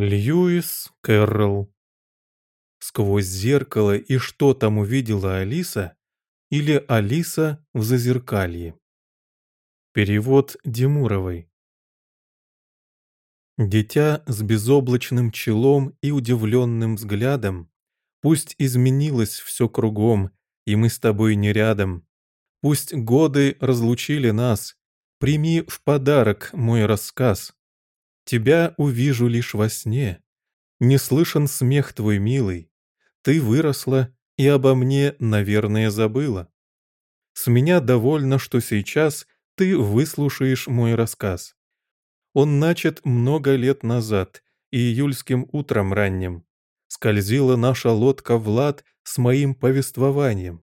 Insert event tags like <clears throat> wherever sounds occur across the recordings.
Льюис Кэрролл. Сквозь зеркало и что там увидела Алиса или Алиса в зазеркалье. Перевод Демуровой. Дитя с безоблачным челом и удивленным взглядом, Пусть изменилось все кругом, и мы с тобой не рядом. Пусть годы разлучили нас, прими в подарок мой рассказ. Тебя увижу лишь во сне. Не слышен смех твой милый. Ты выросла и обо мне, наверное, забыла. С меня довольно, что сейчас ты выслушаешь мой рассказ. Он начат много лет назад, июльским утром ранним. Скользила наша лодка в лад с моим повествованием.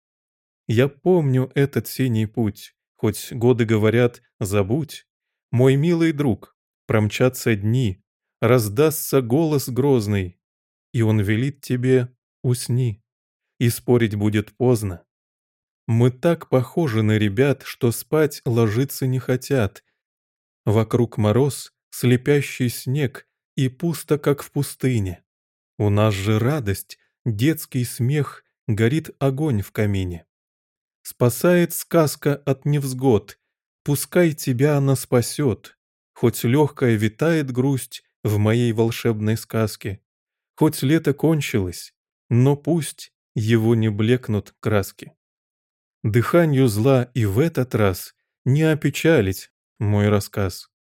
Я помню этот синий путь, хоть годы говорят «забудь». Мой милый друг, промчатся дни, раздастся голос грозный, и он велит тебе «усни», и спорить будет поздно. Мы так похожи на ребят, что спать ложиться не хотят. Вокруг мороз, слепящий снег, и пусто, как в пустыне. У нас же радость, детский смех, горит огонь в камине. Спасает сказка от невзгод, пускай тебя она спасет. Хоть легкая витает грусть в моей волшебной сказке, Хоть лето кончилось, но пусть его не блекнут краски. Дыханию зла и в этот раз не опечалить мой рассказ.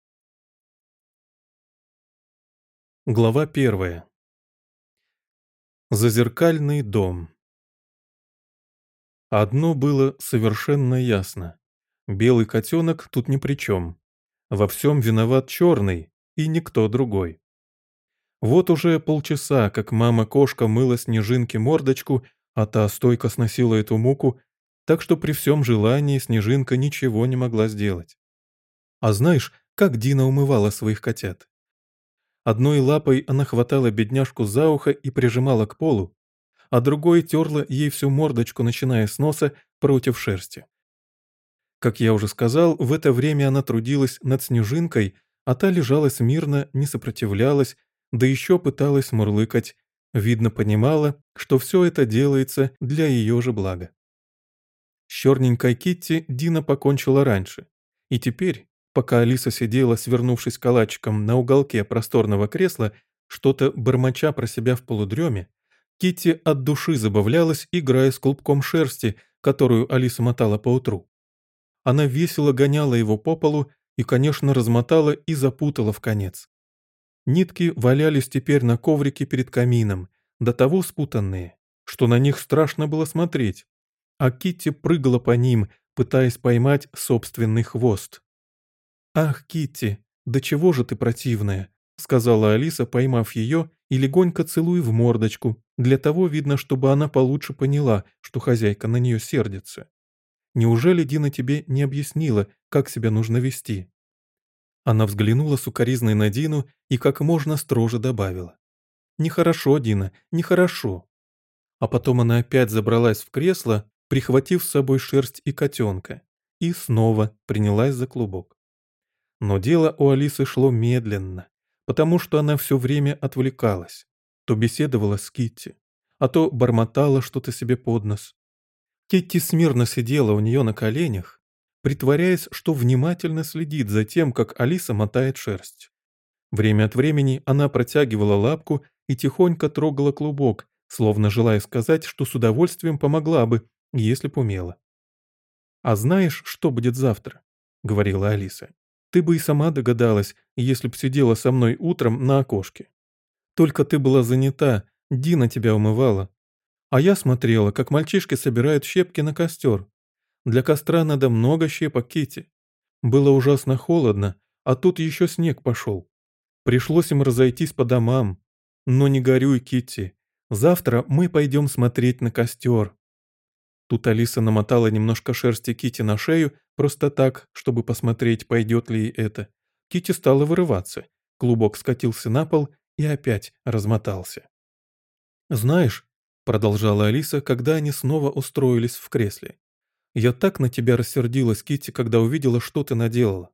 Глава первая. Зазеркальный дом. Одно было совершенно ясно. Белый котенок тут ни при чем. Во всем виноват черный и никто другой. Вот уже полчаса, как мама-кошка мыла Снежинке мордочку, а та стойко сносила эту муку, так что при всем желании Снежинка ничего не могла сделать. А знаешь, как Дина умывала своих котят? Одной лапой она хватала бедняжку за ухо и прижимала к полу, а другой терла ей всю мордочку, начиная с носа, против шерсти. Как я уже сказал, в это время она трудилась над Снежинкой, а та лежала смирно, не сопротивлялась, да еще пыталась мурлыкать. Видно, понимала, что все это делается для ее же блага. С черненькой Китти Дина покончила раньше. И теперь, пока Алиса сидела, свернувшись калачиком на уголке просторного кресла, что-то бормоча про себя в полудреме, Китти от души забавлялась, играя с клубком шерсти, которую Алиса мотала поутру. Она весело гоняла его по полу и, конечно, размотала и запутала в конец. Нитки валялись теперь на коврике перед камином, до того спутанные, что на них страшно было смотреть, а Китти прыгала по ним, пытаясь поймать собственный хвост. «Ах, Китти, да чего же ты противная!» — сказала Алиса, поймав ее и легонько целуя в мордочку, для того, видно, чтобы она получше поняла, что хозяйка на нее сердится. «Неужели Дина тебе не объяснила, как себя нужно вести?» Она взглянула сукоризной на Дину и как можно строже добавила. «Нехорошо, Дина, нехорошо». А потом она опять забралась в кресло, прихватив с собой шерсть и котенка, и снова принялась за клубок. Но дело у Алисы шло медленно, потому что она все время отвлекалась. То беседовала с Китти, а то бормотала что-то себе под нос. Китти смирно сидела у нее на коленях, притворяясь, что внимательно следит за тем, как Алиса мотает шерсть. Время от времени она протягивала лапку и тихонько трогала клубок, словно желая сказать, что с удовольствием помогла бы, если б умела. «А знаешь, что будет завтра?» — говорила Алиса. Ты бы и сама догадалась, если б сидела со мной утром на окошке. Только ты была занята, Дина тебя умывала. А я смотрела, как мальчишки собирают щепки на костер. Для костра надо много щепок, Кити. Было ужасно холодно, а тут еще снег пошел. Пришлось им разойтись по домам. Но не горюй, Кити. Завтра мы пойдем смотреть на костер. Тут Алиса намотала немножко шерсти Кити на шею, просто так, чтобы посмотреть, пойдет ли ей это. Кити стала вырываться. Клубок скатился на пол и опять размотался. «Знаешь», — продолжала Алиса, когда они снова устроились в кресле, «я так на тебя рассердилась, Кити, когда увидела, что ты наделала.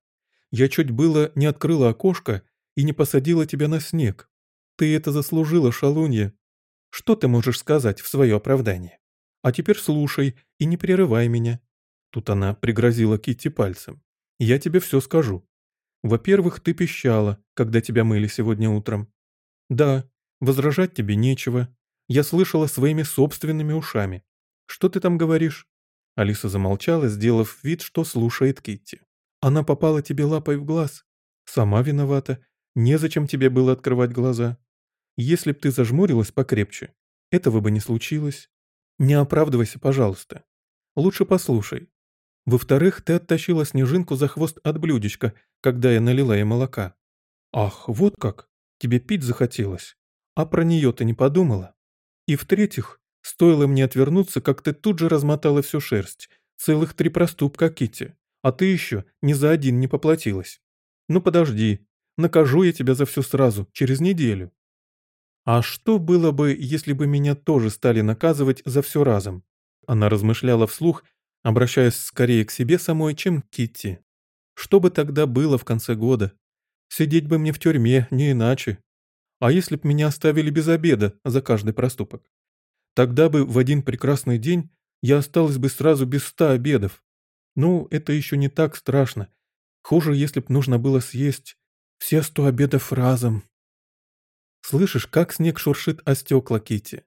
Я чуть было не открыла окошко и не посадила тебя на снег. Ты это заслужила, шалунья. Что ты можешь сказать в свое оправдание? А теперь слушай и не прерывай меня. Тут она пригрозила Китти пальцем. Я тебе все скажу. Во-первых, ты пищала, когда тебя мыли сегодня утром. Да, возражать тебе нечего. Я слышала своими собственными ушами. Что ты там говоришь? Алиса замолчала, сделав вид, что слушает Китти. Она попала тебе лапой в глаз. Сама виновата. Незачем тебе было открывать глаза. Если б ты зажмурилась покрепче, этого бы не случилось. Не оправдывайся, пожалуйста. Лучше послушай. Во-вторых, ты оттащила снежинку за хвост от блюдечка, когда я налила ей молока. Ах, вот как? Тебе пить захотелось. А про нее ты не подумала? И в-третьих, стоило мне отвернуться, как ты тут же размотала всю шерсть. Целых три проступка, Кити. А ты еще ни за один не поплатилась. Ну подожди, накажу я тебя за все сразу, через неделю. А что было бы, если бы меня тоже стали наказывать за все разом? Она размышляла вслух, обращаясь скорее к себе самой, чем к Китти. Что бы тогда было в конце года? Сидеть бы мне в тюрьме, не иначе. А если б меня оставили без обеда за каждый проступок? Тогда бы в один прекрасный день я осталась бы сразу без ста обедов. Ну, это еще не так страшно. Хуже, если б нужно было съесть все сто обедов разом. Слышишь, как снег шуршит о стекла Кити?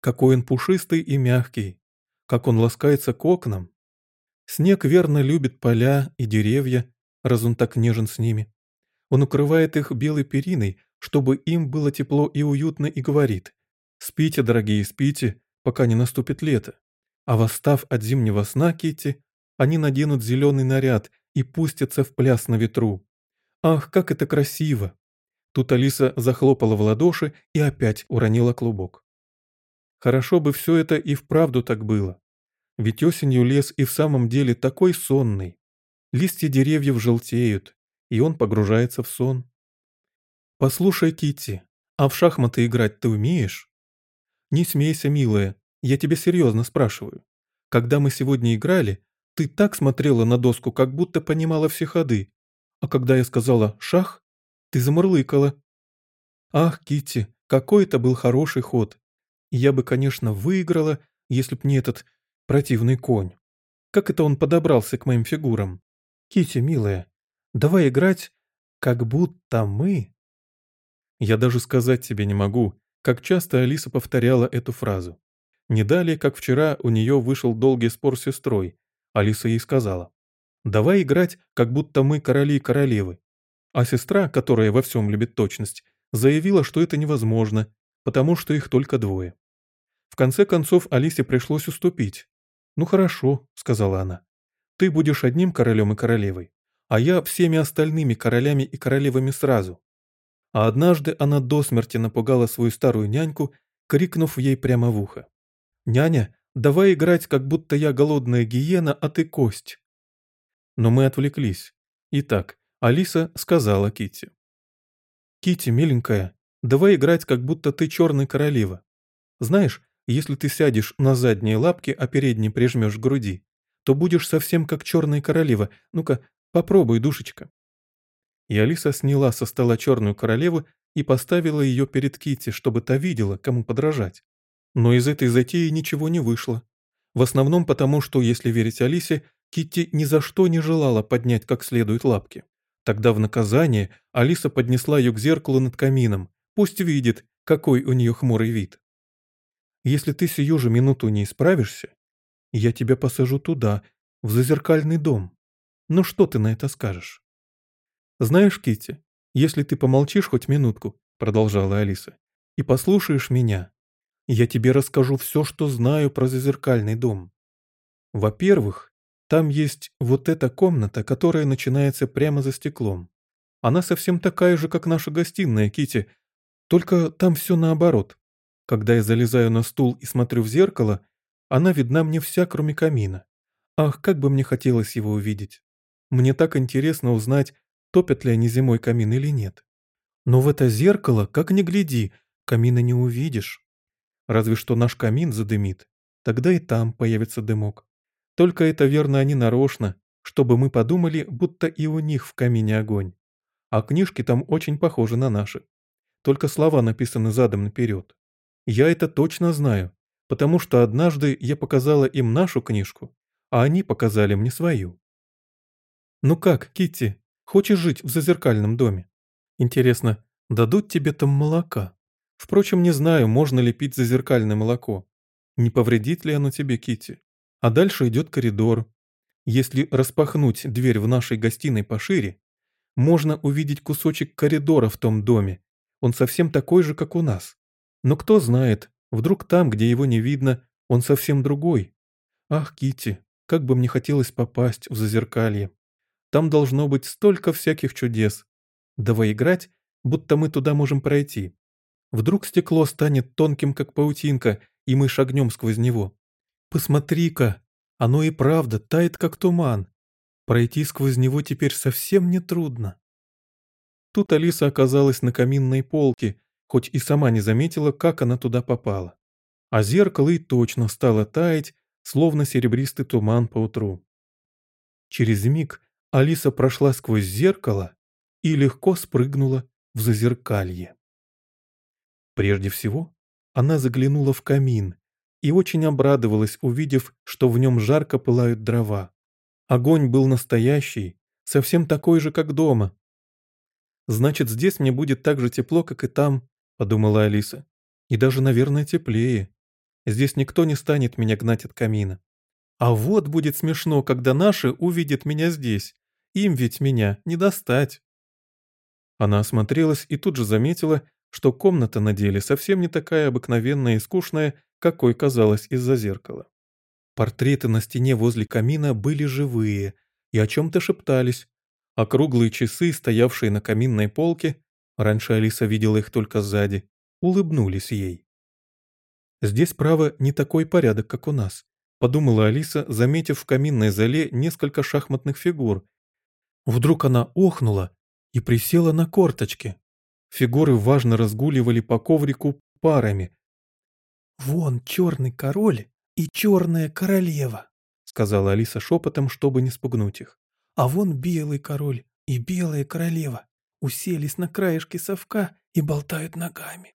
Какой он пушистый и мягкий. Как он ласкается к окнам. Снег верно любит поля и деревья, раз он так нежен с ними. Он укрывает их белой периной, чтобы им было тепло и уютно, и говорит «Спите, дорогие, спите, пока не наступит лето». А восстав от зимнего сна Кити, они наденут зеленый наряд и пустятся в пляс на ветру. Ах, как это красиво! Тут Алиса захлопала в ладоши и опять уронила клубок. Хорошо бы все это и вправду так было. Ведь осенью лес и в самом деле такой сонный. Листья деревьев желтеют, и он погружается в сон. «Послушай, Китти, а в шахматы играть ты умеешь?» «Не смейся, милая, я тебя серьезно спрашиваю. Когда мы сегодня играли, ты так смотрела на доску, как будто понимала все ходы. А когда я сказала «шах», ты замурлыкала. Ах, Китти, какой это был хороший ход. Я бы, конечно, выиграла, если б не этот противный конь. Как это он подобрался к моим фигурам? Кити, милая, давай играть, как будто мы... Я даже сказать тебе не могу, как часто Алиса повторяла эту фразу. Не далее, как вчера, у нее вышел долгий спор с сестрой. Алиса ей сказала, «Давай играть, как будто мы короли и королевы». А сестра, которая во всем любит точность, заявила, что это невозможно, потому что их только двое. В конце концов Алисе пришлось уступить. «Ну хорошо», — сказала она. «Ты будешь одним королем и королевой, а я всеми остальными королями и королевами сразу». А однажды она до смерти напугала свою старую няньку, крикнув ей прямо в ухо. «Няня, давай играть, как будто я голодная гиена, а ты кость». Но мы отвлеклись. Итак, Алиса сказала Кити. Кити, миленькая, давай играть, как будто ты черная королева. Знаешь, если ты сядешь на задние лапки, а передние прижмешь к груди, то будешь совсем как черная королева. Ну-ка, попробуй, душечка». И Алиса сняла со стола черную королеву и поставила ее перед Кити, чтобы та видела, кому подражать. Но из этой затеи ничего не вышло. В основном потому, что, если верить Алисе, Китти ни за что не желала поднять как следует лапки. Тогда в наказание Алиса поднесла ее к зеркалу над камином. Пусть видит, какой у нее хмурый вид. Если ты сию же минуту не исправишься, я тебя посажу туда, в зазеркальный дом. Ну что ты на это скажешь? Знаешь, Кити, если ты помолчишь хоть минутку, продолжала Алиса, и послушаешь меня, я тебе расскажу все, что знаю про зазеркальный дом. Во-первых, там есть вот эта комната, которая начинается прямо за стеклом. Она совсем такая же, как наша гостиная, Кити, только там все наоборот. Когда я залезаю на стул и смотрю в зеркало, она видна мне вся, кроме камина. Ах, как бы мне хотелось его увидеть. Мне так интересно узнать, топят ли они зимой камин или нет. Но в это зеркало, как ни гляди, камина не увидишь. Разве что наш камин задымит. Тогда и там появится дымок. Только это верно они нарочно, чтобы мы подумали, будто и у них в камине огонь. А книжки там очень похожи на наши. только слова написаны задом наперед. Я это точно знаю, потому что однажды я показала им нашу книжку, а они показали мне свою. Ну как, Китти, хочешь жить в зазеркальном доме? Интересно, дадут тебе там молока? Впрочем, не знаю, можно ли пить зазеркальное молоко. Не повредит ли оно тебе, Китти? А дальше идет коридор. Если распахнуть дверь в нашей гостиной пошире, можно увидеть кусочек коридора в том доме. Он совсем такой же, как у нас. Но кто знает, вдруг там, где его не видно, он совсем другой. Ах, Кити, как бы мне хотелось попасть в зазеркалье. Там должно быть столько всяких чудес. Давай играть, будто мы туда можем пройти. Вдруг стекло станет тонким, как паутинка, и мы шагнем сквозь него. Посмотри-ка, оно и правда тает, как туман. Пройти сквозь него теперь совсем не трудно. Тут Алиса оказалась на каминной полке, хоть и сама не заметила, как она туда попала. А зеркало и точно стало таять, словно серебристый туман по утру. Через миг Алиса прошла сквозь зеркало и легко спрыгнула в зазеркалье. Прежде всего, она заглянула в камин и очень обрадовалась, увидев, что в нем жарко пылают дрова. Огонь был настоящий, совсем такой же, как дома. «Значит, здесь мне будет так же тепло, как и там», — подумала Алиса. «И даже, наверное, теплее. Здесь никто не станет меня гнать от камина. А вот будет смешно, когда наши увидят меня здесь. Им ведь меня не достать». Она осмотрелась и тут же заметила, что комната на деле совсем не такая обыкновенная и скучная, какой казалась из-за зеркала. Портреты на стене возле камина были живые и о чем-то шептались, а круглые часы, стоявшие на каминной полке, раньше Алиса видела их только сзади, улыбнулись ей. «Здесь, право, не такой порядок, как у нас», — подумала Алиса, заметив в каминной зале несколько шахматных фигур. Вдруг она охнула и присела на корточки. Фигуры важно разгуливали по коврику парами. «Вон черный король и черная королева», — сказала Алиса шепотом, чтобы не спугнуть их. «А вон белый король и белая королева уселись на краешке совка и болтают ногами.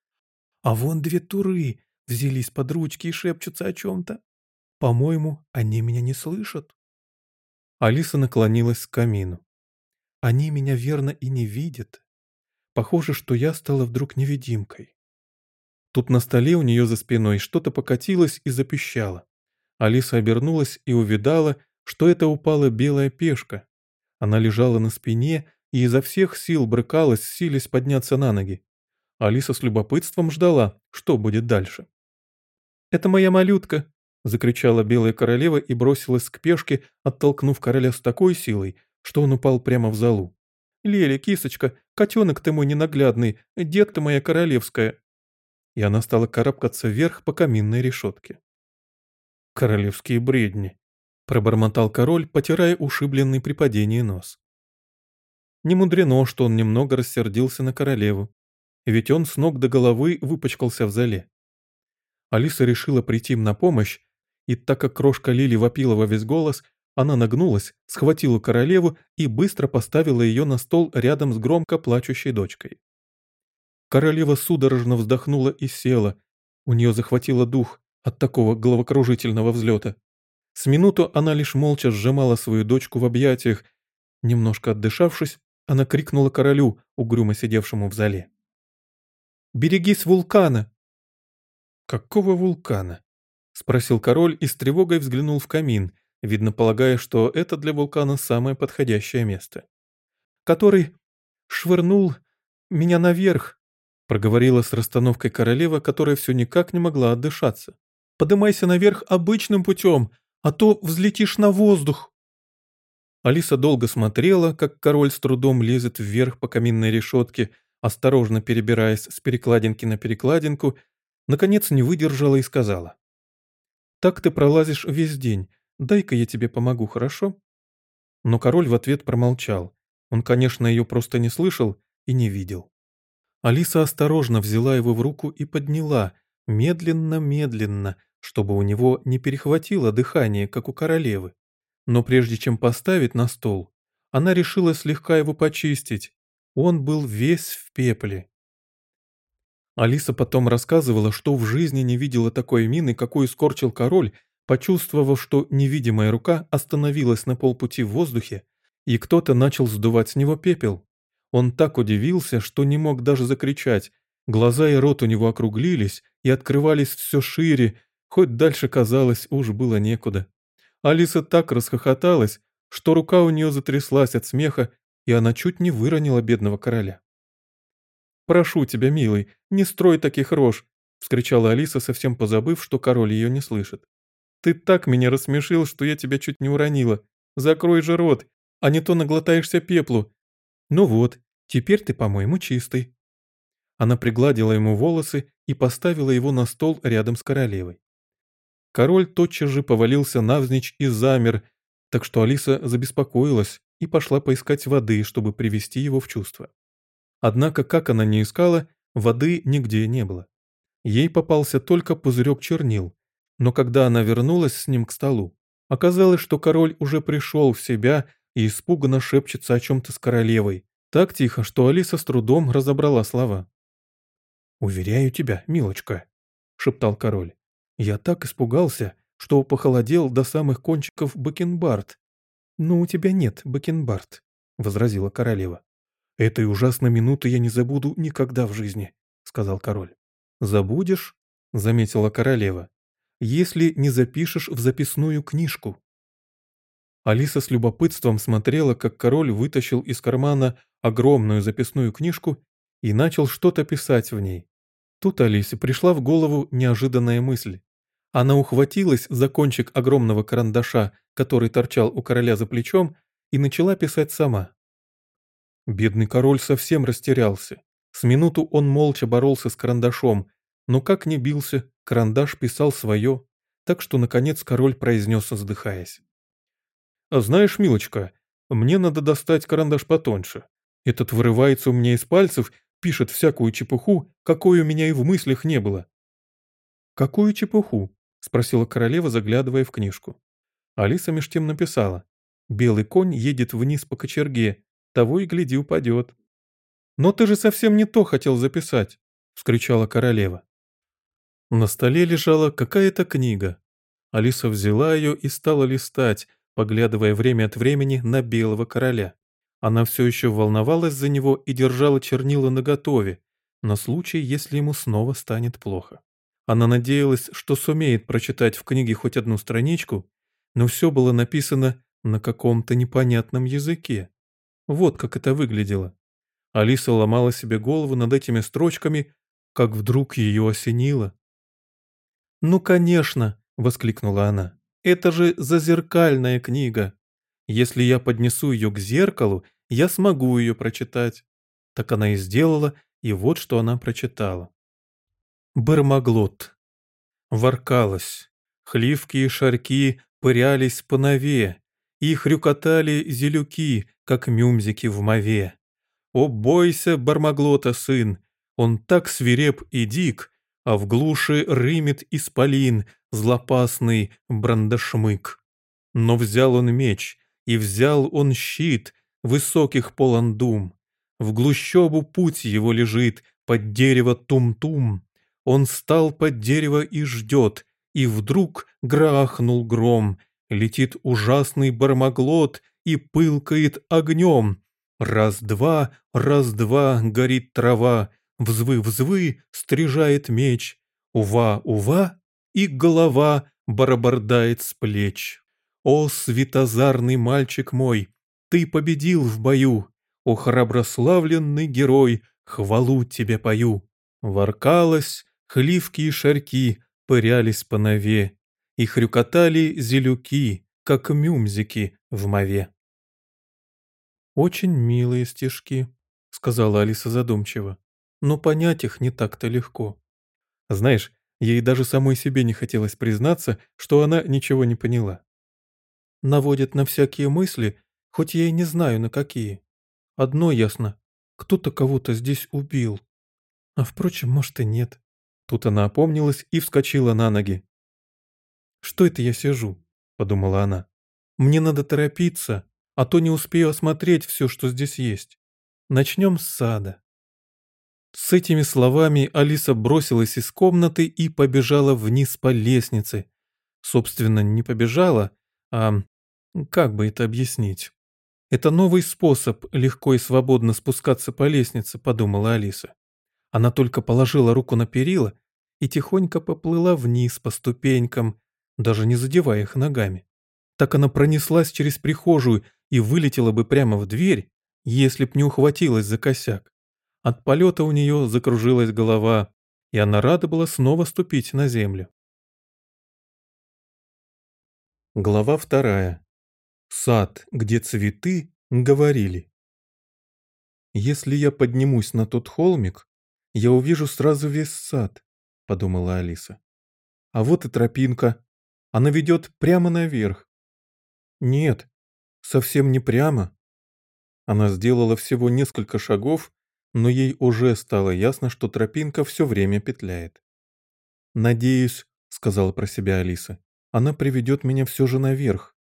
А вон две туры взялись под ручки и шепчутся о чем-то. По-моему, они меня не слышат». Алиса наклонилась к камину. «Они меня верно и не видят. Похоже, что я стала вдруг невидимкой. Тут на столе у нее за спиной что-то покатилось и запищало. Алиса обернулась и увидала, что это упала белая пешка. Она лежала на спине и изо всех сил брыкалась, силясь подняться на ноги. Алиса с любопытством ждала, что будет дальше. «Это моя малютка!» — закричала белая королева и бросилась к пешке, оттолкнув короля с такой силой, что он упал прямо в залу. «Леля, кисочка, котенок ты мой ненаглядный, детка моя королевская!» и она стала карабкаться вверх по каминной решетке. «Королевские бредни», — пробормотал король, потирая ушибленный при падении нос. Не мудрено, что он немного рассердился на королеву, ведь он с ног до головы выпачкался в зале. Алиса решила прийти им на помощь, и так как крошка Лили вопила во весь голос, она нагнулась, схватила королеву и быстро поставила ее на стол рядом с громко плачущей дочкой. Королева судорожно вздохнула и села. У нее захватило дух от такого головокружительного взлета. С минуту она лишь молча сжимала свою дочку в объятиях. Немножко отдышавшись, она крикнула королю, угрюмо сидевшему в зале. «Берегись вулкана!» «Какого вулкана?» — спросил король и с тревогой взглянул в камин, видно полагая, что это для вулкана самое подходящее место. «Который швырнул меня наверх, проговорила с расстановкой королева, которая все никак не могла отдышаться. «Подымайся наверх обычным путем, а то взлетишь на воздух!» Алиса долго смотрела, как король с трудом лезет вверх по каминной решетке, осторожно перебираясь с перекладинки на перекладинку, наконец не выдержала и сказала. «Так ты пролазишь весь день, дай-ка я тебе помогу, хорошо?» Но король в ответ промолчал. Он, конечно, ее просто не слышал и не видел. Алиса осторожно взяла его в руку и подняла, медленно-медленно, чтобы у него не перехватило дыхание, как у королевы. Но прежде чем поставить на стол, она решила слегка его почистить. Он был весь в пепле. Алиса потом рассказывала, что в жизни не видела такой мины, какую скорчил король, почувствовав, что невидимая рука остановилась на полпути в воздухе, и кто-то начал сдувать с него пепел. Он так удивился, что не мог даже закричать. Глаза и рот у него округлились и открывались все шире, хоть дальше, казалось, уж было некуда. Алиса так расхохоталась, что рука у нее затряслась от смеха, и она чуть не выронила бедного короля. «Прошу тебя, милый, не строй таких рож!» — вскричала Алиса, совсем позабыв, что король ее не слышит. «Ты так меня рассмешил, что я тебя чуть не уронила. Закрой же рот, а не то наглотаешься пеплу. Ну вот, теперь ты, по-моему, чистый». Она пригладила ему волосы и поставила его на стол рядом с королевой. Король тотчас же повалился навзничь и замер, так что Алиса забеспокоилась и пошла поискать воды, чтобы привести его в чувство. Однако, как она не искала, воды нигде не было. Ей попался только пузырек чернил, но когда она вернулась с ним к столу, оказалось, что король уже пришел в себя и испуганно шепчется о чем-то с королевой, так тихо, что Алиса с трудом разобрала слова. «Уверяю тебя, милочка», — шептал король, — «я так испугался, что похолодел до самых кончиков бакенбард». «Ну, у тебя нет бакенбард», — возразила королева. «Этой ужасной минуты я не забуду никогда в жизни», — сказал король. «Забудешь?» — заметила королева. «Если не запишешь в записную книжку». Алиса с любопытством смотрела, как король вытащил из кармана огромную записную книжку и начал что-то писать в ней. Тут Алисе пришла в голову неожиданная мысль. Она ухватилась за кончик огромного карандаша, который торчал у короля за плечом, и начала писать сама. Бедный король совсем растерялся. С минуту он молча боролся с карандашом, но как ни бился, карандаш писал свое, так что, наконец, король произнес, вздыхаясь. «А знаешь, милочка, мне надо достать карандаш потоньше. Этот вырывается у меня из пальцев, пишет всякую чепуху, какой у меня и в мыслях не было». «Какую чепуху?» — спросила королева, заглядывая в книжку. Алиса меж тем написала. «Белый конь едет вниз по кочерге, того и гляди упадет. «Но ты же совсем не то хотел записать!» — вскричала королева. На столе лежала какая-то книга. Алиса взяла ее и стала листать, поглядывая время от времени на белого короля. Она все еще волновалась за него и держала чернила наготове, на случай, если ему снова станет плохо. Она надеялась, что сумеет прочитать в книге хоть одну страничку, но все было написано на каком-то непонятном языке. Вот как это выглядело. Алиса ломала себе голову над этими строчками, как вдруг ее осенило. «Ну, конечно!» — воскликнула она. «Это же зазеркальная книга. Если я поднесу ее к зеркалу, я смогу ее прочитать». Так она и сделала, и вот что она прочитала. Бармаглот. Воркалась. Хливки и шарки пырялись по нове, и хрюкотали зелюки, как мюмзики в мове. О, бойся, Бармаглота сын, он так свиреп и дик, а в глуши рымит исполин, злопасный брандашмык. Но взял он меч, и взял он щит, высоких полон дум. В глущобу путь его лежит, под дерево тум-тум. Он стал под дерево и ждет, и вдруг грахнул гром, летит ужасный бармаглот и пылкает огнем. Раз-два, раз-два горит трава, взвы-взвы стрижает меч. Ува-ува, и голова барабардает с плеч. О, светозарный мальчик мой, ты победил в бою, О, храброславленный герой, хвалу тебе пою. Воркалась, хливки и шарки пырялись по нове, И хрюкотали зелюки, как мюмзики в мове. «Очень милые стишки», — сказала Алиса задумчиво. «Но понять их не так-то легко». Знаешь, ей даже самой себе не хотелось признаться, что она ничего не поняла. Наводят на всякие мысли, хоть я и не знаю на какие. Одно ясно, кто-то кого-то здесь убил. А впрочем, может и нет. Тут она опомнилась и вскочила на ноги. «Что это я сижу?» — подумала она. «Мне надо торопиться, а то не успею осмотреть все, что здесь есть. Начнем с сада. С этими словами Алиса бросилась из комнаты и побежала вниз по лестнице. Собственно, не побежала, а... как бы это объяснить? Это новый способ легко и свободно спускаться по лестнице, подумала Алиса. Она только положила руку на перила и тихонько поплыла вниз по ступенькам, даже не задевая их ногами. Так она пронеслась через прихожую и вылетела бы прямо в дверь, если б не ухватилась за косяк. От полета у нее закружилась голова, и она рада была снова ступить на землю. Глава вторая. Сад, где цветы, говорили. «Если я поднимусь на тот холмик, я увижу сразу весь сад», — подумала Алиса. «А вот и тропинка. Она ведет прямо наверх. Нет, совсем не прямо». Она сделала всего несколько шагов но ей уже стало ясно, что тропинка все время петляет. «Надеюсь», — сказала про себя Алиса, — «она приведет меня все же наверх.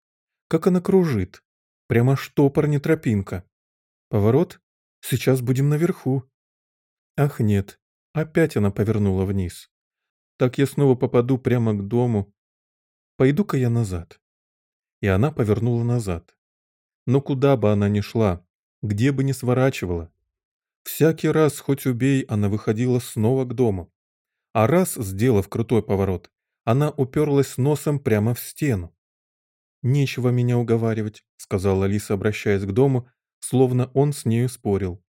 Как она кружит. Прямо штопор, не тропинка. Поворот? Сейчас будем наверху». Ах нет, опять она повернула вниз. Так я снова попаду прямо к дому. Пойду-ка я назад. И она повернула назад. Но куда бы она ни шла, где бы ни сворачивала, Всякий раз, хоть убей, она выходила снова к дому. А раз, сделав крутой поворот, она уперлась носом прямо в стену. «Нечего меня уговаривать», — сказала Алиса, обращаясь к дому, словно он с нею спорил.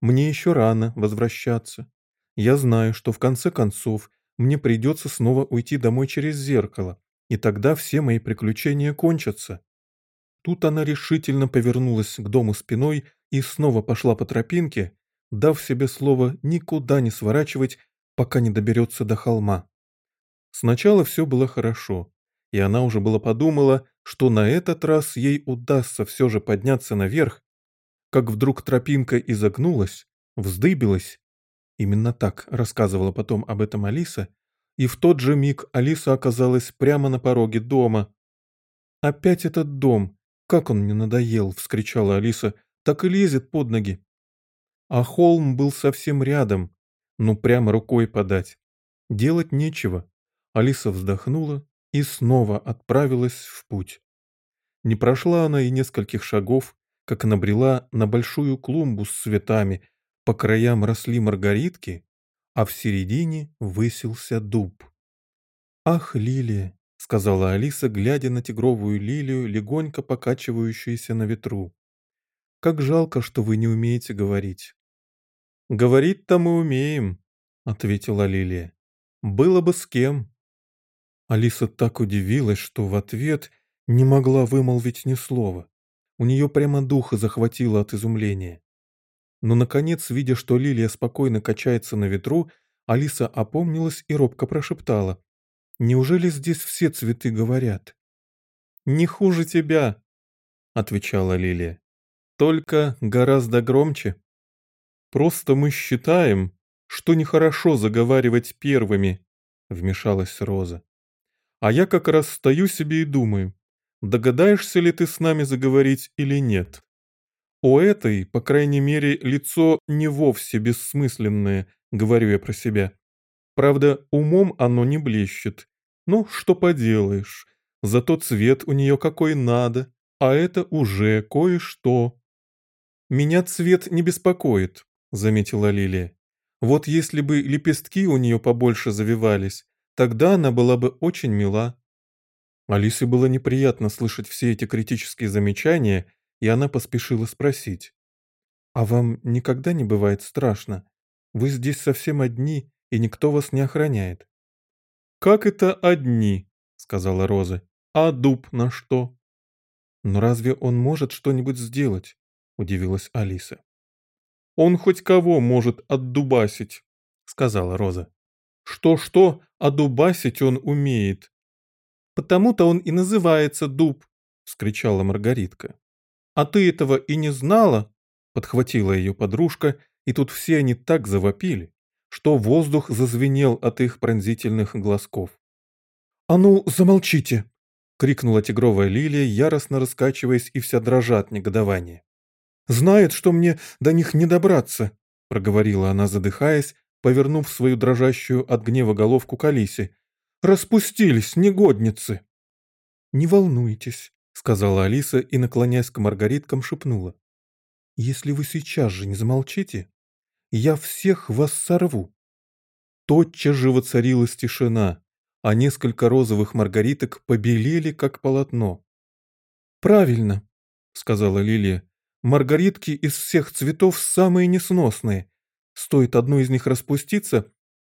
«Мне еще рано возвращаться. Я знаю, что в конце концов мне придется снова уйти домой через зеркало, и тогда все мои приключения кончатся». Тут она решительно повернулась к дому спиной и снова пошла по тропинке, дав себе слово никуда не сворачивать, пока не доберется до холма. Сначала все было хорошо, и она уже было подумала, что на этот раз ей удастся все же подняться наверх, как вдруг тропинка изогнулась, вздыбилась. Именно так рассказывала потом об этом Алиса, и в тот же миг Алиса оказалась прямо на пороге дома. «Опять этот дом! Как он мне надоел!» — вскричала Алиса. «Так и лезет под ноги!» А холм был совсем рядом, ну прямо рукой подать. Делать нечего. Алиса вздохнула и снова отправилась в путь. Не прошла она и нескольких шагов, как набрела на большую клумбу с цветами, по краям росли маргаритки, а в середине высился дуб. «Ах, лилия!» — сказала Алиса, глядя на тигровую лилию, легонько покачивающуюся на ветру. «Как жалко, что вы не умеете говорить. «Говорить-то мы умеем», — ответила Лилия. «Было бы с кем». Алиса так удивилась, что в ответ не могла вымолвить ни слова. У нее прямо духа захватило от изумления. Но, наконец, видя, что Лилия спокойно качается на ветру, Алиса опомнилась и робко прошептала. «Неужели здесь все цветы говорят?» «Не хуже тебя», — отвечала Лилия. «Только гораздо громче». Просто мы считаем, что нехорошо заговаривать первыми, вмешалась Роза. А я как раз стою себе и думаю, догадаешься ли ты с нами заговорить или нет. У этой, по крайней мере, лицо не вовсе бессмысленное, говорю я про себя. Правда, умом оно не блещет. Ну, что поделаешь, зато цвет у нее какой надо, а это уже кое-что. Меня цвет не беспокоит, — заметила Лилия. «Вот если бы лепестки у нее побольше завивались, тогда она была бы очень мила». Алисе было неприятно слышать все эти критические замечания, и она поспешила спросить. «А вам никогда не бывает страшно? Вы здесь совсем одни, и никто вас не охраняет». «Как это одни?» — сказала Роза. «А дуб на что?» «Но разве он может что-нибудь сделать?» — удивилась Алиса. Он хоть кого может отдубасить, сказала Роза. Что-что, а дубасить он умеет. Потому-то он и называется дуб, вскричала Маргаритка. А ты этого и не знала? Подхватила ее подружка, и тут все они так завопили, что воздух зазвенел от их пронзительных глазков. «А ну, замолчите!» — крикнула тигровая лилия, яростно раскачиваясь и вся дрожа от негодования. Знает, что мне до них не добраться. проговорила она, задыхаясь, повернув свою дрожащую от гнева головку к Алисе. «Распустились, негодницы!» «Не волнуйтесь», — сказала Алиса и, наклоняясь к маргариткам, шепнула. «Если вы сейчас же не замолчите, я всех вас сорву». Тотчас же воцарилась тишина, а несколько розовых маргариток побелели, как полотно. «Правильно», — сказала Лилия. «Маргаритки из всех цветов самые несносные. Стоит одной из них распуститься,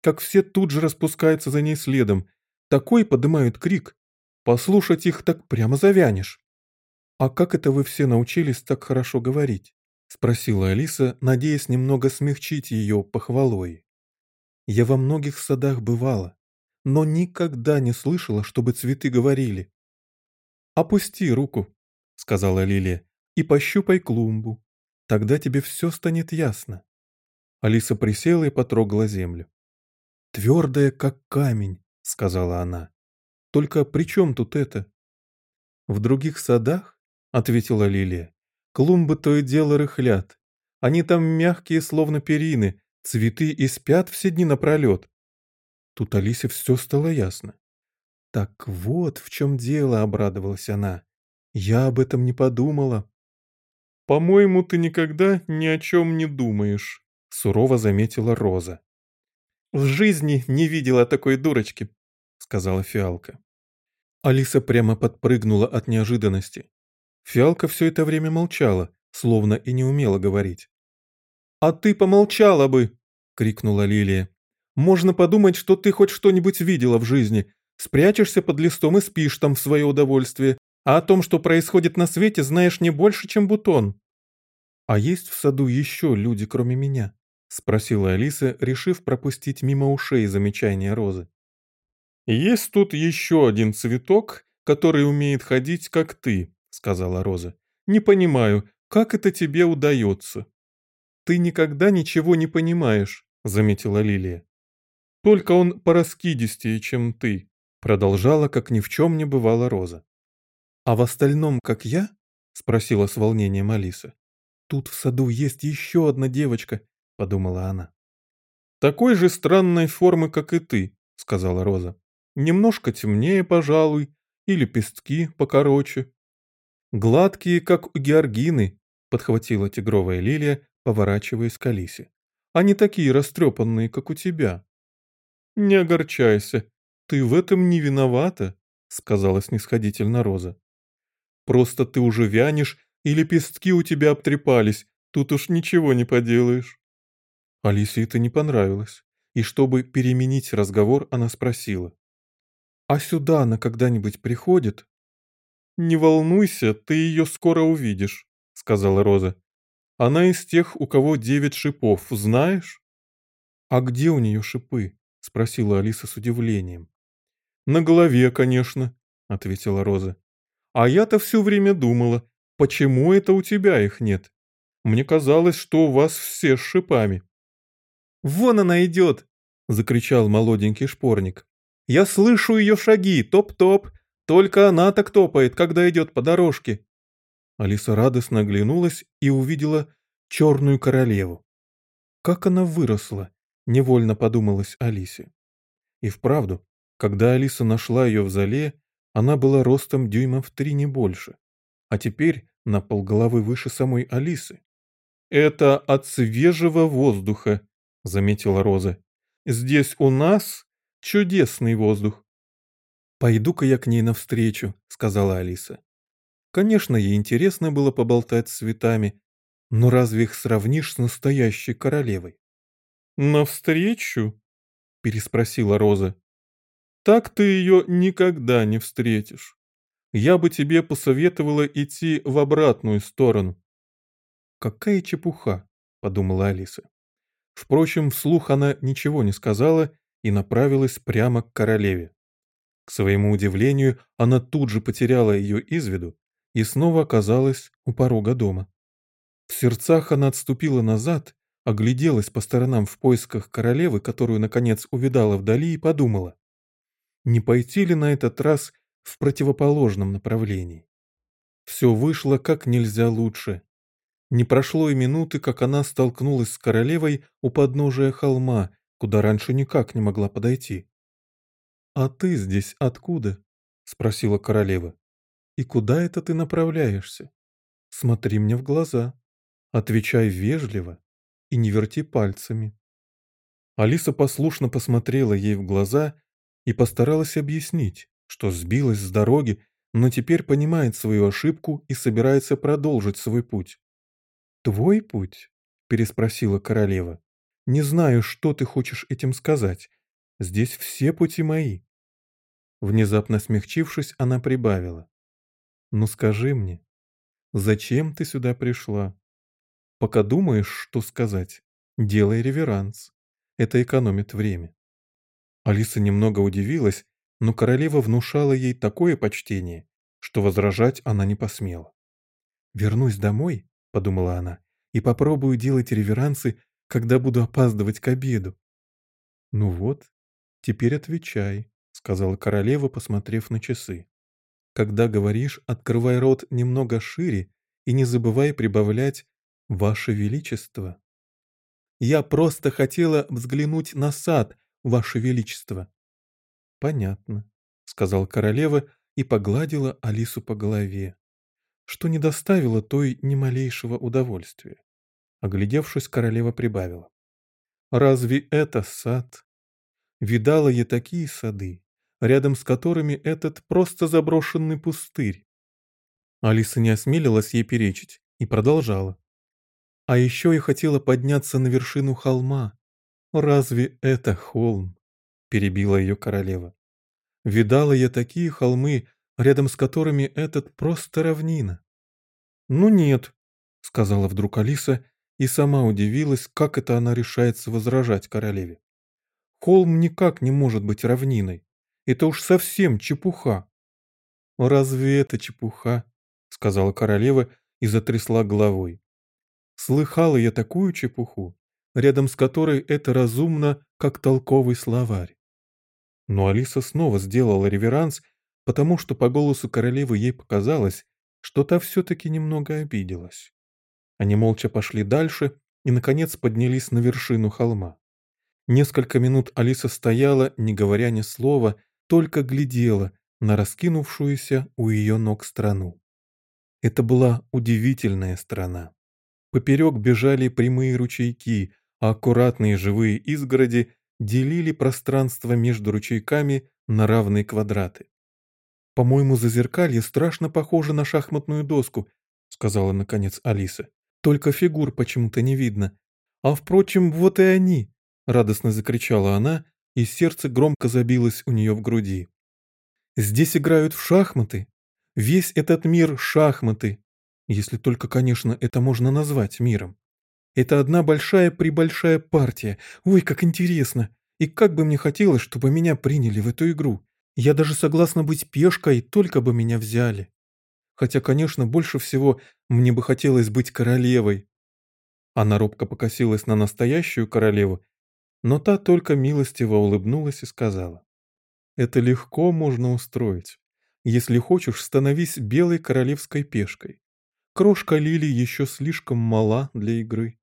как все тут же распускаются за ней следом. Такой поднимают крик. Послушать их так прямо завянешь». «А как это вы все научились так хорошо говорить?» — спросила Алиса, надеясь немного смягчить ее похвалой. «Я во многих садах бывала, но никогда не слышала, чтобы цветы говорили. «Опусти руку», — сказала Лилия, — «и пощупай клумбу. Тогда тебе все станет ясно». Алиса присела и потрогала землю. «Твердая, как камень», — сказала она. «Только при чем тут это?» «В других садах», — ответила Лилия, — «клумбы то и дело рыхлят. Они там мягкие, словно перины, цветы и спят все дни напролет». Тут Алисе все стало ясно. «Так вот в чем дело», — обрадовалась она. «Я об этом не подумала». «По-моему, ты никогда ни о чем не думаешь», — сурово заметила Роза. «В жизни не видела такой дурочки», — сказала Фиалка. Алиса прямо подпрыгнула от неожиданности. Фиалка все это время молчала, словно и не умела говорить. «А ты помолчала бы!» — крикнула Лилия. «Можно подумать, что ты хоть что-нибудь видела в жизни, Спрячешься под листом и спишь там в свое удовольствие, а о том, что происходит на свете, знаешь не больше, чем бутон». «А есть в саду еще люди, кроме меня?» — спросила Алиса, решив пропустить мимо ушей замечание Розы. «Есть тут еще один цветок, который умеет ходить, как ты», — сказала Роза. «Не понимаю, как это тебе удается?» «Ты никогда ничего не понимаешь», — заметила Лилия. «Только он пораскидистее, чем ты. Продолжала, как ни в чем не бывало Роза. «А в остальном, как я?» — спросила с волнением Алиса. «Тут в саду есть еще одна девочка», — подумала она. «Такой же странной формы, как и ты», — сказала Роза. «Немножко темнее, пожалуй, и лепестки покороче». «Гладкие, как у георгины», — подхватила тигровая лилия, поворачиваясь к Алисе. «Они такие растрепанные, как у тебя». «Не огорчайся», «Ты в этом не виновата», — сказала снисходительно Роза. «Просто ты уже вянешь, и лепестки у тебя обтрепались, тут уж ничего не поделаешь». Алисе это не понравилось, и чтобы переменить разговор, она спросила. «А сюда она когда-нибудь приходит?» «Не волнуйся, ты ее скоро увидишь», — сказала Роза. «Она из тех, у кого девять шипов, знаешь?» «А где у нее шипы?» — спросила Алиса с удивлением. «На голове, конечно», — ответила Роза. «А я-то все время думала, почему это у тебя их нет? Мне казалось, что у вас все с шипами». «Вон она идет!» — закричал молоденький шпорник. «Я слышу ее шаги, топ-топ, только она так топает, когда идет по дорожке». Алиса радостно оглянулась и увидела черную королеву. Как она выросла, невольно подумалась Алисе. И вправду, когда Алиса нашла ее в зале, она была ростом дюймов три не больше, а теперь на полголовы выше самой Алисы. «Это от свежего воздуха», — заметила Роза. «Здесь у нас чудесный воздух». «Пойду-ка я к ней навстречу», — сказала Алиса. Конечно, ей интересно было поболтать с цветами, но разве их сравнишь с настоящей королевой? «Навстречу?» — переспросила Роза. Так ты ее никогда не встретишь. Я бы тебе посоветовала идти в обратную сторону. Какая чепуха, подумала Алиса. Впрочем, вслух она ничего не сказала и направилась прямо к королеве. К своему удивлению, она тут же потеряла ее из виду и снова оказалась у порога дома. В сердцах она отступила назад, огляделась по сторонам в поисках королевы, которую, наконец, увидала вдали, и подумала не пойти ли на этот раз в противоположном направлении. Все вышло как нельзя лучше. Не прошло и минуты, как она столкнулась с королевой у подножия холма, куда раньше никак не могла подойти. «А ты здесь откуда?» — спросила королева. «И куда это ты направляешься? Смотри мне в глаза, отвечай вежливо и не верти пальцами». Алиса послушно посмотрела ей в глаза и постаралась объяснить, что сбилась с дороги, но теперь понимает свою ошибку и собирается продолжить свой путь. «Твой путь?» – переспросила королева. «Не знаю, что ты хочешь этим сказать. Здесь все пути мои». Внезапно смягчившись, она прибавила. «Ну скажи мне, зачем ты сюда пришла? Пока думаешь, что сказать, делай реверанс. Это экономит время». Алиса немного удивилась, но королева внушала ей такое почтение, что возражать она не посмела. «Вернусь домой — подумала она, — «и попробую делать реверансы, когда буду опаздывать к обеду». «Ну вот, теперь отвечай», — сказала королева, посмотрев на часы. «Когда говоришь, открывай рот немного шире и не забывай прибавлять «Ваше Величество». «Я просто хотела взглянуть на сад, Ваше Величество». «Понятно», — сказала королева и погладила Алису по голове что не доставило той ни малейшего удовольствия. Оглядевшись, королева прибавила. «Разве это сад? Видала я такие сады, рядом с которыми этот просто заброшенный пустырь». Алиса не осмелилась ей перечить и продолжала. «А еще я хотела подняться на вершину холма. Разве это холм?» – перебила ее королева. «Видала я такие холмы, рядом с которыми этот просто равнина. «Ну нет», — сказала вдруг Алиса и сама удивилась, как это она решается возражать королеве. «Холм никак не может быть равниной. Это уж совсем чепуха». «Разве это чепуха?» — сказала королева и затрясла головой. «Слыхала я такую чепуху, рядом с которой это разумно, как толковый словарь». Но Алиса снова сделала реверанс потому что по голосу королевы ей показалось, что та все-таки немного обиделась. Они молча пошли дальше и, наконец, поднялись на вершину холма. Несколько минут Алиса стояла, не говоря ни слова, только глядела на раскинувшуюся у ее ног страну. Это была удивительная страна. Поперек бежали прямые ручейки, аккуратные живые изгороди делили пространство между ручейками на равные квадраты. «По-моему, зазеркалье страшно похоже на шахматную доску», сказала наконец Алиса. «Только фигур почему-то не видно. А впрочем, вот и они!» радостно закричала она, и сердце громко забилось у нее в груди. «Здесь играют в шахматы. Весь этот мир — шахматы. Если только, конечно, это можно назвать миром. Это одна большая-пребольшая партия. Ой, как интересно! И как бы мне хотелось, чтобы меня приняли в эту игру. Я даже согласна быть пешкой, только бы меня взяли. Хотя, конечно, больше всего мне бы хотелось быть королевой. Она робко покосилась на настоящую королеву, но та только милостиво улыбнулась и сказала. «Это легко можно устроить. Если хочешь, становись белой королевской пешкой. Крошка Лили еще слишком мала для игры.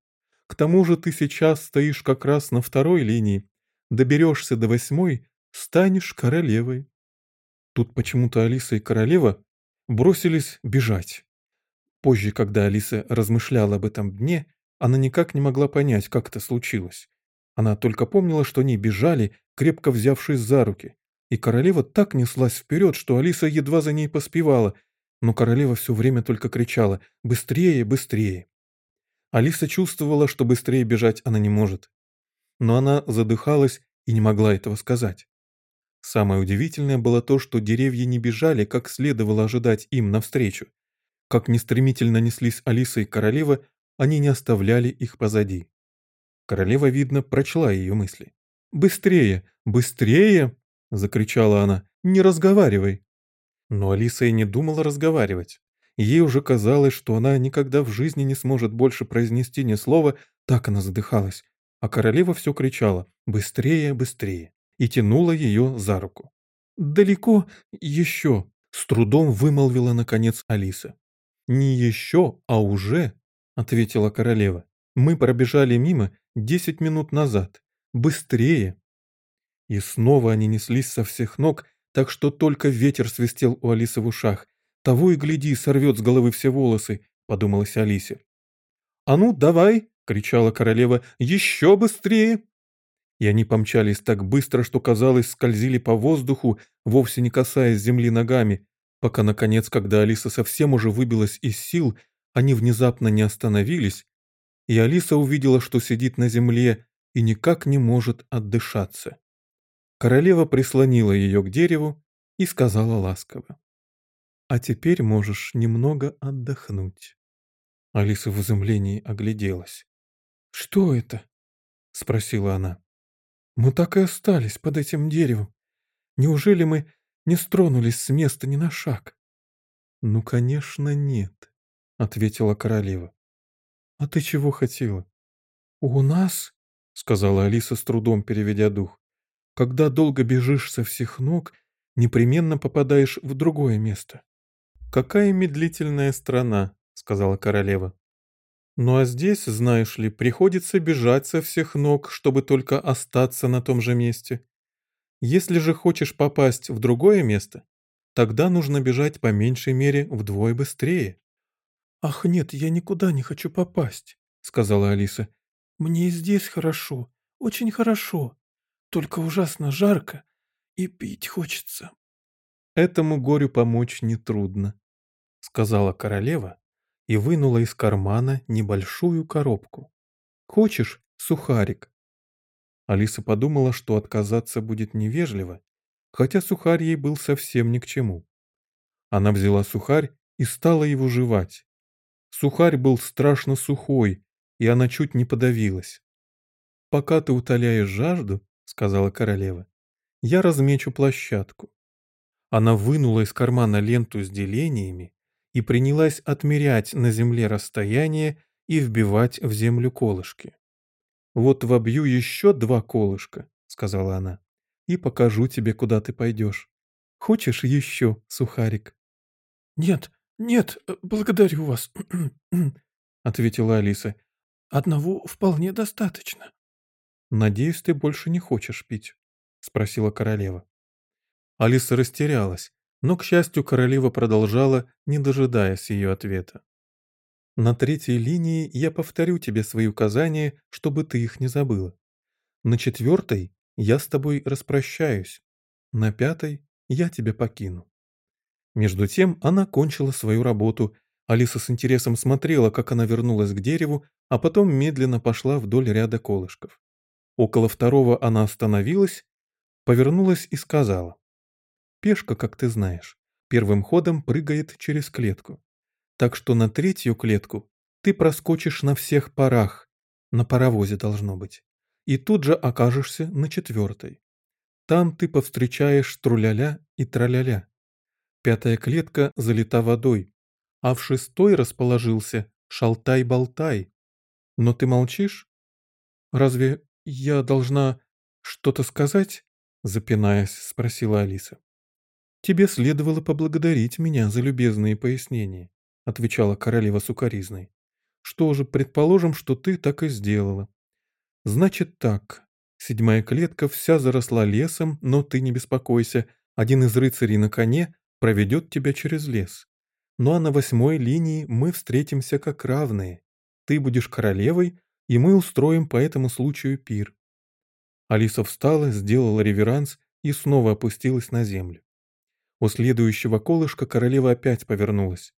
К тому же ты сейчас стоишь как раз на второй линии. Доберешься до восьмой, станешь королевой. Тут почему-то Алиса и королева бросились бежать. Позже, когда Алиса размышляла об этом дне, она никак не могла понять, как это случилось. Она только помнила, что они бежали, крепко взявшись за руки. И королева так неслась вперед, что Алиса едва за ней поспевала, но королева все время только кричала «Быстрее, быстрее!». Алиса чувствовала, что быстрее бежать она не может. Но она задыхалась и не могла этого сказать. Самое удивительное было то, что деревья не бежали, как следовало ожидать им навстречу. Как ни стремительно неслись Алиса и королева, они не оставляли их позади. Королева, видно, прочла ее мысли. «Быстрее! Быстрее!» — закричала она. «Не разговаривай!» Но Алиса и не думала разговаривать. Ей уже казалось, что она никогда в жизни не сможет больше произнести ни слова, так она задыхалась. А королева все кричала «Быстрее, быстрее!» и тянула ее за руку. «Далеко еще», — с трудом вымолвила наконец Алиса. «Не еще, а уже», — ответила королева. «Мы пробежали мимо десять минут назад. Быстрее!» И снова они неслись со всех ног, так что только ветер свистел у Алисы в ушах. «Того и гляди, сорвет с головы все волосы», — подумалась Алисе. «А ну, давай!» — кричала королева. «Еще быстрее!» И они помчались так быстро, что, казалось, скользили по воздуху, вовсе не касаясь земли ногами, пока, наконец, когда Алиса совсем уже выбилась из сил, они внезапно не остановились, и Алиса увидела, что сидит на земле и никак не может отдышаться. Королева прислонила ее к дереву и сказала ласково. «А теперь можешь немного отдохнуть». Алиса в изумлении огляделась. «Что это?» — спросила она. «Мы так и остались под этим деревом. Неужели мы не стронулись с места ни на шаг?» «Ну, конечно, нет», — ответила королева. «А ты чего хотела?» «У нас», — сказала Алиса с трудом, переведя дух, «когда долго бежишь со всех ног, непременно попадаешь в другое место». «Какая медлительная страна», — сказала королева. «Ну а здесь, знаешь ли, приходится бежать со всех ног, чтобы только остаться на том же месте. Если же хочешь попасть в другое место, тогда нужно бежать по меньшей мере вдвое быстрее». «Ах нет, я никуда не хочу попасть», — сказала Алиса. «Мне здесь хорошо, очень хорошо, только ужасно жарко и пить хочется». «Этому горю помочь нетрудно», — сказала королева и вынула из кармана небольшую коробку. «Хочешь сухарик?» Алиса подумала, что отказаться будет невежливо, хотя сухарь ей был совсем ни к чему. Она взяла сухарь и стала его жевать. Сухарь был страшно сухой, и она чуть не подавилась. «Пока ты утоляешь жажду, — сказала королева, — я размечу площадку». Она вынула из кармана ленту с делениями и принялась отмерять на земле расстояние и вбивать в землю колышки. «Вот вобью еще два колышка», — сказала она, — «и покажу тебе, куда ты пойдешь. Хочешь еще сухарик?» «Нет, нет, благодарю вас», <clears throat> — ответила Алиса. «Одного вполне достаточно». «Надеюсь, ты больше не хочешь пить?» — спросила королева. Алиса растерялась, но, к счастью, королева продолжала, не дожидаясь ее ответа. «На третьей линии я повторю тебе свои указания, чтобы ты их не забыла. На четвертой я с тобой распрощаюсь. На пятой я тебя покину». Между тем она кончила свою работу. Алиса с интересом смотрела, как она вернулась к дереву, а потом медленно пошла вдоль ряда колышков. Около второго она остановилась, повернулась и сказала. Пешка, как ты знаешь, первым ходом прыгает через клетку. Так что на третью клетку ты проскочишь на всех парах, на паровозе должно быть, и тут же окажешься на четвертой. Там ты повстречаешь труляля и траляля. Пятая клетка залита водой, а в шестой расположился шалтай-болтай. Но ты молчишь? Разве я должна что-то сказать? Запинаясь, спросила Алиса. «Тебе следовало поблагодарить меня за любезные пояснения», отвечала королева сукаризной. «Что же, предположим, что ты так и сделала. Значит так, седьмая клетка вся заросла лесом, но ты не беспокойся, один из рыцарей на коне проведет тебя через лес. Ну а на восьмой линии мы встретимся как равные. Ты будешь королевой, и мы устроим по этому случаю пир». Алиса встала, сделала реверанс и снова опустилась на землю. У следующего колышка королева опять повернулась.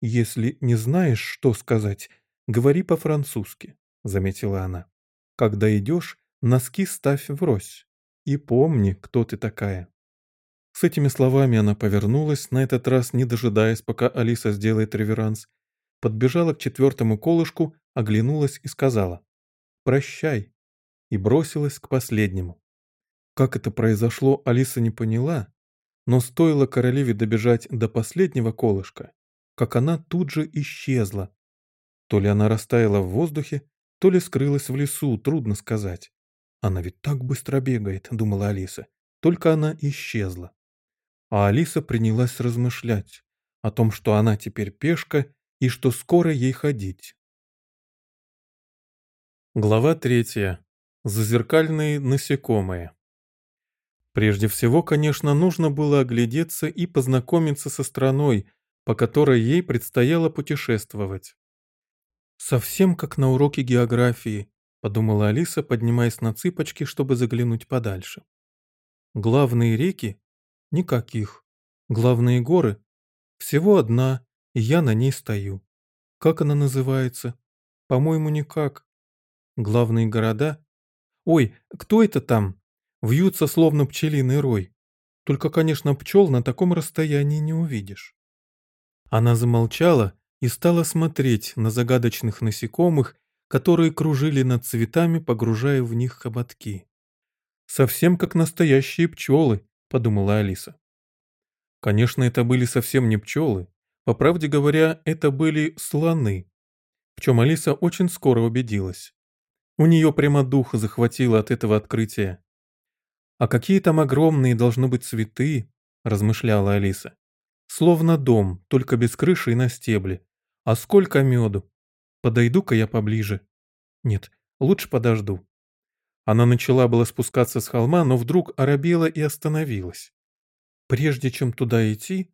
«Если не знаешь, что сказать, говори по-французски», — заметила она. «Когда идешь, носки ставь врозь. И помни, кто ты такая». С этими словами она повернулась, на этот раз не дожидаясь, пока Алиса сделает реверанс, подбежала к четвертому колышку, оглянулась и сказала «Прощай» и бросилась к последнему. Как это произошло, Алиса не поняла, но стоило королеве добежать до последнего колышка, как она тут же исчезла. То ли она растаяла в воздухе, то ли скрылась в лесу, трудно сказать. Она ведь так быстро бегает, думала Алиса, только она исчезла. А Алиса принялась размышлять о том, что она теперь пешка и что скоро ей ходить. Глава третья. Зазеркальные насекомые. Прежде всего, конечно, нужно было оглядеться и познакомиться со страной, по которой ей предстояло путешествовать. «Совсем как на уроке географии», — подумала Алиса, поднимаясь на цыпочки, чтобы заглянуть подальше. «Главные реки? Никаких. Главные горы? Всего одна, и я на ней стою. Как она называется? По-моему, никак главные города. Ой, кто это там? Вьются словно пчелиный рой. Только, конечно, пчел на таком расстоянии не увидишь. Она замолчала и стала смотреть на загадочных насекомых, которые кружили над цветами, погружая в них хоботки. «Совсем как настоящие пчелы», — подумала Алиса. Конечно, это были совсем не пчелы. По правде говоря, это были слоны, в чем Алиса очень скоро убедилась. У нее прямо дух захватило от этого открытия. «А какие там огромные должны быть цветы?» – размышляла Алиса. «Словно дом, только без крыши и на стебле. А сколько меду? Подойду-ка я поближе. Нет, лучше подожду». Она начала было спускаться с холма, но вдруг оробела и остановилась. Прежде чем туда идти,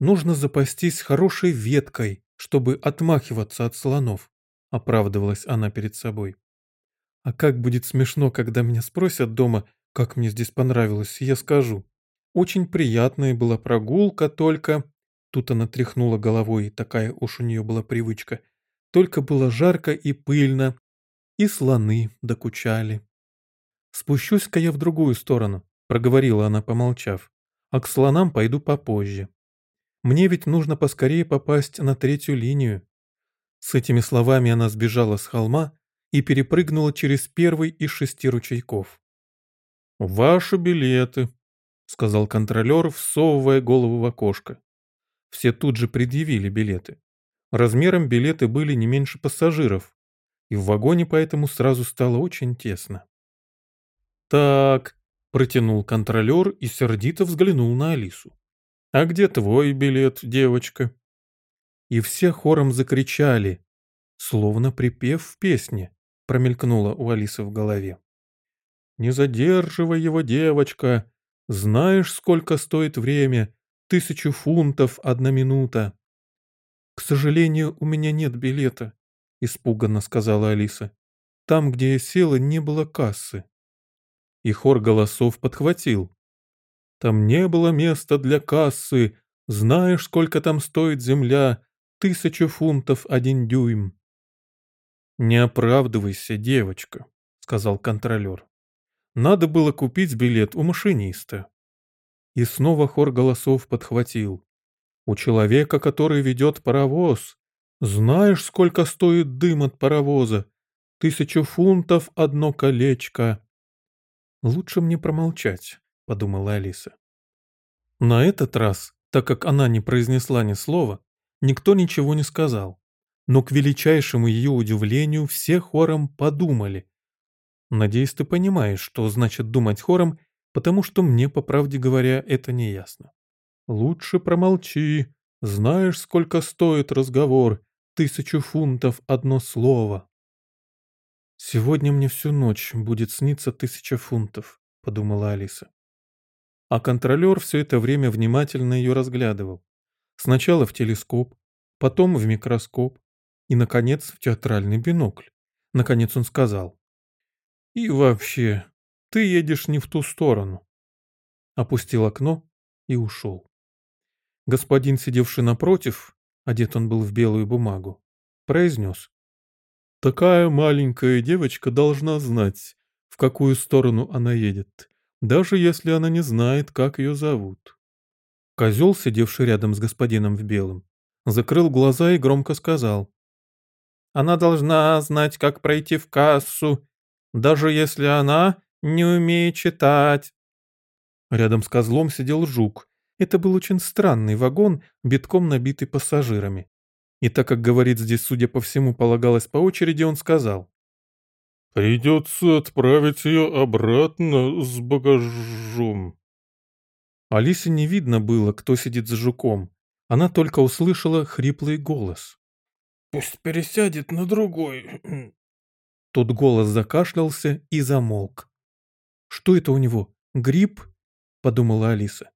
нужно запастись хорошей веткой, чтобы отмахиваться от слонов, оправдывалась она перед собой. А как будет смешно, когда меня спросят дома, как мне здесь понравилось, я скажу. Очень приятная была прогулка, только... Тут она тряхнула головой, такая уж у нее была привычка. Только было жарко и пыльно, и слоны докучали. «Спущусь-ка я в другую сторону», — проговорила она, помолчав. «А к слонам пойду попозже. Мне ведь нужно поскорее попасть на третью линию». С этими словами она сбежала с холма, и перепрыгнула через первый из шести ручейков. «Ваши билеты», — сказал контролер, всовывая голову в окошко. Все тут же предъявили билеты. Размером билеты были не меньше пассажиров, и в вагоне поэтому сразу стало очень тесно. «Так», — протянул контролер и сердито взглянул на Алису. «А где твой билет, девочка?» И все хором закричали, словно припев в песне промелькнуло у Алисы в голове. «Не задерживай его, девочка. Знаешь, сколько стоит время? Тысячу фунтов одна минута». «К сожалению, у меня нет билета», — испуганно сказала Алиса. «Там, где я села, не было кассы». И хор голосов подхватил. «Там не было места для кассы. Знаешь, сколько там стоит земля? Тысячу фунтов один дюйм». «Не оправдывайся, девочка», — сказал контролер. «Надо было купить билет у машиниста». И снова хор голосов подхватил. «У человека, который ведет паровоз. Знаешь, сколько стоит дым от паровоза? Тысячу фунтов одно колечко». «Лучше мне промолчать», — подумала Алиса. На этот раз, так как она не произнесла ни слова, никто ничего не сказал но к величайшему ее удивлению все хором подумали. Надеюсь, ты понимаешь, что значит думать хором, потому что мне, по правде говоря, это не ясно. Лучше промолчи. Знаешь, сколько стоит разговор? Тысячу фунтов одно слово. Сегодня мне всю ночь будет сниться тысяча фунтов, подумала Алиса. А контролер все это время внимательно ее разглядывал. Сначала в телескоп, потом в микроскоп, и, наконец, в театральный бинокль. Наконец он сказал. «И вообще, ты едешь не в ту сторону». Опустил окно и ушел. Господин, сидевший напротив, одет он был в белую бумагу, произнес. «Такая маленькая девочка должна знать, в какую сторону она едет, даже если она не знает, как ее зовут». Козел, сидевший рядом с господином в белом, закрыл глаза и громко сказал. Она должна знать, как пройти в кассу, даже если она не умеет читать. Рядом с козлом сидел жук. Это был очень странный вагон, битком набитый пассажирами. И так как говорить здесь, судя по всему, полагалось по очереди, он сказал. «Придется отправить ее обратно с багажом». Алисе не видно было, кто сидит за жуком. Она только услышала хриплый голос. Пусть пересядет на другой. Тот голос закашлялся и замолк. «Что это у него? Грипп?» – подумала Алиса.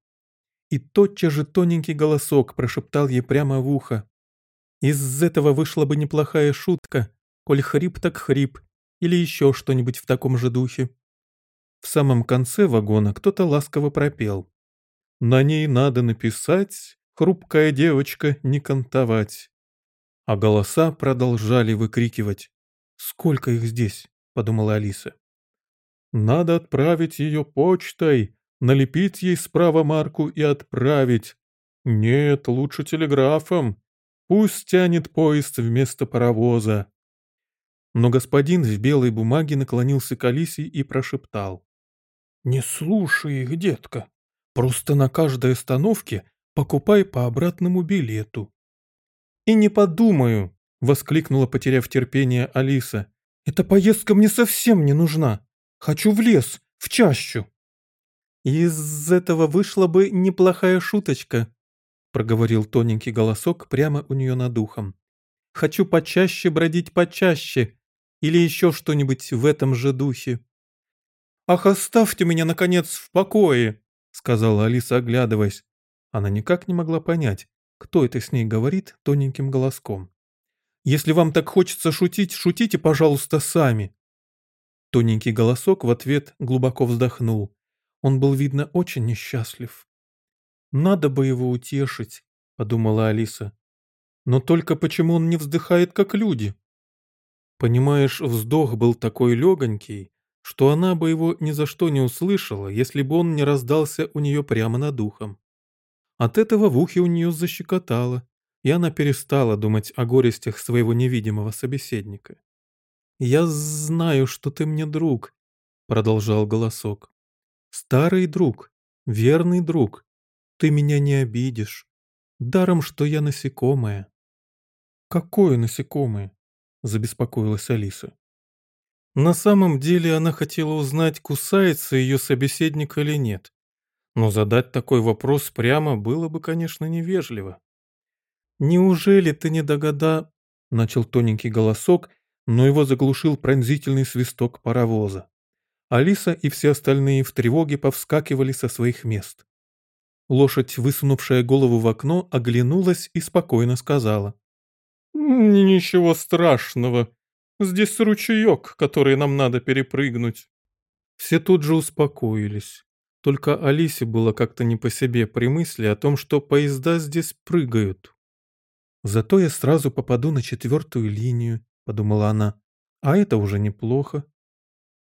И тотчас же тоненький голосок прошептал ей прямо в ухо. «Из этого вышла бы неплохая шутка, коль хрип так хрип, или еще что-нибудь в таком же духе». В самом конце вагона кто-то ласково пропел. «На ней надо написать, хрупкая девочка, не кантовать». А голоса продолжали выкрикивать. «Сколько их здесь?» — подумала Алиса. «Надо отправить ее почтой, налепить ей справа марку и отправить. Нет, лучше телеграфом. Пусть тянет поезд вместо паровоза». Но господин в белой бумаге наклонился к Алисе и прошептал. «Не слушай их, детка. Просто на каждой остановке покупай по обратному билету». «И не подумаю», — воскликнула, потеряв терпение Алиса. «Эта поездка мне совсем не нужна. Хочу в лес, в чащу». «Из этого вышла бы неплохая шуточка», — проговорил тоненький голосок прямо у нее над ухом. «Хочу почаще бродить почаще, или еще что-нибудь в этом же духе». «Ах, оставьте меня, наконец, в покое!» — сказала Алиса, оглядываясь. Она никак не могла понять, кто это с ней говорит тоненьким голоском. «Если вам так хочется шутить, шутите, пожалуйста, сами». Тоненький голосок в ответ глубоко вздохнул. Он был, видно, очень несчастлив. «Надо бы его утешить», — подумала Алиса. «Но только почему он не вздыхает, как люди?» Понимаешь, вздох был такой легонький, что она бы его ни за что не услышала, если бы он не раздался у нее прямо над ухом. От этого в ухе у нее защекотало, и она перестала думать о горестях своего невидимого собеседника. «Я знаю, что ты мне друг», — продолжал голосок. «Старый друг, верный друг, ты меня не обидишь. Даром, что я насекомое». «Какое насекомое?» — забеспокоилась Алиса. На самом деле она хотела узнать, кусается ее собеседник или нет. Но задать такой вопрос прямо было бы, конечно, невежливо. «Неужели ты не догада...» — начал тоненький голосок, но его заглушил пронзительный свисток паровоза. Алиса и все остальные в тревоге повскакивали со своих мест. Лошадь, высунувшая голову в окно, оглянулась и спокойно сказала. «Ничего страшного. Здесь ручеек, который нам надо перепрыгнуть». Все тут же успокоились. Только Алисе было как-то не по себе при мысли о том, что поезда здесь прыгают. «Зато я сразу попаду на четвертую линию», — подумала она. «А это уже неплохо».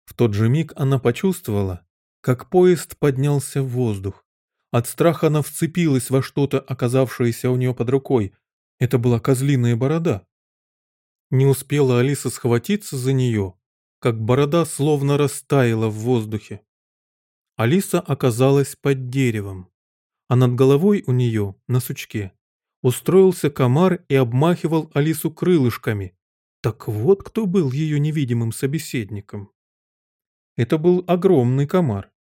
В тот же миг она почувствовала, как поезд поднялся в воздух. От страха она вцепилась во что-то, оказавшееся у нее под рукой. Это была козлиная борода. Не успела Алиса схватиться за нее, как борода словно растаяла в воздухе. Алиса оказалась под деревом, а над головой у нее, на сучке, устроился комар и обмахивал Алису крылышками. Так вот кто был ее невидимым собеседником. Это был огромный комар.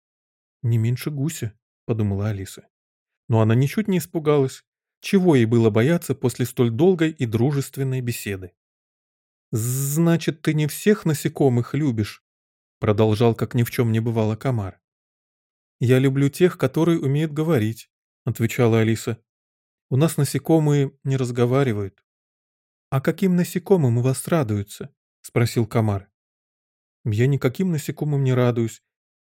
Не меньше гуся, подумала Алиса. Но она ничуть не испугалась. Чего ей было бояться после столь долгой и дружественной беседы? «Значит, ты не всех насекомых любишь?» Продолжал, как ни в чем не бывало, комар. «Я люблю тех, которые умеют говорить», — отвечала Алиса. «У нас насекомые не разговаривают». «А каким насекомым у вас радуются?» — спросил комар. «Я никаким насекомым не радуюсь,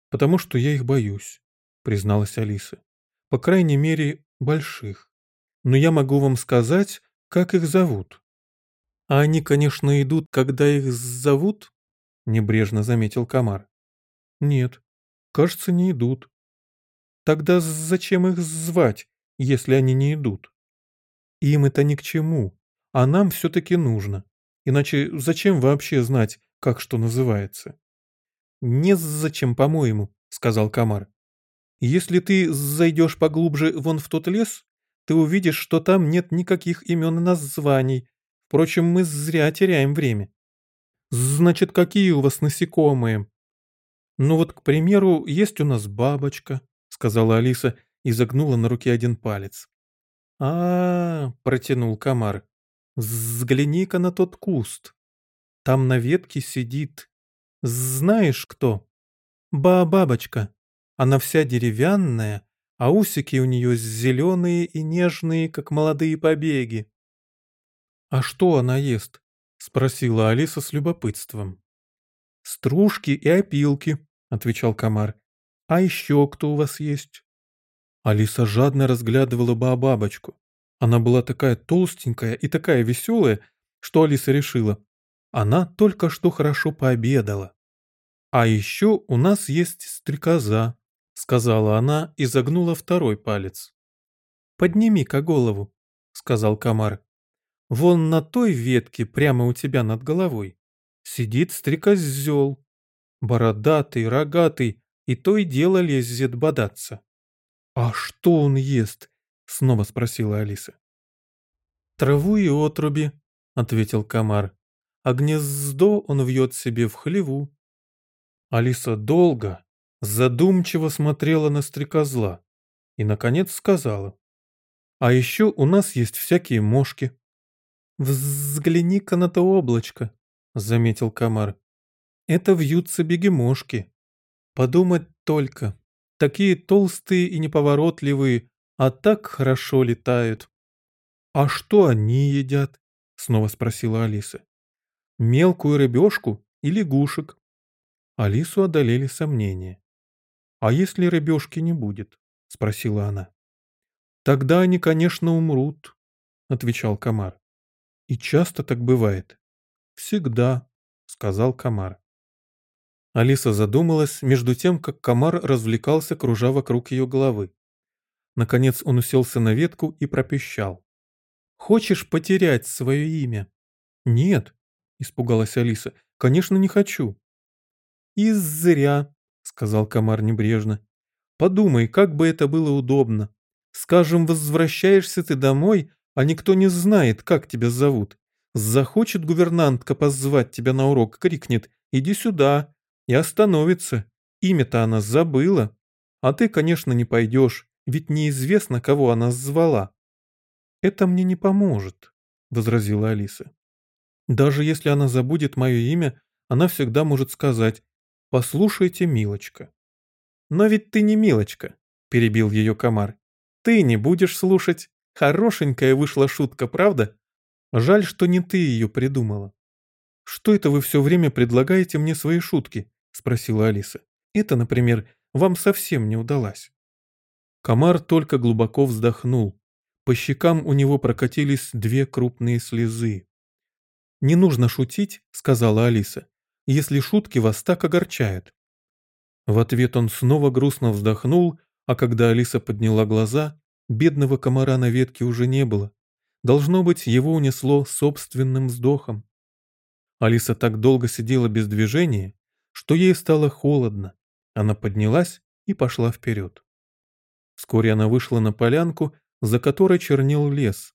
потому что я их боюсь», — призналась Алиса. «По крайней мере, больших. Но я могу вам сказать, как их зовут». «А они, конечно, идут, когда их зовут?» — небрежно заметил комар. «Нет, кажется, не идут». «Тогда зачем их звать, если они не идут?» «Им это ни к чему, а нам все-таки нужно. Иначе зачем вообще знать, как что называется?» «Незачем, по-моему», — сказал комар. «Если ты зайдешь поглубже вон в тот лес, ты увидишь, что там нет никаких имен и названий, Впрочем, мы зря теряем время. Значит, какие у вас насекомые? Ну вот, к примеру, есть у нас бабочка, сказала Алиса и загнула на руке один палец. А, протянул комар. Взгляни-ка на тот куст. Там на ветке сидит Знаешь кто? Ба-бабочка. Она вся деревянная, а усики у нее зеленые и нежные, как молодые побеги. «А что она ест?» — спросила Алиса с любопытством. «Стружки и опилки», — отвечал комар. «А еще кто у вас есть?» Алиса жадно разглядывала бабочку. Она была такая толстенькая и такая веселая, что Алиса решила, она только что хорошо пообедала. «А еще у нас есть стрекоза», — сказала она и загнула второй палец. «Подними-ка голову», — сказал комар. «Вон на той ветке прямо у тебя над головой сидит стрекозел, бородатый, рогатый, и то и дело лезет бодаться». «А что он ест?» — снова спросила Алиса. «Траву и отруби», — ответил комар а гнездо он вьет себе в хлеву. Алиса долго, задумчиво смотрела на стрекозла и, наконец, сказала. «А еще у нас есть всякие мошки». «Взгляни-ка на то облачко», — заметил комар. «Это вьются бегемошки. Подумать только, такие толстые и неповоротливые, а так хорошо летают». «А что они едят?» — снова спросила Алиса мелкую рыбешку и лягушек. Алису одолели сомнения. «А если рыбешки не будет?» — спросила она. «Тогда они, конечно, умрут», — отвечал комар. «И часто так бывает?» «Всегда», — сказал комар. Алиса задумалась между тем, как комар развлекался, кружа вокруг ее головы. Наконец он уселся на ветку и пропищал. «Хочешь потерять свое имя?» «Нет, испугалась Алиса. «Конечно, не хочу». «И зря», — сказал комар небрежно. «Подумай, как бы это было удобно. Скажем, возвращаешься ты домой, а никто не знает, как тебя зовут. Захочет гувернантка позвать тебя на урок, крикнет «Иди сюда!» И остановится. Имя-то она забыла. А ты, конечно, не пойдешь, ведь неизвестно, кого она звала. «Это мне не поможет», — возразила Алиса. Даже если она забудет мое имя, она всегда может сказать «Послушайте, милочка». «Но ведь ты не милочка», — перебил ее комар. «Ты не будешь слушать. Хорошенькая вышла шутка, правда? Жаль, что не ты ее придумала». «Что это вы все время предлагаете мне свои шутки?» — спросила Алиса. «Это, например, вам совсем не удалось». Комар только глубоко вздохнул. По щекам у него прокатились две крупные слезы. «Не нужно шутить», — сказала Алиса, — «если шутки вас так огорчают». В ответ он снова грустно вздохнул, а когда Алиса подняла глаза, бедного комара на ветке уже не было. Должно быть, его унесло собственным вздохом. Алиса так долго сидела без движения, что ей стало холодно. Она поднялась и пошла вперед. Вскоре она вышла на полянку, за которой чернел лес.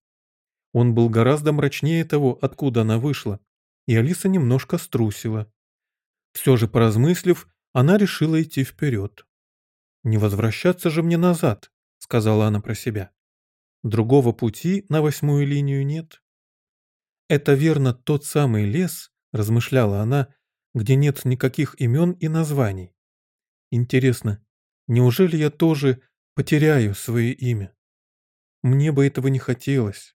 Он был гораздо мрачнее того, откуда она вышла, и Алиса немножко струсила. Все же, поразмыслив, она решила идти вперед. «Не возвращаться же мне назад», — сказала она про себя. «Другого пути на восьмую линию нет». «Это верно тот самый лес», — размышляла она, «где нет никаких имен и названий. Интересно, неужели я тоже потеряю свое имя? Мне бы этого не хотелось.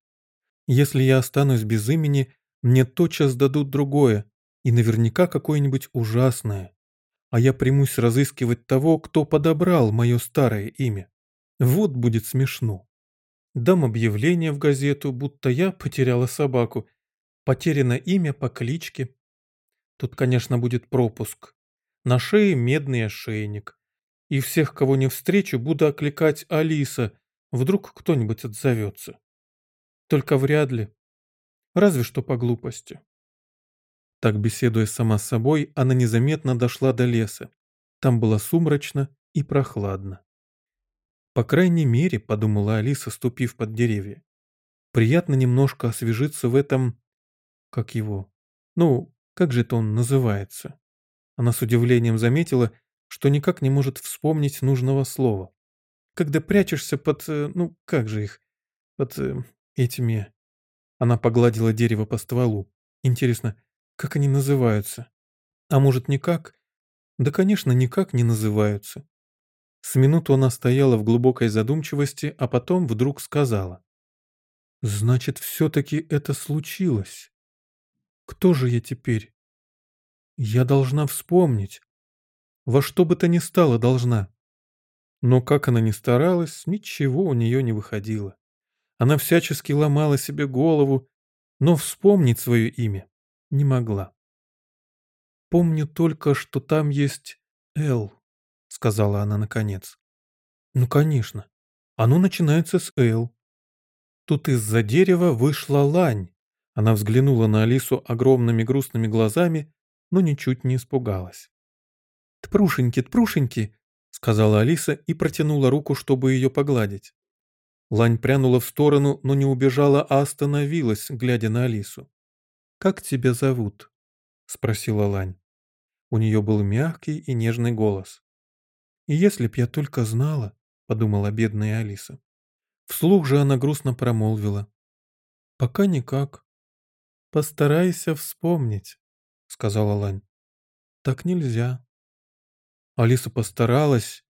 Если я останусь без имени, мне тотчас дадут другое, и наверняка какое-нибудь ужасное. А я примусь разыскивать того, кто подобрал мое старое имя. Вот будет смешно. Дам объявление в газету, будто я потеряла собаку. Потеряно имя по кличке. Тут, конечно, будет пропуск. На шее медный ошейник. И всех, кого не встречу, буду окликать Алиса. Вдруг кто-нибудь отзовется. Только вряд ли. Разве что по глупости. Так, беседуя сама с собой, она незаметно дошла до леса. Там было сумрачно и прохладно. По крайней мере, подумала Алиса, ступив под деревья, приятно немножко освежиться в этом... Как его? Ну, как же это он называется? Она с удивлением заметила, что никак не может вспомнить нужного слова. Когда прячешься под... Э, ну, как же их? Под э, этими... Она погладила дерево по стволу. Интересно, как они называются? А может, никак? Да, конечно, никак не называются. С минуту она стояла в глубокой задумчивости, а потом вдруг сказала. «Значит, все-таки это случилось. Кто же я теперь? Я должна вспомнить. Во что бы то ни стало должна». Но как она ни старалась, ничего у нее не выходило. Она всячески ломала себе голову, но вспомнить свое имя не могла. «Помню только, что там есть Эл», — сказала она наконец. «Ну, конечно. Оно начинается с Эл». Тут из-за дерева вышла лань. Она взглянула на Алису огромными грустными глазами, но ничуть не испугалась. «Тпрушеньки, тпрушеньки!» — сказала Алиса и протянула руку, чтобы ее погладить. Лань прянула в сторону, но не убежала, а остановилась, глядя на Алису. «Как тебя зовут?» — спросила Лань. У нее был мягкий и нежный голос. «И если б я только знала», — подумала бедная Алиса. Вслух же она грустно промолвила. «Пока никак». «Постарайся вспомнить», — сказала Лань. «Так нельзя». Алиса постаралась,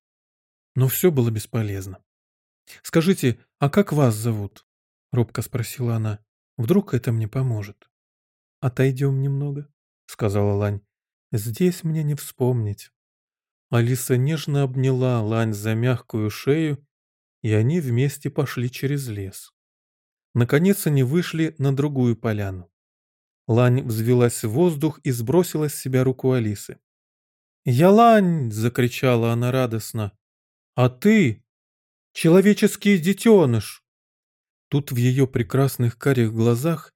но все было бесполезно. «Скажите, а как вас зовут?» — робко спросила она. «Вдруг это мне поможет?» «Отойдем немного», — сказала Лань. Здесь мне не вспомнить. Алиса нежно обняла Лань за мягкую шею, и они вместе пошли через лес. Наконец они вышли на другую поляну. Лань взвелась в воздух и сбросила с себя руку Алисы. «Я Лань!» — закричала она радостно. «А ты? Человеческий детеныш!» Тут в ее прекрасных карих глазах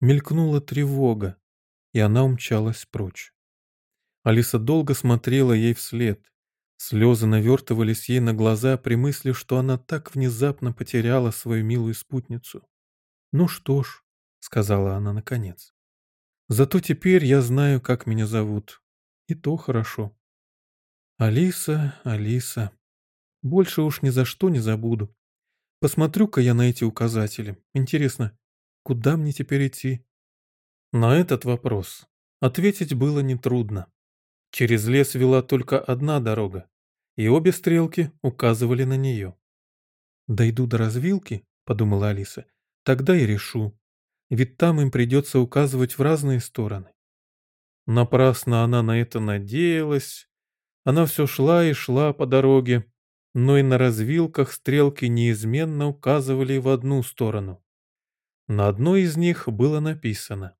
мелькнула тревога, и она умчалась прочь. Алиса долго смотрела ей вслед. Слезы навертывались ей на глаза при мысли, что она так внезапно потеряла свою милую спутницу. «Ну что ж», — сказала она наконец, — «зато теперь я знаю, как меня зовут. И то хорошо. Алиса, Алиса, больше уж ни за что не забуду. Посмотрю-ка я на эти указатели. Интересно, куда мне теперь идти?» На этот вопрос ответить было нетрудно. Через лес вела только одна дорога, и обе стрелки указывали на нее. «Дойду до развилки», — подумала Алиса, — «тогда и решу, ведь там им придется указывать в разные стороны». Напрасно она на это надеялась. Она все шла и шла по дороге, но и на развилках стрелки неизменно указывали в одну сторону. На одной из них было написано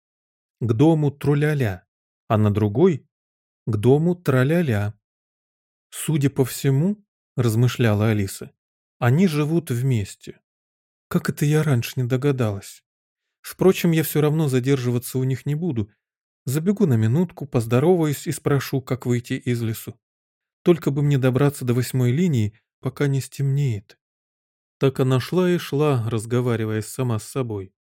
«К дому Труляля», а на другой к дому траля-ля. Судя по всему, размышляла Алиса, они живут вместе. Как это я раньше не догадалась? Впрочем, я все равно задерживаться у них не буду. Забегу на минутку, поздороваюсь и спрошу, как выйти из лесу. Только бы мне добраться до восьмой линии, пока не стемнеет. Так она шла и шла, разговаривая сама с собой.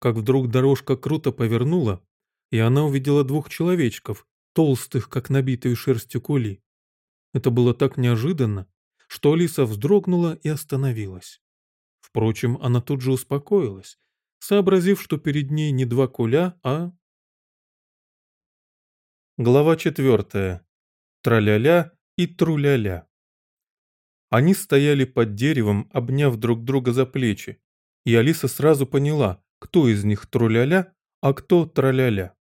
Как вдруг дорожка круто повернула, и она увидела двух человечков, толстых, как набитые шерстью кули. Это было так неожиданно, что Алиса вздрогнула и остановилась. Впрочем, она тут же успокоилась, сообразив, что перед ней не два куля, а... Глава четвертая. Траля-ля и труля-ля. Они стояли под деревом, обняв друг друга за плечи, и Алиса сразу поняла, кто из них труля-ля, а кто траля-ля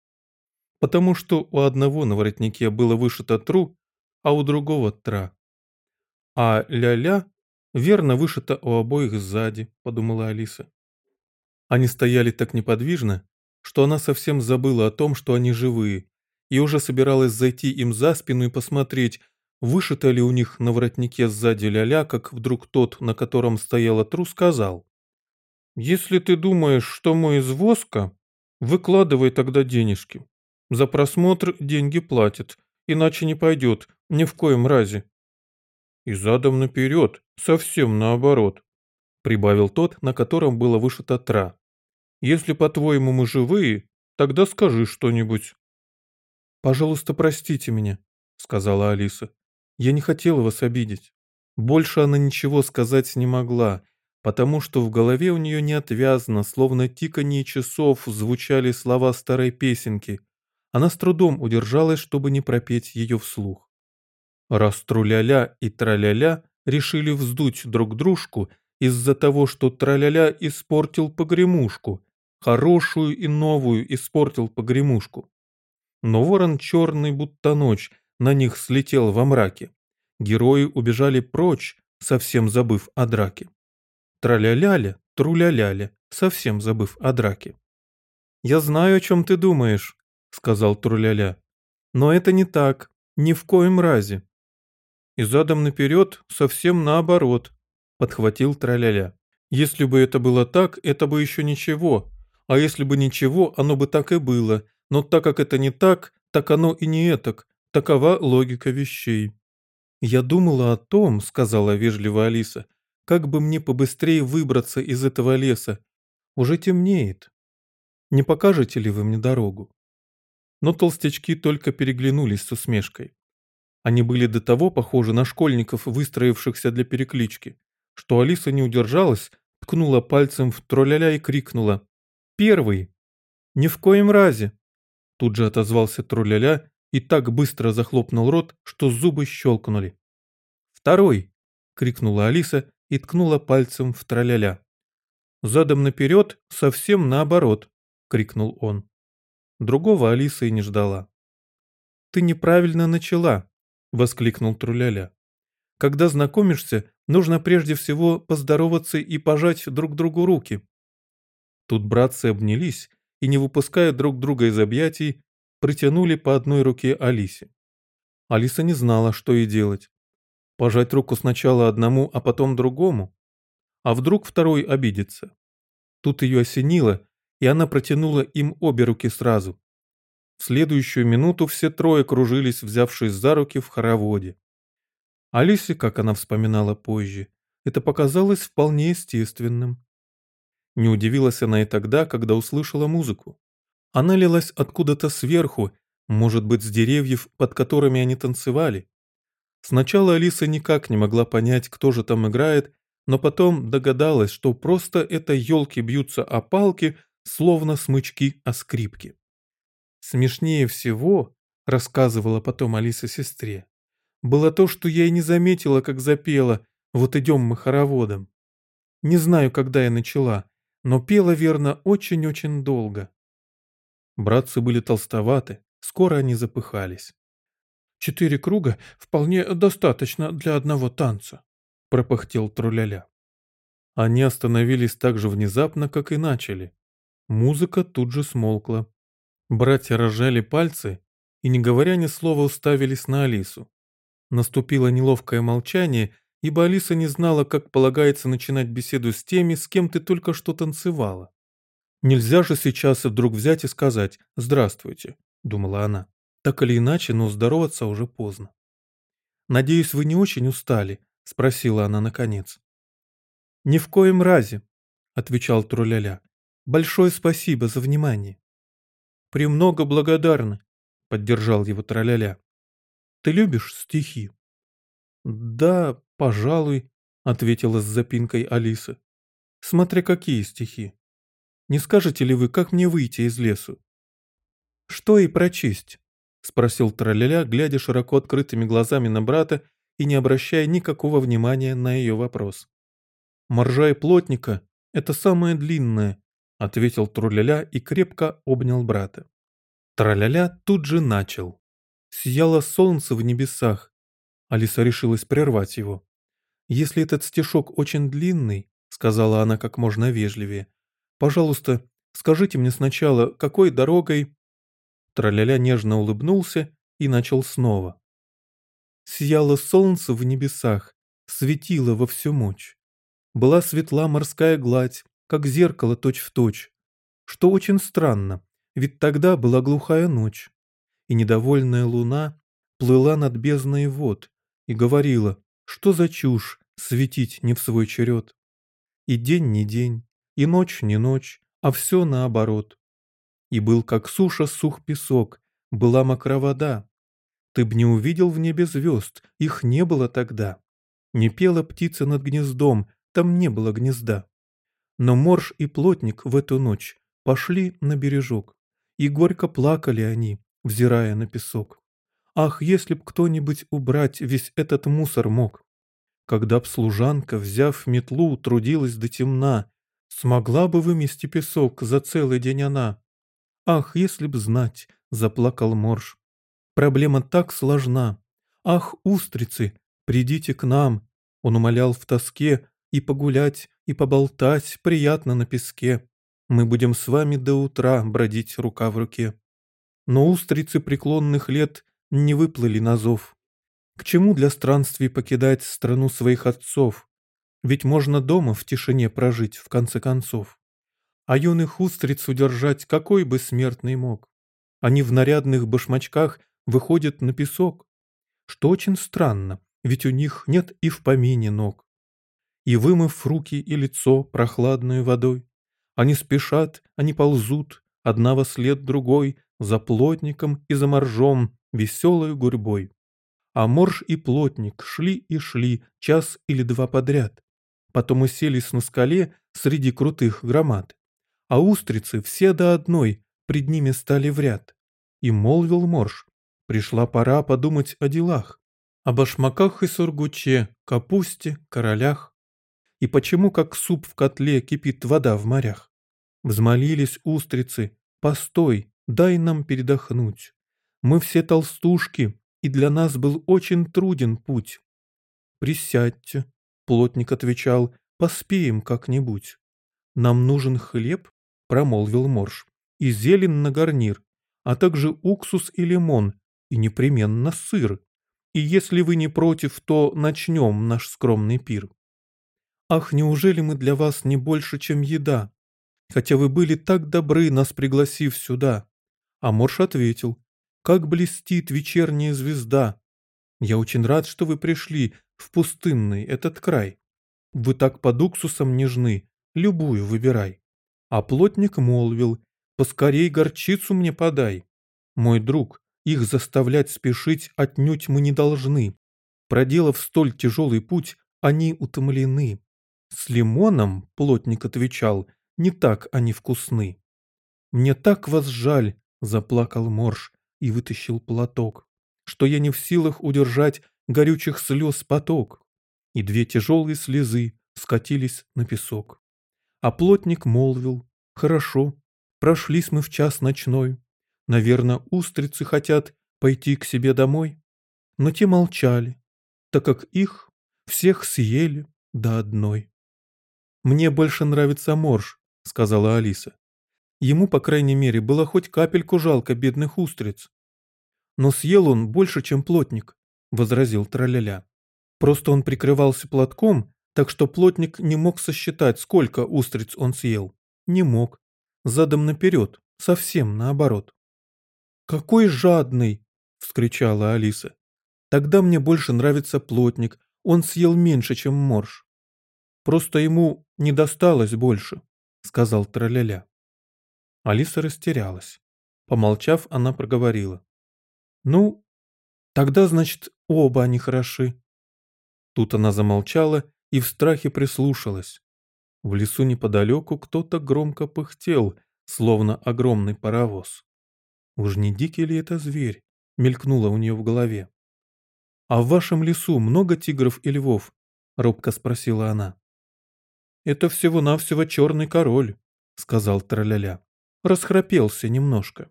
потому что у одного на воротнике было вышито «тру», а у другого «тра». А «ля-ля» верно вышито у обоих сзади, подумала Алиса. Они стояли так неподвижно, что она совсем забыла о том, что они живые, и уже собиралась зайти им за спину и посмотреть, вышито ли у них на воротнике сзади ля-ля, как вдруг тот, на котором стояла тру, сказал. «Если ты думаешь, что мы из воска, выкладывай тогда денежки. За просмотр деньги платят, иначе не пойдет, ни в коем разе. И задом наперед, совсем наоборот, прибавил тот, на котором было вышито «тра». Если, по-твоему, мы живые, тогда скажи что-нибудь. «Пожалуйста, простите меня», — сказала Алиса. «Я не хотела вас обидеть». Больше она ничего сказать не могла, потому что в голове у нее неотвязно, словно тиканье часов, звучали слова старой песенки — она с трудом удержалась, чтобы не пропеть ее вслух. Раз труляля и траляля решили вздуть друг дружку из-за того, что траляля испортил погремушку, хорошую и новую испортил погремушку. Но ворон черный, будто ночь, на них слетел во мраке. Герои убежали прочь, совсем забыв о драке. Траля-ляля, труля-ляля, совсем забыв о драке. «Я знаю, о чем ты думаешь», — сказал Труляля. «Но это не так, ни в коем разе». «И задом наперед совсем наоборот», — подхватил Траляля. «Если бы это было так, это бы еще ничего, а если бы ничего, оно бы так и было, но так как это не так, так оно и не этак, такова логика вещей». «Я думала о том», — сказала вежливо Алиса, «как бы мне побыстрее выбраться из этого леса. Уже темнеет. Не покажете ли вы мне дорогу?» Но толстячки только переглянулись с усмешкой. Они были до того похожи на школьников, выстроившихся для переклички, что Алиса не удержалась, ткнула пальцем в тролляля и крикнула «Первый!» «Ни в коем разе!» Тут же отозвался тролляля и так быстро захлопнул рот, что зубы щелкнули. «Второй!» — крикнула Алиса и ткнула пальцем в траляля. «Задом наперед, совсем наоборот!» — крикнул он. Другого Алиса и не ждала. «Ты неправильно начала!» — воскликнул Труляля. «Когда знакомишься, нужно прежде всего поздороваться и пожать друг другу руки». Тут братцы обнялись и, не выпуская друг друга из объятий, протянули по одной руке Алисе. Алиса не знала, что ей делать. Пожать руку сначала одному, а потом другому? А вдруг второй обидится? Тут ее осенило, и она протянула им обе руки сразу. В следующую минуту все трое кружились, взявшись за руки в хороводе. Алисе, как она вспоминала позже, это показалось вполне естественным. Не удивилась она и тогда, когда услышала музыку. Она лилась откуда-то сверху, может быть, с деревьев, под которыми они танцевали. Сначала Алиса никак не могла понять, кто же там играет, но потом догадалась, что просто это елки бьются о палки, словно смычки о скрипке. Смешнее всего, рассказывала потом Алиса сестре, было то, что я и не заметила, как запела «Вот идем мы хороводом». Не знаю, когда я начала, но пела, верно, очень-очень долго. Братцы были толстоваты, скоро они запыхались. «Четыре круга вполне достаточно для одного танца», — пропыхтел Труляля. Они остановились так же внезапно, как и начали. Музыка тут же смолкла. Братья разжали пальцы и, не говоря ни слова, уставились на Алису. Наступило неловкое молчание, ибо Алиса не знала, как полагается начинать беседу с теми, с кем ты только что танцевала. «Нельзя же сейчас вдруг взять и сказать «Здравствуйте», — думала она. Так или иначе, но здороваться уже поздно. «Надеюсь, вы не очень устали?» — спросила она наконец. «Ни в коем разе», — отвечал Труляля. «Большое спасибо за внимание». «Премного благодарны», — поддержал его Траляля. «Ты любишь стихи?» «Да, пожалуй», — ответила с запинкой Алиса. «Смотря какие стихи. Не скажете ли вы, как мне выйти из лесу?» «Что и прочесть?» — спросил Траляля, глядя широко открытыми глазами на брата и не обращая никакого внимания на ее вопрос. «Моржа и плотника — это самое длинное», — ответил Труляля и крепко обнял брата. Траляля тут же начал. Сияло солнце в небесах. Алиса решилась прервать его. «Если этот стишок очень длинный», — сказала она как можно вежливее, «пожалуйста, скажите мне сначала, какой дорогой...» Траляля нежно улыбнулся и начал снова. Сияло солнце в небесах, светило во всю мощь. Была светла морская гладь, как зеркало точь-в-точь. Точь. Что очень странно, ведь тогда была глухая ночь. И недовольная луна плыла над бездной вод и говорила, что за чушь светить не в свой черед. И день не день, и ночь не ночь, а все наоборот. И был как суша сух песок, была мокра вода. Ты б не увидел в небе звезд, их не было тогда. Не пела птица над гнездом, там не было гнезда. Но морж и плотник в эту ночь пошли на бережок, и горько плакали они, взирая на песок. Ах, если б кто-нибудь убрать весь этот мусор мог! Когда б служанка, взяв метлу, трудилась до темна, смогла бы вымести песок за целый день она. Ах, если б знать, заплакал Морж. Проблема так сложна. Ах, устрицы, придите к нам. Он умолял в тоске и погулять, и поболтать приятно на песке. Мы будем с вами до утра бродить рука в руке. Но устрицы преклонных лет не выплыли на зов. К чему для странствий покидать страну своих отцов? Ведь можно дома в тишине прожить, в конце концов. А юных устриц удержать какой бы смертный мог? Они в нарядных башмачках выходят на песок. Что очень странно, ведь у них нет и в помине ног. И вымыв руки и лицо прохладной водой, они спешат, они ползут, одна во след другой, за плотником и за моржом, веселой гурьбой. А морж и плотник шли и шли час или два подряд. Потом уселись на скале среди крутых громад. А устрицы все до одной пред ними стали в ряд. И молвил морж, пришла пора подумать о делах. О башмаках и сургуче, капусте, королях. И почему, как суп в котле, кипит вода в морях? Взмолились устрицы, постой, дай нам передохнуть. Мы все толстушки, и для нас был очень труден путь. «Присядьте», — плотник отвечал, — «поспеем как-нибудь». «Нам нужен хлеб», — промолвил Морж, — «и зелень на гарнир, а также уксус и лимон, и непременно сыр. И если вы не против, то начнем наш скромный пир». «Ах, неужели мы для вас не больше, чем еда? Хотя вы были так добры, нас пригласив сюда». А Морж ответил, как блестит вечерняя звезда! Я очень рад, что вы пришли в пустынный этот край. Вы так под уксусом нежны, любую выбирай. А плотник молвил, поскорей горчицу мне подай. Мой друг, их заставлять спешить отнюдь мы не должны. Проделав столь тяжелый путь, они утомлены. С лимоном, плотник отвечал, не так они вкусны. Мне так вас жаль, заплакал Морж, и вытащил платок, что я не в силах удержать горючих слез поток, и две тяжелые слезы скатились на песок. А плотник молвил, хорошо, прошлись мы в час ночной, наверное, устрицы хотят пойти к себе домой. Но те молчали, так как их всех съели до одной. «Мне больше нравится морж», — сказала Алиса. Ему, по крайней мере, было хоть капельку жалко бедных устриц. «Но съел он больше, чем плотник», — возразил Траляля. «Просто он прикрывался платком, так что плотник не мог сосчитать, сколько устриц он съел. Не мог. Задом наперед, совсем наоборот». «Какой жадный!» — вскричала Алиса. «Тогда мне больше нравится плотник, он съел меньше, чем морж». «Просто ему не досталось больше», — сказал Траляля. Алиса растерялась. Помолчав, она проговорила. «Ну, тогда, значит, оба они хороши». Тут она замолчала и в страхе прислушалась. В лесу неподалеку кто-то громко пыхтел, словно огромный паровоз. «Уж не дикий ли это зверь?» — мелькнуло у нее в голове. «А в вашем лесу много тигров и львов?» — робко спросила она. «Это всего-навсего черный король», — сказал Траляля расхрапелся немножко.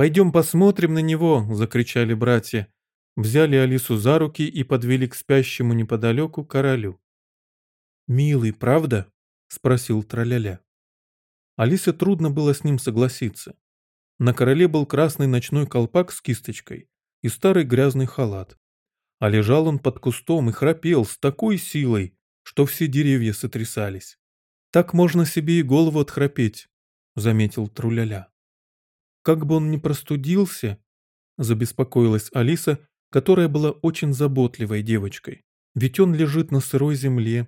«Пойдем посмотрим на него!» — закричали братья. Взяли Алису за руки и подвели к спящему неподалеку королю. «Милый, правда?» — спросил Траляля. Алисе трудно было с ним согласиться. На короле был красный ночной колпак с кисточкой и старый грязный халат. А лежал он под кустом и храпел с такой силой, что все деревья сотрясались. Так можно себе и голову отхрапеть, — заметил Труляля. «Как бы он ни простудился», — забеспокоилась Алиса, которая была очень заботливой девочкой. «Ведь он лежит на сырой земле».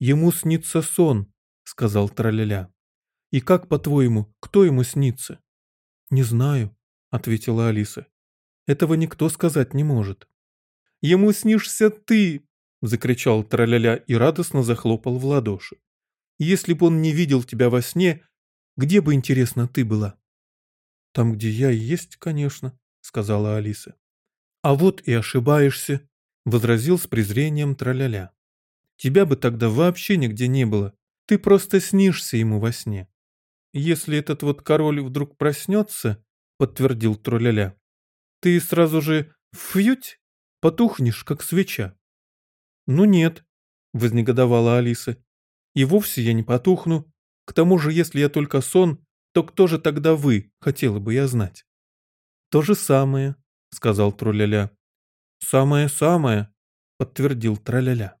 «Ему снится сон», — сказал Траляля. «И как, по-твоему, кто ему снится?» «Не знаю», — ответила Алиса. «Этого никто сказать не может». «Ему снишься ты!» — закричал Траляля и радостно захлопал в ладоши. «Если бы он не видел тебя во сне, где бы, интересно, ты была?» Там, где я есть, конечно, сказала Алиса. А вот и ошибаешься, возразил с презрением траляля. Тебя бы тогда вообще нигде не было. Ты просто снишься ему во сне. Если этот вот король вдруг проснется, подтвердил траляля, ты сразу же фьють, потухнешь, как свеча. Ну нет, вознегодовала Алиса. И вовсе я не потухну. К тому же, если я только сон, то кто же тогда вы, хотела бы я знать? То же самое, сказал Труляля. Самое-самое, подтвердил Траляля.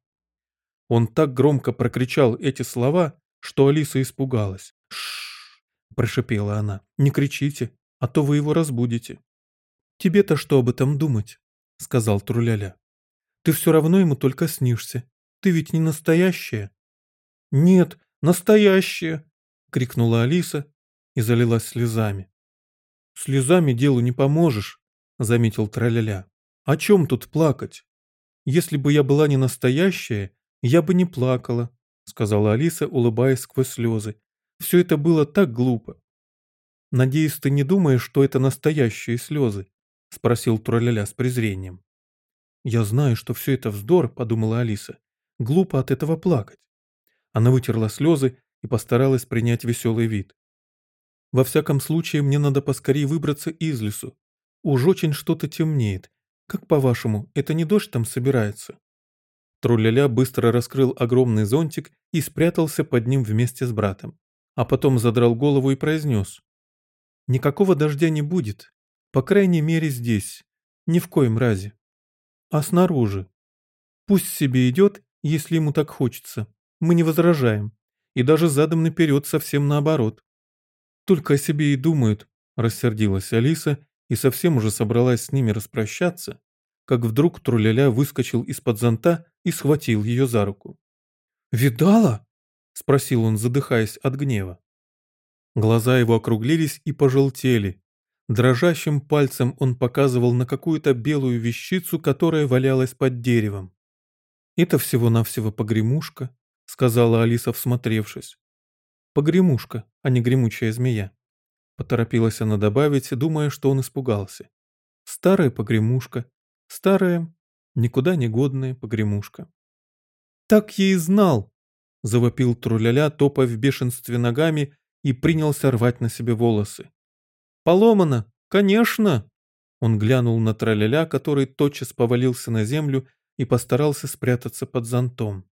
Он так громко прокричал эти слова, что Алиса испугалась. «Шшш!» – прошипела она. «Не кричите, а то вы его разбудите». «Тебе-то что об этом думать?» – сказал Труляля. «Ты все равно ему только снишься. Ты ведь не настоящая». «Нет, настоящая!» – крикнула Алиса и залилась слезами. «Слезами делу не поможешь», — заметил Траляля. «О чем тут плакать? Если бы я была не настоящая, я бы не плакала», — сказала Алиса, улыбаясь сквозь слезы. «Все это было так глупо». «Надеюсь, ты не думаешь, что это настоящие слезы?» — спросил Траляля с презрением. «Я знаю, что все это вздор», — подумала Алиса. «Глупо от этого плакать». Она вытерла слезы и постаралась принять веселый вид. Во всяком случае, мне надо поскорее выбраться из лесу. Уж очень что-то темнеет. Как по-вашему, это не дождь там собирается?» Трулляля быстро раскрыл огромный зонтик и спрятался под ним вместе с братом. А потом задрал голову и произнес. «Никакого дождя не будет. По крайней мере здесь. Ни в коем разе. А снаружи. Пусть себе идет, если ему так хочется. Мы не возражаем. И даже задом наперед совсем наоборот. Только о себе и думают, рассердилась Алиса и совсем уже собралась с ними распрощаться, как вдруг Труляля выскочил из-под зонта и схватил ее за руку. «Видала?» — спросил он, задыхаясь от гнева. Глаза его округлились и пожелтели. Дрожащим пальцем он показывал на какую-то белую вещицу, которая валялась под деревом. «Это всего-навсего погремушка», — сказала Алиса, всмотревшись. Погремушка, а не гремучая змея. Поторопилась она добавить, думая, что он испугался. Старая погремушка. Старая, никуда не годная погремушка. «Так я и знал!» — завопил Труляля, топая в бешенстве ногами, и принялся рвать на себе волосы. «Поломано! Конечно!» Он глянул на Траляля, который тотчас повалился на землю и постарался спрятаться под зонтом.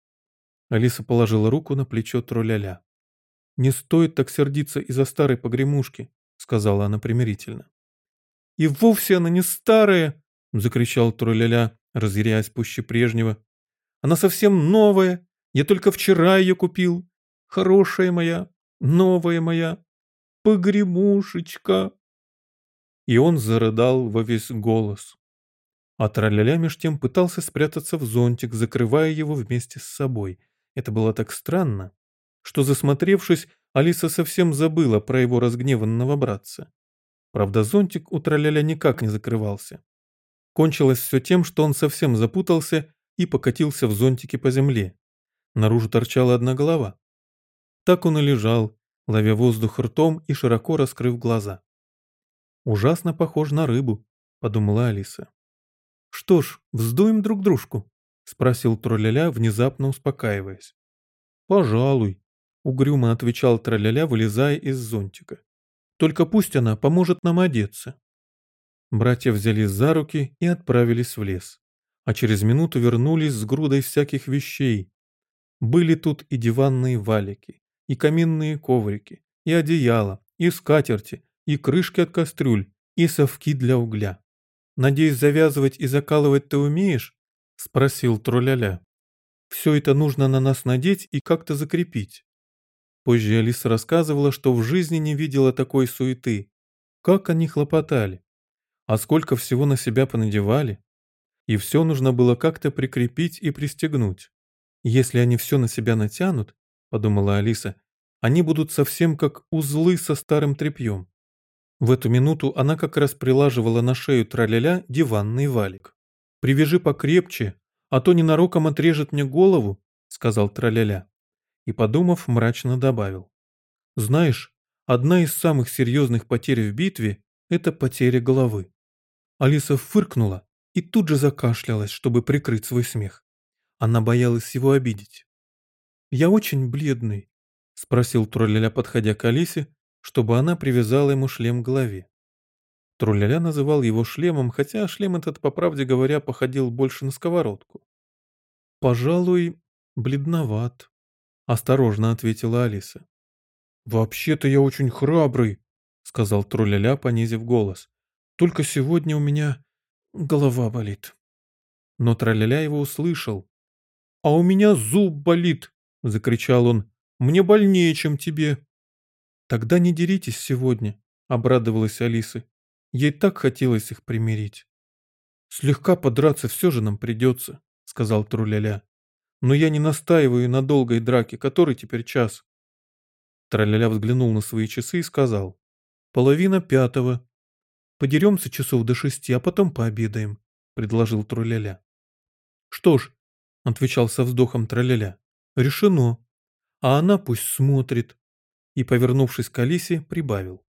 Алиса положила руку на плечо Труляля. «Не стоит так сердиться из-за старой погремушки», — сказала она примирительно. «И вовсе она не старая!» — закричал Труляля, разъяряясь пуще прежнего. «Она совсем новая! Я только вчера ее купил! Хорошая моя, новая моя, погремушечка!» И он зарыдал во весь голос. А Траляля меж тем пытался спрятаться в зонтик, закрывая его вместе с собой. Это было так странно что, засмотревшись, Алиса совсем забыла про его разгневанного братца. Правда, зонтик у Траляля никак не закрывался. Кончилось все тем, что он совсем запутался и покатился в зонтике по земле. Наружу торчала одна голова. Так он и лежал, ловя воздух ртом и широко раскрыв глаза. «Ужасно похож на рыбу», — подумала Алиса. «Что ж, вздуем друг дружку?» — спросил Троляля, внезапно успокаиваясь. «Пожалуй», Угрюмо отвечал траляля, вылезая из зонтика. «Только пусть она поможет нам одеться». Братья взялись за руки и отправились в лес. А через минуту вернулись с грудой всяких вещей. Были тут и диванные валики, и каминные коврики, и одеяла, и скатерти, и крышки от кастрюль, и совки для угля. «Надеюсь, завязывать и закалывать ты умеешь?» — спросил Троляля. «Все это нужно на нас надеть и как-то закрепить». Позже Алиса рассказывала, что в жизни не видела такой суеты. Как они хлопотали. А сколько всего на себя понадевали. И все нужно было как-то прикрепить и пристегнуть. Если они все на себя натянут, подумала Алиса, они будут совсем как узлы со старым тряпьем. В эту минуту она как раз прилаживала на шею траляля диванный валик. «Привяжи покрепче, а то ненароком отрежет мне голову», — сказал траляля и, подумав, мрачно добавил. «Знаешь, одна из самых серьезных потерь в битве это потеря головы. Алиса фыркнула и тут же закашлялась, чтобы прикрыть свой смех. Она боялась его обидеть. «Я очень бледный», — спросил Тролляля, подходя к Алисе, чтобы она привязала ему шлем к голове. Тролляля называл его шлемом, хотя шлем этот, по правде говоря, походил больше на сковородку. «Пожалуй, бледноват», — осторожно ответила Алиса. «Вообще-то я очень храбрый», — сказал Тролляля, понизив голос. «Только сегодня у меня голова болит». Но Тролляля его услышал. «А у меня зуб болит», — закричал он. «Мне больнее, чем тебе». «Тогда не деритесь сегодня», — обрадовалась Алиса. Ей так хотелось их примирить. «Слегка подраться все же нам придется», — сказал Труляля. «Но я не настаиваю на долгой драке, который теперь час». Траляля взглянул на свои часы и сказал. «Половина пятого. Подеремся часов до шести, а потом пообедаем», — предложил Труляля. «Что ж», — отвечал со вздохом Траляля, — «решено. А она пусть смотрит». И, повернувшись к Алисе, прибавил.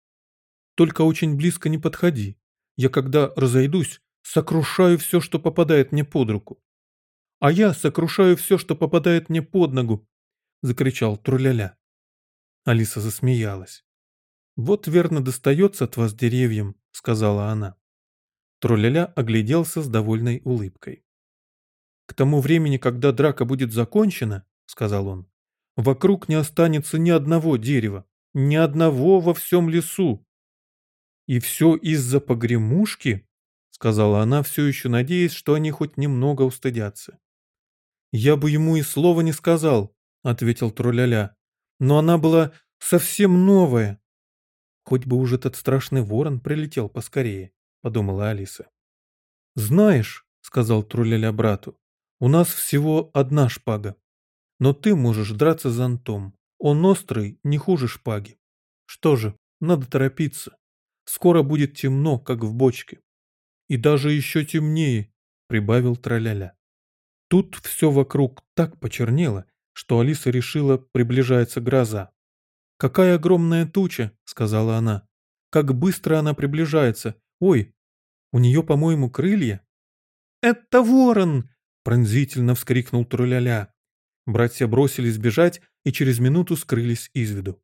Только очень близко не подходи. Я, когда разойдусь, сокрушаю все, что попадает мне под руку. А я сокрушаю все, что попадает мне под ногу, — закричал Труляля. Алиса засмеялась. «Вот верно достается от вас деревьям», — сказала она. Труляля огляделся с довольной улыбкой. «К тому времени, когда драка будет закончена, — сказал он, — вокруг не останется ни одного дерева, ни одного во всем лесу. «И все из-за погремушки?» — сказала она, все еще надеясь, что они хоть немного устыдятся. «Я бы ему и слова не сказал», — ответил Троляля. «Но она была совсем новая». «Хоть бы уж этот страшный ворон прилетел поскорее», — подумала Алиса. «Знаешь», — сказал Труляля брату, — «у нас всего одна шпага. Но ты можешь драться зонтом. Он острый, не хуже шпаги. Что же, надо торопиться. Скоро будет темно, как в бочке. И даже еще темнее, прибавил Траляля. Тут все вокруг так почернело, что Алиса решила, приближается гроза. «Какая огромная туча!» — сказала она. «Как быстро она приближается! Ой, у нее, по-моему, крылья!» «Это ворон!» — пронзительно вскрикнул Труляля. Братья бросились бежать и через минуту скрылись из виду.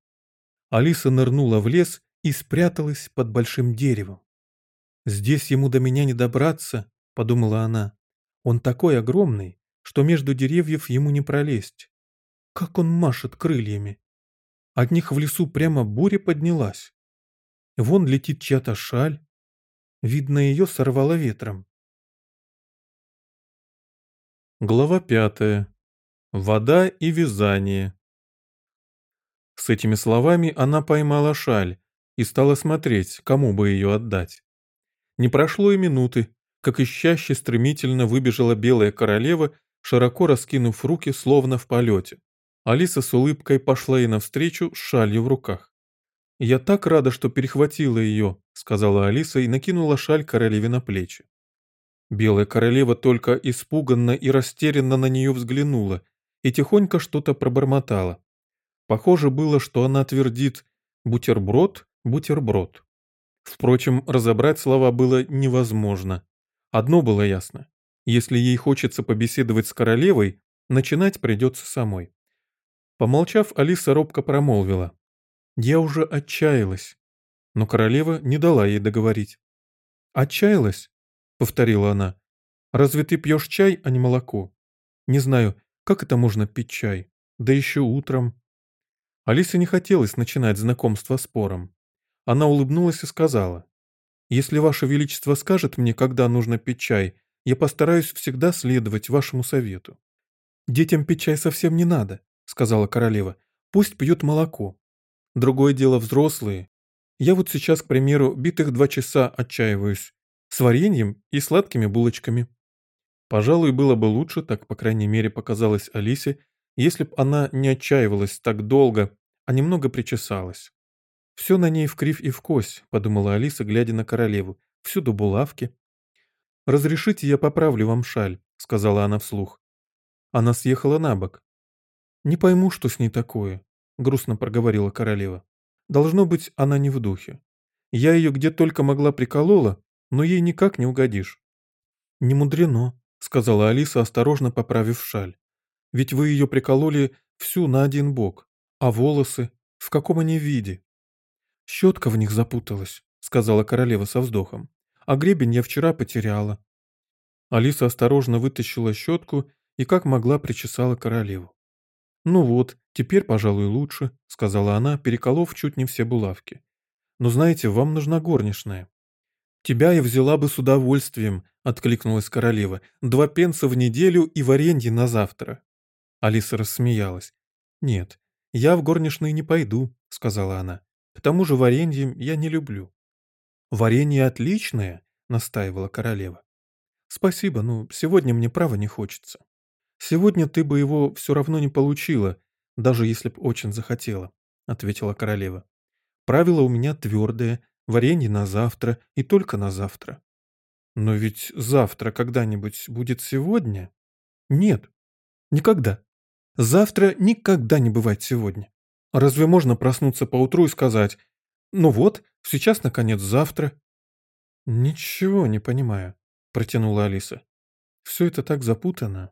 Алиса нырнула в лес и спряталась под большим деревом. «Здесь ему до меня не добраться», — подумала она. «Он такой огромный, что между деревьев ему не пролезть. Как он машет крыльями! От них в лесу прямо буря поднялась. Вон летит чья-то шаль. Видно, ее сорвало ветром. Глава пятая. Вода и вязание. С этими словами она поймала шаль, и стала смотреть, кому бы ее отдать. Не прошло и минуты, как из чаще стремительно выбежала белая королева, широко раскинув руки, словно в полете. Алиса с улыбкой пошла ей навстречу с шалью в руках. «Я так рада, что перехватила ее», — сказала Алиса и накинула шаль королеве на плечи. Белая королева только испуганно и растерянно на нее взглянула и тихонько что-то пробормотала. Похоже было, что она твердит «бутерброд бутерброд. Впрочем, разобрать слова было невозможно. Одно было ясно. Если ей хочется побеседовать с королевой, начинать придется самой. Помолчав, Алиса робко промолвила. «Я уже отчаялась». Но королева не дала ей договорить. «Отчаялась?» — повторила она. «Разве ты пьешь чай, а не молоко? Не знаю, как это можно пить чай? Да еще утром». Алисе не хотелось начинать знакомство спором. Она улыбнулась и сказала, «Если Ваше Величество скажет мне, когда нужно пить чай, я постараюсь всегда следовать вашему совету». «Детям пить чай совсем не надо», — сказала королева. «Пусть пьют молоко. Другое дело взрослые. Я вот сейчас, к примеру, битых два часа отчаиваюсь. С вареньем и сладкими булочками». Пожалуй, было бы лучше, так, по крайней мере, показалось Алисе, если б она не отчаивалась так долго, а немного причесалась. «Все на ней в кривь и в кось», — подумала Алиса, глядя на королеву. «Всюду булавки». «Разрешите, я поправлю вам шаль», — сказала она вслух. Она съехала на бок. «Не пойму, что с ней такое», — грустно проговорила королева. «Должно быть, она не в духе. Я ее где только могла приколола, но ей никак не угодишь». «Не мудрено», — сказала Алиса, осторожно поправив шаль. «Ведь вы ее прикололи всю на один бок. А волосы? В каком они виде?» «Щетка в них запуталась», — сказала королева со вздохом. «А гребень я вчера потеряла». Алиса осторожно вытащила щетку и как могла причесала королеву. «Ну вот, теперь, пожалуй, лучше», — сказала она, переколов чуть не все булавки. «Но знаете, вам нужна горничная». «Тебя я взяла бы с удовольствием», — откликнулась королева. «Два пенса в неделю и варенье на завтра». Алиса рассмеялась. «Нет, я в горничные не пойду», — сказала она. «К тому же варенье я не люблю». «Варенье отличное», — настаивала королева. «Спасибо, но сегодня мне право не хочется». «Сегодня ты бы его все равно не получила, даже если б очень захотела», — ответила королева. «Правило у меня твердое, варенье на завтра и только на завтра». «Но ведь завтра когда-нибудь будет сегодня?» «Нет, никогда. Завтра никогда не бывает сегодня. Разве можно проснуться поутру и сказать, «Ну вот, сейчас, наконец, завтра»?» «Ничего не понимаю», — протянула Алиса. «Все это так запутано».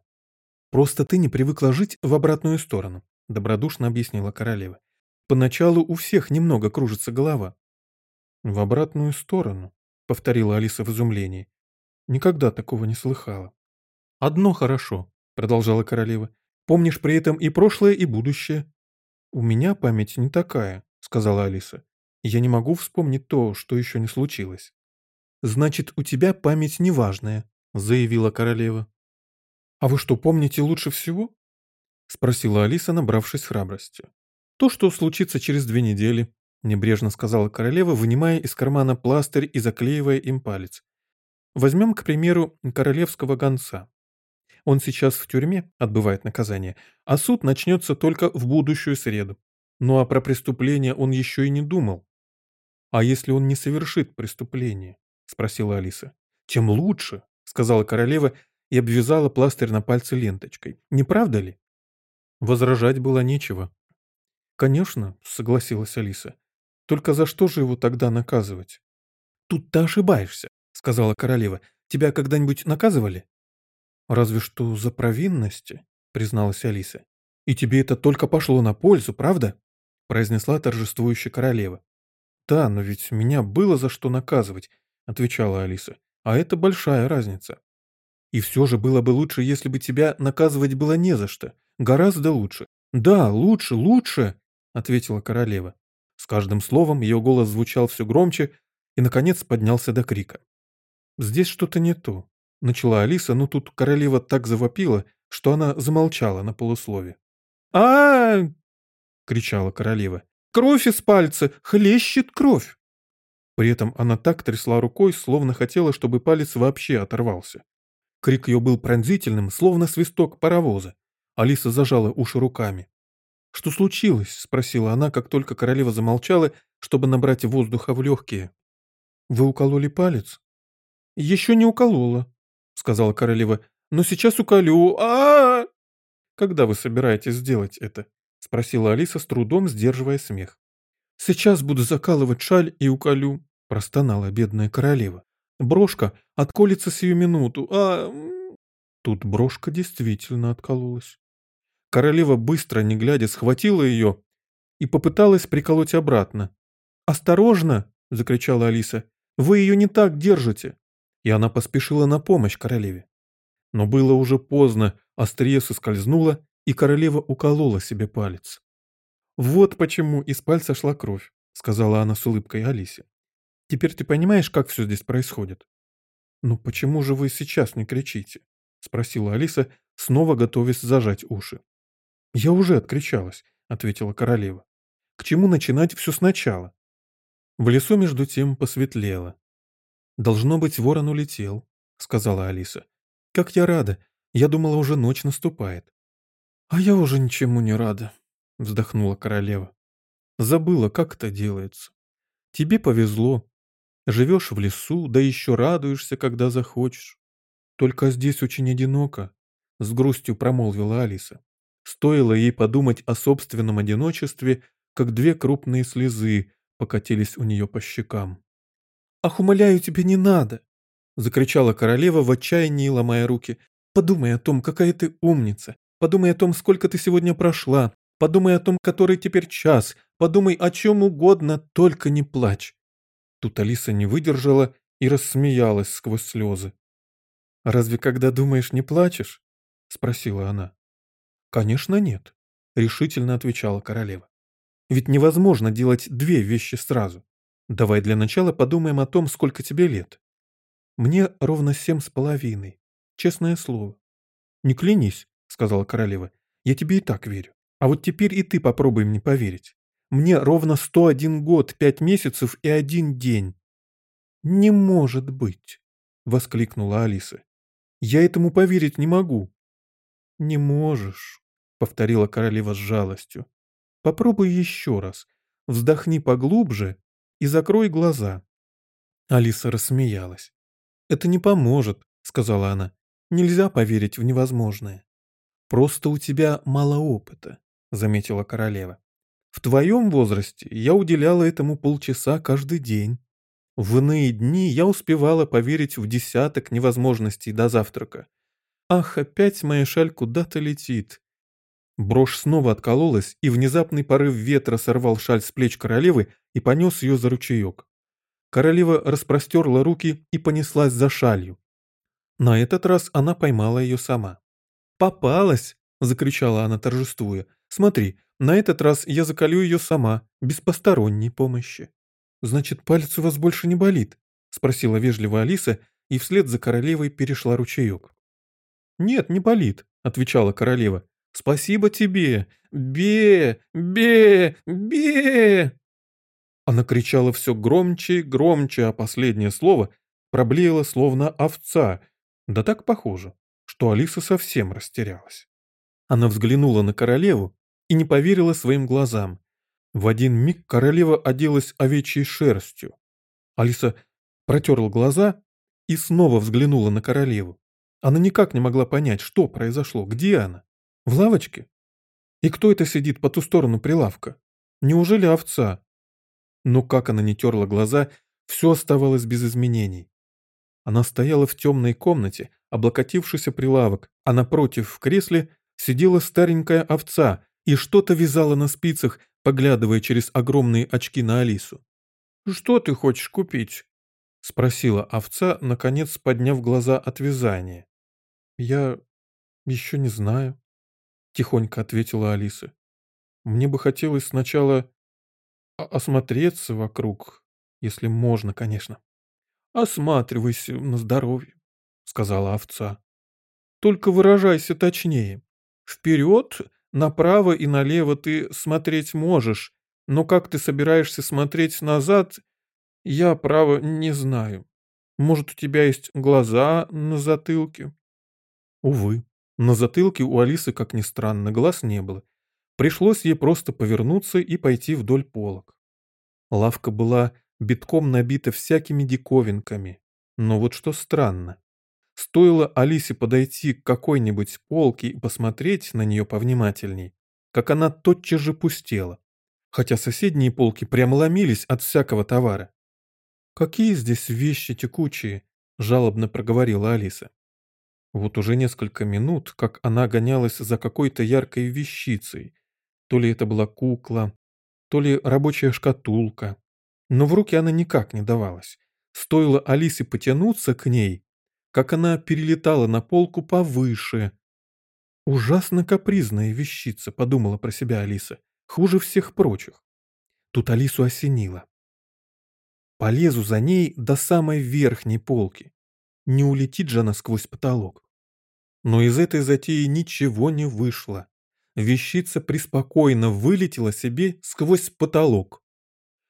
«Просто ты не привыкла жить в обратную сторону», — добродушно объяснила королева. «Поначалу у всех немного кружится голова». «В обратную сторону», — повторила Алиса в изумлении. «Никогда такого не слыхала». «Одно хорошо», — продолжала королева. «Помнишь при этом и прошлое, и будущее». «У меня память не такая», — сказала Алиса. «Я не могу вспомнить то, что еще не случилось». «Значит, у тебя память неважная», — заявила королева. «А вы что, помните лучше всего?» — спросила Алиса, набравшись храбрости. «То, что случится через две недели», — небрежно сказала королева, вынимая из кармана пластырь и заклеивая им палец. «Возьмем, к примеру, королевского гонца. Он сейчас в тюрьме, отбывает наказание, а суд начнется только в будущую среду. Ну а про преступление он еще и не думал. «А если он не совершит преступление?» — спросила Алиса. «Тем лучше», — сказала королева и обвязала пластырь на пальце ленточкой. Не правда ли? Возражать было нечего. Конечно, согласилась Алиса. Только за что же его тогда наказывать? Тут ты ошибаешься, сказала королева. Тебя когда-нибудь наказывали? Разве что за провинности, призналась Алиса. И тебе это только пошло на пользу, правда? произнесла торжествующая королева. Да, но ведь меня было за что наказывать, отвечала Алиса. А это большая разница. И все же было бы лучше, если бы тебя наказывать было не за что. Гораздо лучше. Да, лучше, лучше, ответила королева. С каждым словом ее голос звучал все громче и, наконец, поднялся до крика. «Здесь что-то не то», — начала Алиса, но тут королева так завопила, что она замолчала на полуслове. а, кричала королева. «Кровь из пальца! Хлещет кровь!» При этом она так трясла рукой, словно хотела, чтобы палец вообще оторвался. Крик ее был пронзительным, словно свисток паровоза. Алиса зажала уши руками. «Что случилось?» — спросила она, как только королева замолчала, чтобы набрать воздуха в легкие. «Вы укололи палец?» «Еще не уколола», — сказала королева. «Но сейчас уколю. а, «Когда вы собираетесь сделать это?» — спросила Алиса с трудом, сдерживая смех. «Сейчас буду закалывать шаль и уколю», — простонала бедная королева. Брошка отколется сию минуту, а...» Тут брошка действительно откололась. Королева быстро, не глядя, схватила ее и попыталась приколоть обратно. «Осторожно!» — закричала Алиса. «Вы ее не так держите!» И она поспешила на помощь королеве. Но было уже поздно, острие соскользнуло, и королева уколола себе палец. «Вот почему из пальца шла кровь», — сказала она с улыбкой Алисе. Теперь ты понимаешь, как все здесь происходит?» «Ну почему же вы сейчас не кричите?» — спросила Алиса, снова готовясь зажать уши. «Я уже откричалась», — ответила королева. «К чему начинать все сначала?» В лесу между тем посветлело. «Должно быть, ворон улетел», — сказала Алиса. «Как я рада! Я думала, уже ночь наступает». «А я уже ничему не рада», — вздохнула королева. «Забыла, как это делается. Тебе повезло, Живешь в лесу, да еще радуешься, когда захочешь. Только здесь очень одиноко, — с грустью промолвила Алиса. Стоило ей подумать о собственном одиночестве, как две крупные слезы покатились у нее по щекам. Ах, умоляю тебя, не надо!» Закричала королева в отчаянии, ломая руки. «Подумай о том, какая ты умница. Подумай о том, сколько ты сегодня прошла. Подумай о том, который теперь час. Подумай о чем угодно, только не плачь». Тут Алиса не выдержала и рассмеялась сквозь слезы. «Разве когда думаешь, не плачешь?» — спросила она. «Конечно нет», — решительно отвечала королева. «Ведь невозможно делать две вещи сразу. Давай для начала подумаем о том, сколько тебе лет. Мне ровно семь с половиной. Честное слово. Не клянись, сказала королева. Я тебе и так верю. А вот теперь и ты попробуй мне поверить. Мне ровно сто один год, пять месяцев и один день. Не может быть, воскликнула Алиса. Я этому поверить не могу. Не можешь, повторила королева с жалостью. Попробуй еще раз. Вздохни поглубже и закрой глаза. Алиса рассмеялась. «Это не поможет», — сказала она. «Нельзя поверить в невозможное». «Просто у тебя мало опыта», — заметила королева. «В твоем возрасте я уделяла этому полчаса каждый день. В иные дни я успевала поверить в десяток невозможностей до завтрака. Ах, опять моя шаль куда-то летит. Брошь снова откололась, и внезапный порыв ветра сорвал шаль с плеч королевы и понес ее за ручеек. Королева распростерла руки и понеслась за шалью. На этот раз она поймала ее сама. «Попалась!» — закричала она, торжествуя. «Смотри, на этот раз я закалю ее сама, без посторонней помощи». «Значит, палец у вас больше не болит?» — спросила вежливо Алиса, и вслед за королевой перешла ручеек. «Нет, не болит», — отвечала королева. «Спасибо тебе! Бе! Бе! Бе!» Она кричала все громче и громче, а последнее слово проблеяло словно овца, да так похоже, что Алиса совсем растерялась. Она взглянула на королеву и не поверила своим глазам. В один миг королева оделась овечьей шерстью. Алиса протерла глаза и снова взглянула на королеву. Она никак не могла понять, что произошло, где она. В лавочке? И кто это сидит по ту сторону прилавка? Неужели овца? Но как она не терла глаза, все оставалось без изменений. Она стояла в темной комнате, облокотившись о прилавок, а напротив в кресле сидела старенькая овца и что-то вязала на спицах, поглядывая через огромные очки на Алису. «Что ты хочешь купить?» — спросила овца, наконец подняв глаза от вязания. «Я еще не знаю», — тихонько ответила Алиса. «Мне бы хотелось сначала осмотреться вокруг, если можно, конечно. Осматривайся на здоровье, сказала овца. Только выражайся точнее. Вперед, направо и налево ты смотреть можешь, но как ты собираешься смотреть назад, я, право, не знаю. Может, у тебя есть глаза на затылке? Увы, на затылке у Алисы, как ни странно, глаз не было, Пришлось ей просто повернуться и пойти вдоль полок. Лавка была битком набита всякими диковинками. Но вот что странно. Стоило Алисе подойти к какой-нибудь полке и посмотреть на нее повнимательней, как она тотчас же пустела, хотя соседние полки прямо ломились от всякого товара. «Какие здесь вещи текучие!» – жалобно проговорила Алиса. Вот уже несколько минут, как она гонялась за какой-то яркой вещицей, то ли это была кукла, то ли рабочая шкатулка. Но в руки она никак не давалась. Стоило Алисе потянуться к ней, как она перелетала на полку повыше. «Ужасно капризная вещица», — подумала про себя Алиса, — «хуже всех прочих». Тут Алису осенило. Полезу за ней до самой верхней полки. Не улетит же она сквозь потолок. Но из этой затеи ничего не вышло вещица преспокойно вылетела себе сквозь потолок.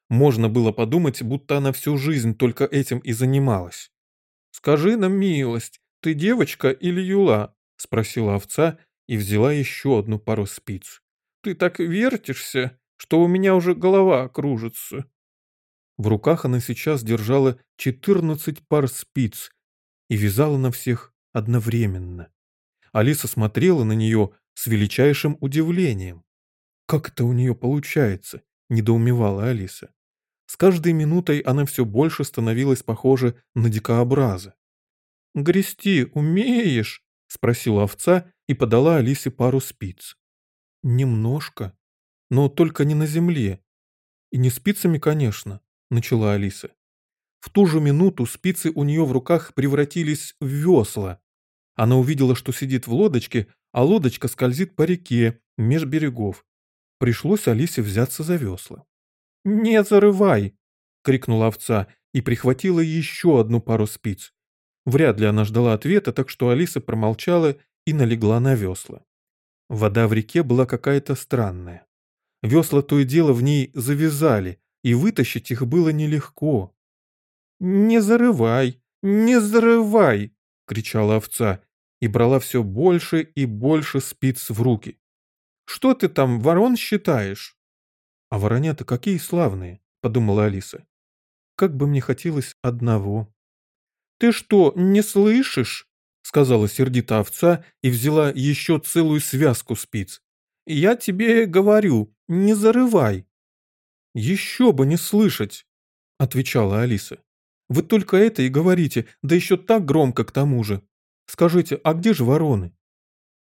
Можно было подумать, будто она всю жизнь только этим и занималась. «Скажи нам, милость, ты девочка или юла?» — спросила овца и взяла еще одну пару спиц. «Ты так вертишься, что у меня уже голова кружится». В руках она сейчас держала четырнадцать пар спиц и вязала на всех одновременно. Алиса смотрела на нее с величайшим удивлением. «Как это у нее получается?» – недоумевала Алиса. С каждой минутой она все больше становилась похожа на дикообраза. «Грести умеешь?» — спросила овца и подала Алисе пару спиц. «Немножко, но только не на земле. И не спицами, конечно», — начала Алиса. В ту же минуту спицы у нее в руках превратились в весла. Она увидела, что сидит в лодочке, а лодочка скользит по реке, меж берегов. Пришлось Алисе взяться за весла. «Не зарывай!» — крикнула овца и прихватила еще одну пару спиц. Вряд ли она ждала ответа, так что Алиса промолчала и налегла на весла. Вода в реке была какая-то странная. Весла то и дело в ней завязали, и вытащить их было нелегко. «Не зарывай! Не зарывай!» — кричала овца и брала все больше и больше спиц в руки. «Что ты там, ворон считаешь?» «А воронята какие славные!» — подумала Алиса. «Как бы мне хотелось одного!» «Ты что, не слышишь?» — сказала сердито овца и взяла еще целую связку спиц. «Я тебе говорю, не зарывай!» «Еще бы не слышать!» — отвечала Алиса. Вы только это и говорите, да еще так громко к тому же. Скажите, а где же вороны?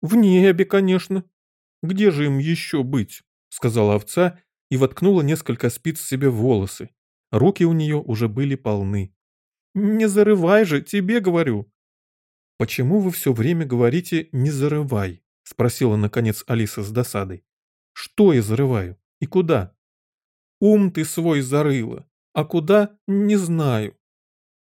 В небе, конечно. Где же им еще быть? Сказала овца и воткнула несколько спиц себе в волосы. Руки у нее уже были полны. Не зарывай же, тебе говорю. Почему вы все время говорите «не зарывай»? Спросила, наконец, Алиса с досадой. Что я зарываю? И куда? Ум ты свой зарыла, а куда — не знаю.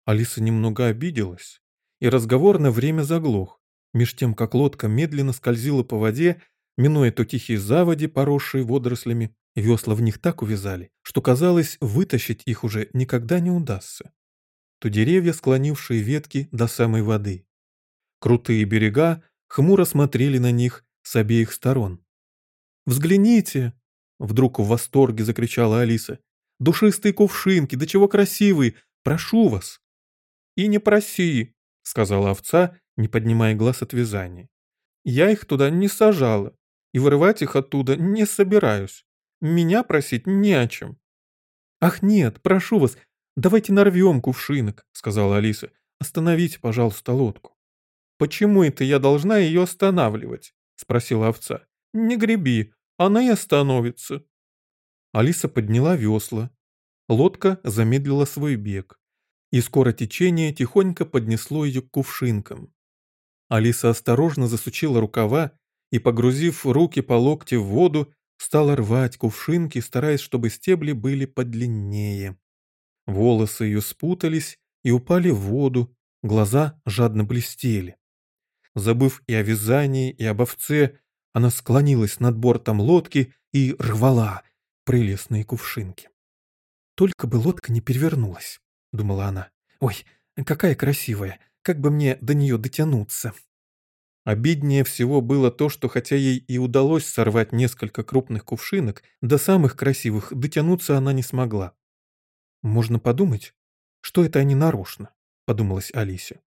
Алиса немного обиделась, и разговор на время заглох, меж тем как лодка медленно скользила по воде, минуя то тихие заводи, поросшие водорослями, весла в них так увязали, что казалось, вытащить их уже никогда не удастся. То деревья, склонившие ветки до самой воды. Крутые берега хмуро смотрели на них с обеих сторон. «Взгляните!» — вдруг в восторге закричала Алиса. «Душистые кувшинки, да чего красивые! Прошу вас!» «И не проси», — сказала овца, не поднимая глаз от вязания. «Я их туда не сажала, и вырывать их оттуда не собираюсь. Меня просить не о чем». «Ах нет, прошу вас, давайте нарвем кувшинок», — сказала Алиса. «Остановите, пожалуйста, лодку». «Почему это я должна ее останавливать?» — спросила овца. «Не греби, она и остановится». Алиса подняла весла. Лодка замедлила свой бег и скоро течение тихонько поднесло ее к кувшинкам. Алиса осторожно засучила рукава и, погрузив руки по локти в воду, стала рвать кувшинки, стараясь, чтобы стебли были подлиннее. Волосы ее спутались и упали в воду, глаза жадно блестели. Забыв и о вязании, и об овце, она склонилась над бортом лодки и рвала прелестные кувшинки. Только бы лодка не перевернулась думала она. «Ой, какая красивая! Как бы мне до нее дотянуться!» Обиднее всего было то, что хотя ей и удалось сорвать несколько крупных кувшинок, до самых красивых дотянуться она не смогла. «Можно подумать, что это они нарочно», — подумалась Алисе.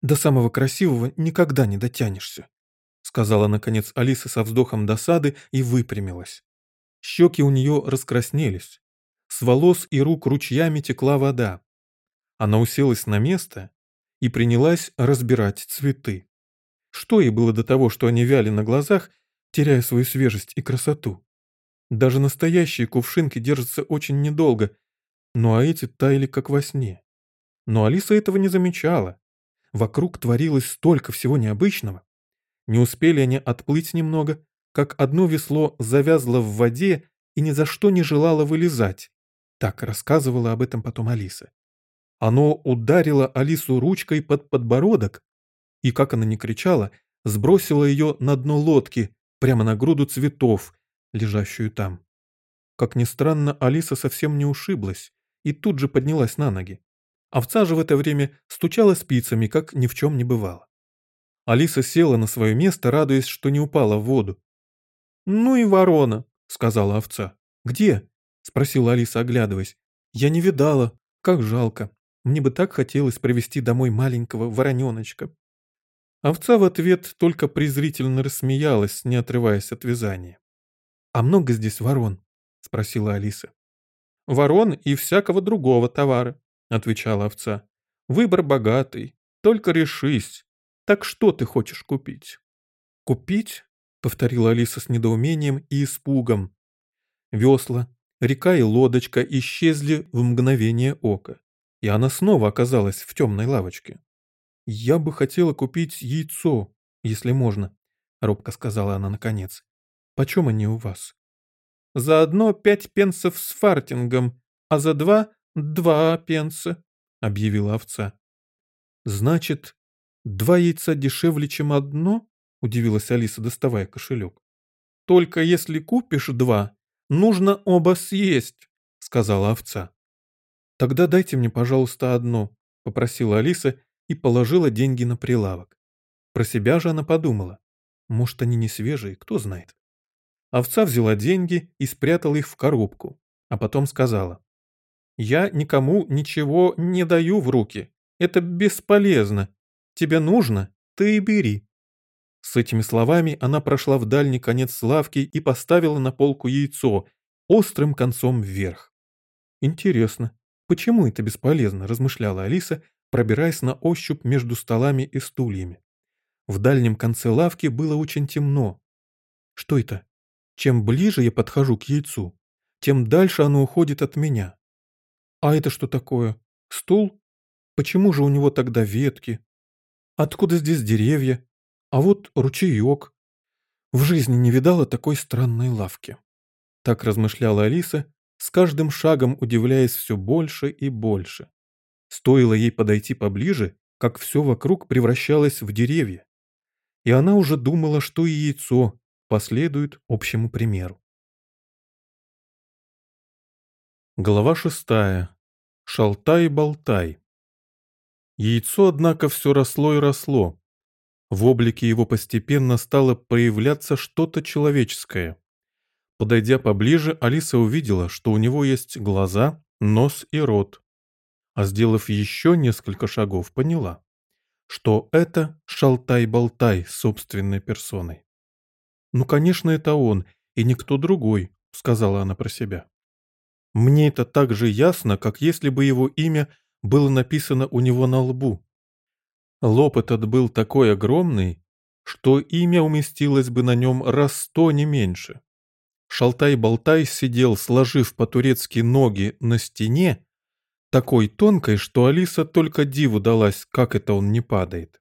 «До самого красивого никогда не дотянешься», — сказала, наконец, Алиса со вздохом досады и выпрямилась. Щеки у нее раскраснелись. С волос и рук ручьями текла вода. Она уселась на место и принялась разбирать цветы. Что ей было до того, что они вяли на глазах, теряя свою свежесть и красоту? Даже настоящие кувшинки держатся очень недолго, ну а эти таяли как во сне. Но Алиса этого не замечала. Вокруг творилось столько всего необычного. Не успели они отплыть немного, как одно весло завязло в воде и ни за что не желало вылезать. Так рассказывала об этом потом Алиса. Оно ударило Алису ручкой под подбородок и, как она ни кричала, сбросило ее на дно лодки, прямо на груду цветов, лежащую там. Как ни странно, Алиса совсем не ушиблась и тут же поднялась на ноги. Овца же в это время стучала спицами, как ни в чем не бывало. Алиса села на свое место, радуясь, что не упала в воду. «Ну и ворона», — сказала овца. «Где?» — спросила Алиса, оглядываясь. «Я не видала. Как жалко. Мне бы так хотелось привести домой маленького вороненочка. Овца в ответ только презрительно рассмеялась, не отрываясь от вязания. «А много здесь ворон?» — спросила Алиса. ворон и всякого другого товара», — отвечала овца. «Выбор богатый, только решись. Так что ты хочешь купить?» «Купить?» — повторила Алиса с недоумением и испугом. Весла, река и лодочка исчезли в мгновение ока, и она снова оказалась в темной лавочке. «Я бы хотела купить яйцо, если можно», — робко сказала она наконец. «Почем они у вас?» «За одно пять пенсов с фартингом, а за два — два пенса», — объявила овца. «Значит, два яйца дешевле, чем одно?» — удивилась Алиса, доставая кошелек. «Только если купишь два, нужно оба съесть», — сказала овца. «Тогда дайте мне, пожалуйста, одно», — попросила Алиса и положила деньги на прилавок. Про себя же она подумала. Может, они не свежие, кто знает. Овца взяла деньги и спрятала их в коробку, а потом сказала. «Я никому ничего не даю в руки. Это бесполезно. Тебе нужно, ты и бери». С этими словами она прошла в дальний конец лавки и поставила на полку яйцо острым концом вверх. «Интересно, почему это бесполезно?» – размышляла Алиса, пробираясь на ощупь между столами и стульями. В дальнем конце лавки было очень темно. Что это? Чем ближе я подхожу к яйцу, тем дальше оно уходит от меня. А это что такое? Стул? Почему же у него тогда ветки? Откуда здесь деревья? А вот ручеек. В жизни не видала такой странной лавки. Так размышляла Алиса, с каждым шагом удивляясь все больше и больше. Стоило ей подойти поближе, как все вокруг превращалось в деревья. И она уже думала, что и яйцо последует общему примеру. Глава шестая. Шалтай-болтай. Яйцо, однако, все росло и росло, в облике его постепенно стало проявляться что-то человеческое. Подойдя поближе, Алиса увидела, что у него есть глаза, нос и рот. А сделав еще несколько шагов, поняла, что это Шалтай-Болтай собственной персоной. «Ну, конечно, это он, и никто другой», — сказала она про себя. «Мне это так же ясно, как если бы его имя было написано у него на лбу. Лоб этот был такой огромный, что имя уместилось бы на нем раз сто не меньше. Шалтай-болтай сидел, сложив по-турецки ноги на стене, такой тонкой, что Алиса только диву далась, как это он не падает.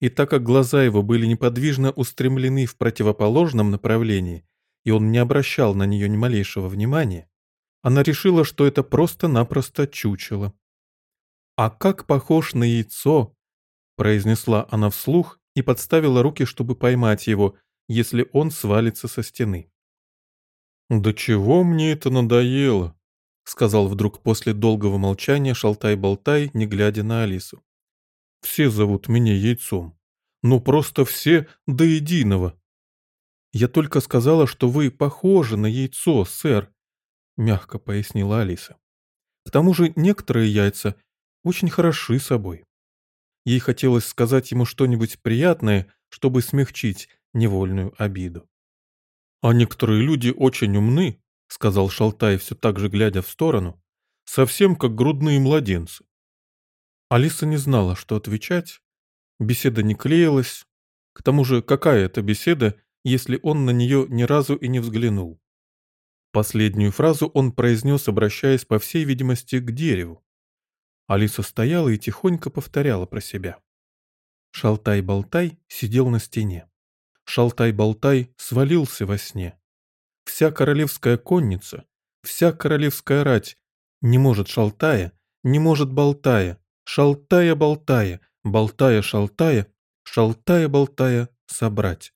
И так как глаза его были неподвижно устремлены в противоположном направлении, и он не обращал на нее ни малейшего внимания, она решила, что это просто-напросто чучело. А как похож на яйцо, произнесла она вслух и подставила руки, чтобы поймать его, если он свалится со стены. «Да чего мне это надоело?» — сказал вдруг после долгого молчания Шалтай-Болтай, не глядя на Алису. «Все зовут меня Яйцом. Ну, просто все до единого». «Я только сказала, что вы похожи на яйцо, сэр», — мягко пояснила Алиса. «К тому же некоторые яйца очень хороши собой». Ей хотелось сказать ему что-нибудь приятное, чтобы смягчить невольную обиду. «А некоторые люди очень умны», — сказал Шалтай, все так же глядя в сторону, «совсем как грудные младенцы». Алиса не знала, что отвечать. Беседа не клеилась. К тому же, какая это беседа, если он на нее ни разу и не взглянул? Последнюю фразу он произнес, обращаясь, по всей видимости, к дереву. Алиса стояла и тихонько повторяла про себя. Шалтай-болтай сидел на стене. Шалтай-болтай свалился во сне. Вся королевская конница, вся королевская рать не может шалтая, не может болтая, шалтая-болтая, болтая-шалтая, шалтая-болтая собрать.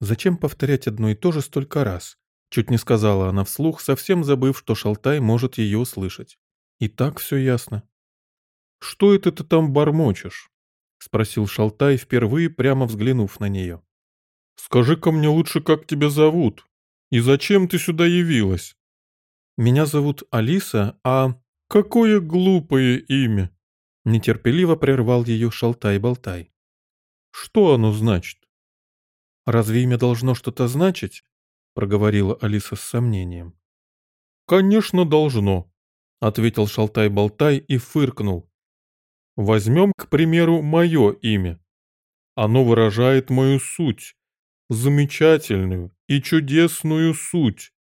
Зачем повторять одно и то же столько раз? Чуть не сказала она вслух, совсем забыв, что Шалтай может ее услышать. И так все ясно. «Что это ты там бормочешь?» — спросил Шалтай, впервые прямо взглянув на нее. «Скажи-ка мне лучше, как тебя зовут? И зачем ты сюда явилась?» «Меня зовут Алиса, а...» «Какое глупое имя!» Нетерпеливо прервал ее Шалтай-Болтай. «Что оно значит?» «Разве имя должно что-то значить?» — проговорила Алиса с сомнением. Конечно, должно, ответил Шалтай-Болтай и фыркнул. Возьмем, к примеру, мое имя. Оно выражает мою суть, замечательную и чудесную суть.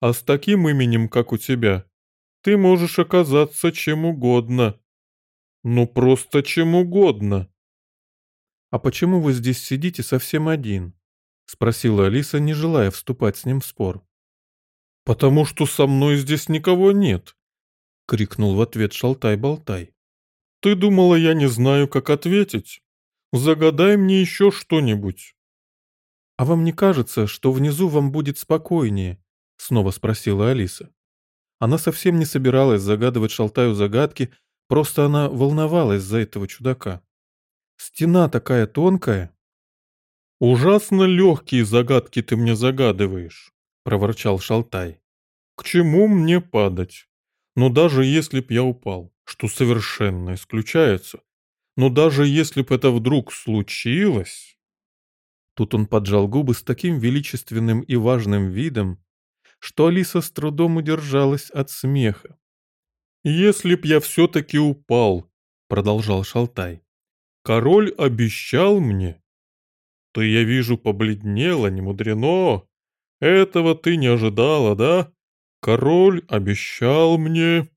А с таким именем, как у тебя, ты можешь оказаться чем угодно. Ну просто чем угодно. «А почему вы здесь сидите совсем один?» — спросила Алиса, не желая вступать с ним в спор. «Потому что со мной здесь никого нет», — крикнул в ответ Шалтай-Болтай. «Ты думала, я не знаю, как ответить? Загадай мне еще что-нибудь». «А вам не кажется, что внизу вам будет спокойнее?» — снова спросила Алиса. Она совсем не собиралась загадывать Шалтаю загадки, просто она волновалась за этого чудака. Стена такая тонкая. «Ужасно легкие загадки ты мне загадываешь», — проворчал Шалтай. «К чему мне падать? Но даже если б я упал, что совершенно исключается, но даже если б это вдруг случилось...» Тут он поджал губы с таким величественным и важным видом, что Алиса с трудом удержалась от смеха. «Если б я все-таки упал», — продолжал Шалтай, Король обещал мне. Ты, я вижу, побледнела, не мудрено. Этого ты не ожидала, да? Король обещал мне.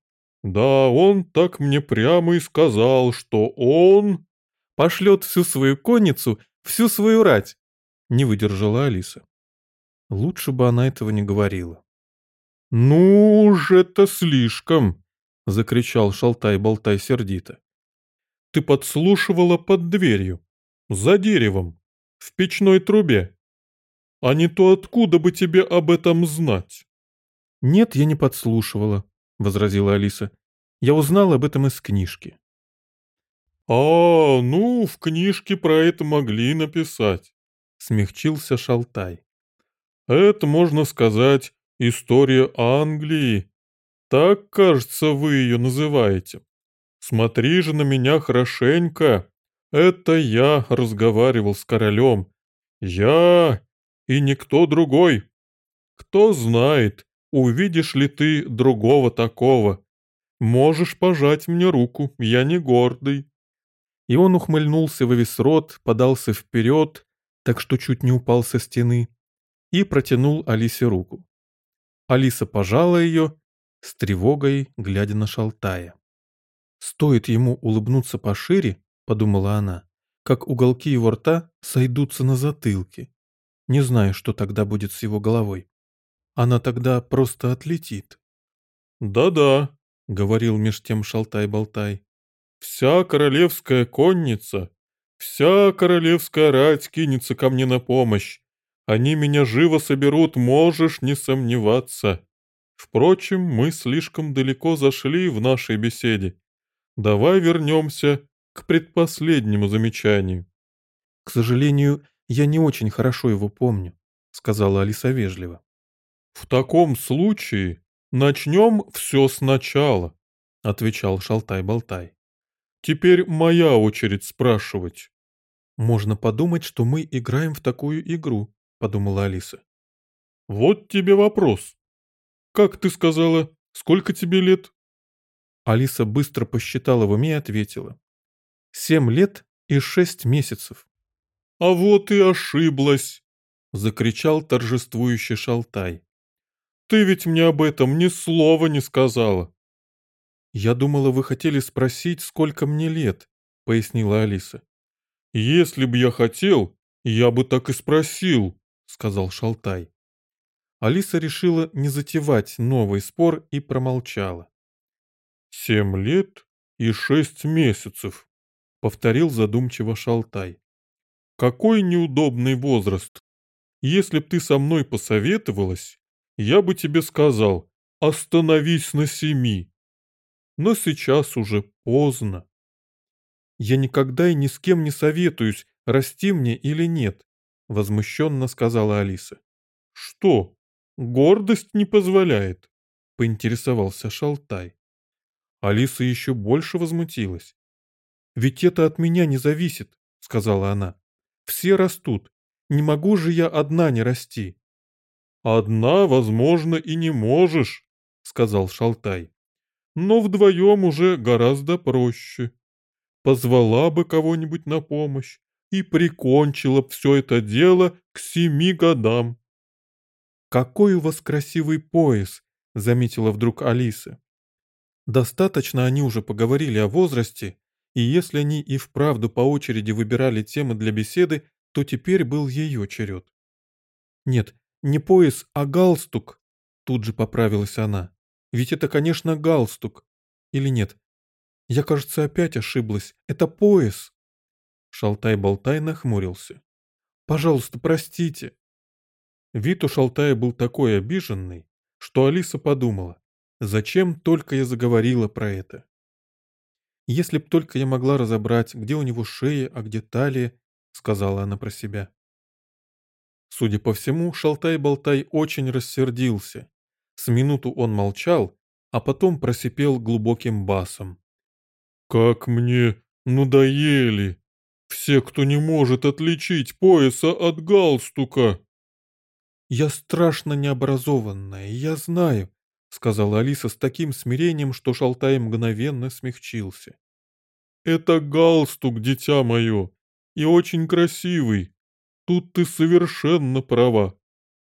Да, он так мне прямо и сказал, что он... Пошлет всю свою конницу, всю свою рать, не выдержала Алиса. Лучше бы она этого не говорила. «Ну уж это слишком!» — закричал Шалтай-Болтай сердито. Ты подслушивала под дверью, за деревом, в печной трубе. А не то откуда бы тебе об этом знать?» «Нет, я не подслушивала», — возразила Алиса. «Я узнала об этом из книжки». «А, ну, в книжке про это могли написать», — смягчился Шалтай. «Это, можно сказать, история Англии. Так, кажется, вы ее называете. Смотри же на меня хорошенько. Это я разговаривал с королем. Я и никто другой. Кто знает, увидишь ли ты другого такого. Можешь пожать мне руку, я не гордый. И он ухмыльнулся во весь рот, подался вперед, так что чуть не упал со стены, и протянул Алисе руку. Алиса пожала ее, с тревогой глядя на Шалтая. Стоит ему улыбнуться пошире, подумала она, как уголки его рта сойдутся на затылке. Не знаю, что тогда будет с его головой. Она тогда просто отлетит. «Да-да», — говорил меж тем Шалтай-Болтай, — «вся королевская конница, вся королевская рать кинется ко мне на помощь. Они меня живо соберут, можешь не сомневаться. Впрочем, мы слишком далеко зашли в нашей беседе. Давай вернемся к предпоследнему замечанию. К сожалению, я не очень хорошо его помню, сказала Алиса вежливо. В таком случае начнем все сначала, отвечал Шалтай-Болтай. Теперь моя очередь спрашивать. Можно подумать, что мы играем в такую игру, подумала Алиса. Вот тебе вопрос. Как ты сказала, сколько тебе лет? Алиса быстро посчитала в уме и ответила. «Семь лет и шесть месяцев». «А вот и ошиблась!» — закричал торжествующий Шалтай. «Ты ведь мне об этом ни слова не сказала!» «Я думала, вы хотели спросить, сколько мне лет», — пояснила Алиса. «Если бы я хотел, я бы так и спросил», — сказал Шалтай. Алиса решила не затевать новый спор и промолчала. «Семь лет и шесть месяцев», — повторил задумчиво Шалтай. «Какой неудобный возраст. Если б ты со мной посоветовалась, я бы тебе сказал, остановись на семи. Но сейчас уже поздно». «Я никогда и ни с кем не советуюсь, расти мне или нет», — возмущенно сказала Алиса. «Что, гордость не позволяет?» — поинтересовался Шалтай. Алиса еще больше возмутилась. «Ведь это от меня не зависит», — сказала она. «Все растут. Не могу же я одна не расти». «Одна, возможно, и не можешь», сказал Шалтай. «Но вдвоем уже гораздо проще. Позвала бы кого-нибудь на помощь и прикончила б все это дело к семи годам». «Какой у вас красивый пояс!» — заметила вдруг Алиса. Достаточно они уже поговорили о возрасте, и если они и вправду по очереди выбирали темы для беседы, то теперь был ее черед. «Нет, не пояс, а галстук», — тут же поправилась она. «Ведь это, конечно, галстук. Или нет? Я, кажется, опять ошиблась. Это пояс». Шалтай-болтай нахмурился. «Пожалуйста, простите». Вид у Шалтая был такой обиженный, что Алиса подумала, зачем только я заговорила про это. Если б только я могла разобрать, где у него шея, а где талия, сказала она про себя. Судя по всему, Шалтай-болтай очень рассердился. С минуту он молчал, а потом просипел глубоким басом. «Как мне надоели! Все, кто не может отличить пояса от галстука!» «Я страшно необразованная, я знаю», — сказала Алиса с таким смирением, что Шалтай мгновенно смягчился. «Это галстук, дитя мое, и очень красивый. Тут ты совершенно права.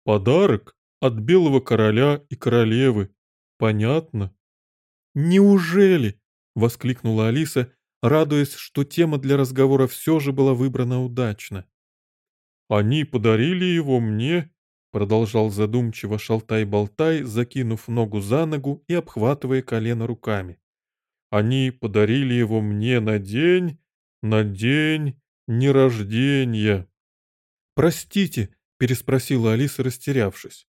Подарок от белого короля и королевы. Понятно? Неужели? Воскликнула Алиса, радуясь, что тема для разговора все же была выбрана удачно. Они подарили его мне, продолжал задумчиво шалтай-болтай, закинув ногу за ногу и обхватывая колено руками. Они подарили его мне на день, на день нерождения. «Простите», — переспросила Алиса, растерявшись.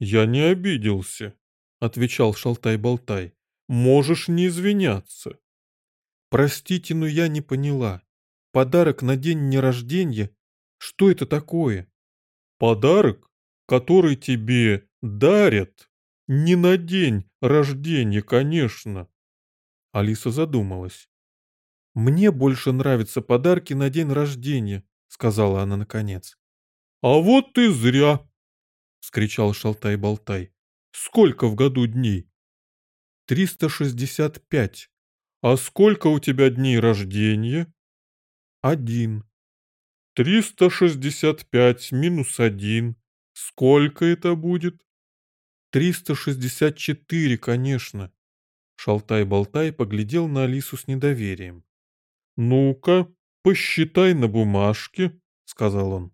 «Я не обиделся», — отвечал Шалтай-Болтай. «Можешь не извиняться». «Простите, но я не поняла. Подарок на день нерождения? Что это такое?» «Подарок, который тебе дарят. Не на день рождения, конечно». Алиса задумалась. «Мне больше нравятся подарки на день рождения», сказала она наконец. «А вот ты зря!» — скричал Шалтай-Болтай. «Сколько в году дней?» «Триста шестьдесят пять. А сколько у тебя дней рождения?» «Один». «Триста шестьдесят пять минус один. Сколько это будет?» «Триста шестьдесят четыре, конечно». Шалтай-Болтай поглядел на Алису с недоверием. «Ну-ка, «Посчитай на бумажке», — сказал он.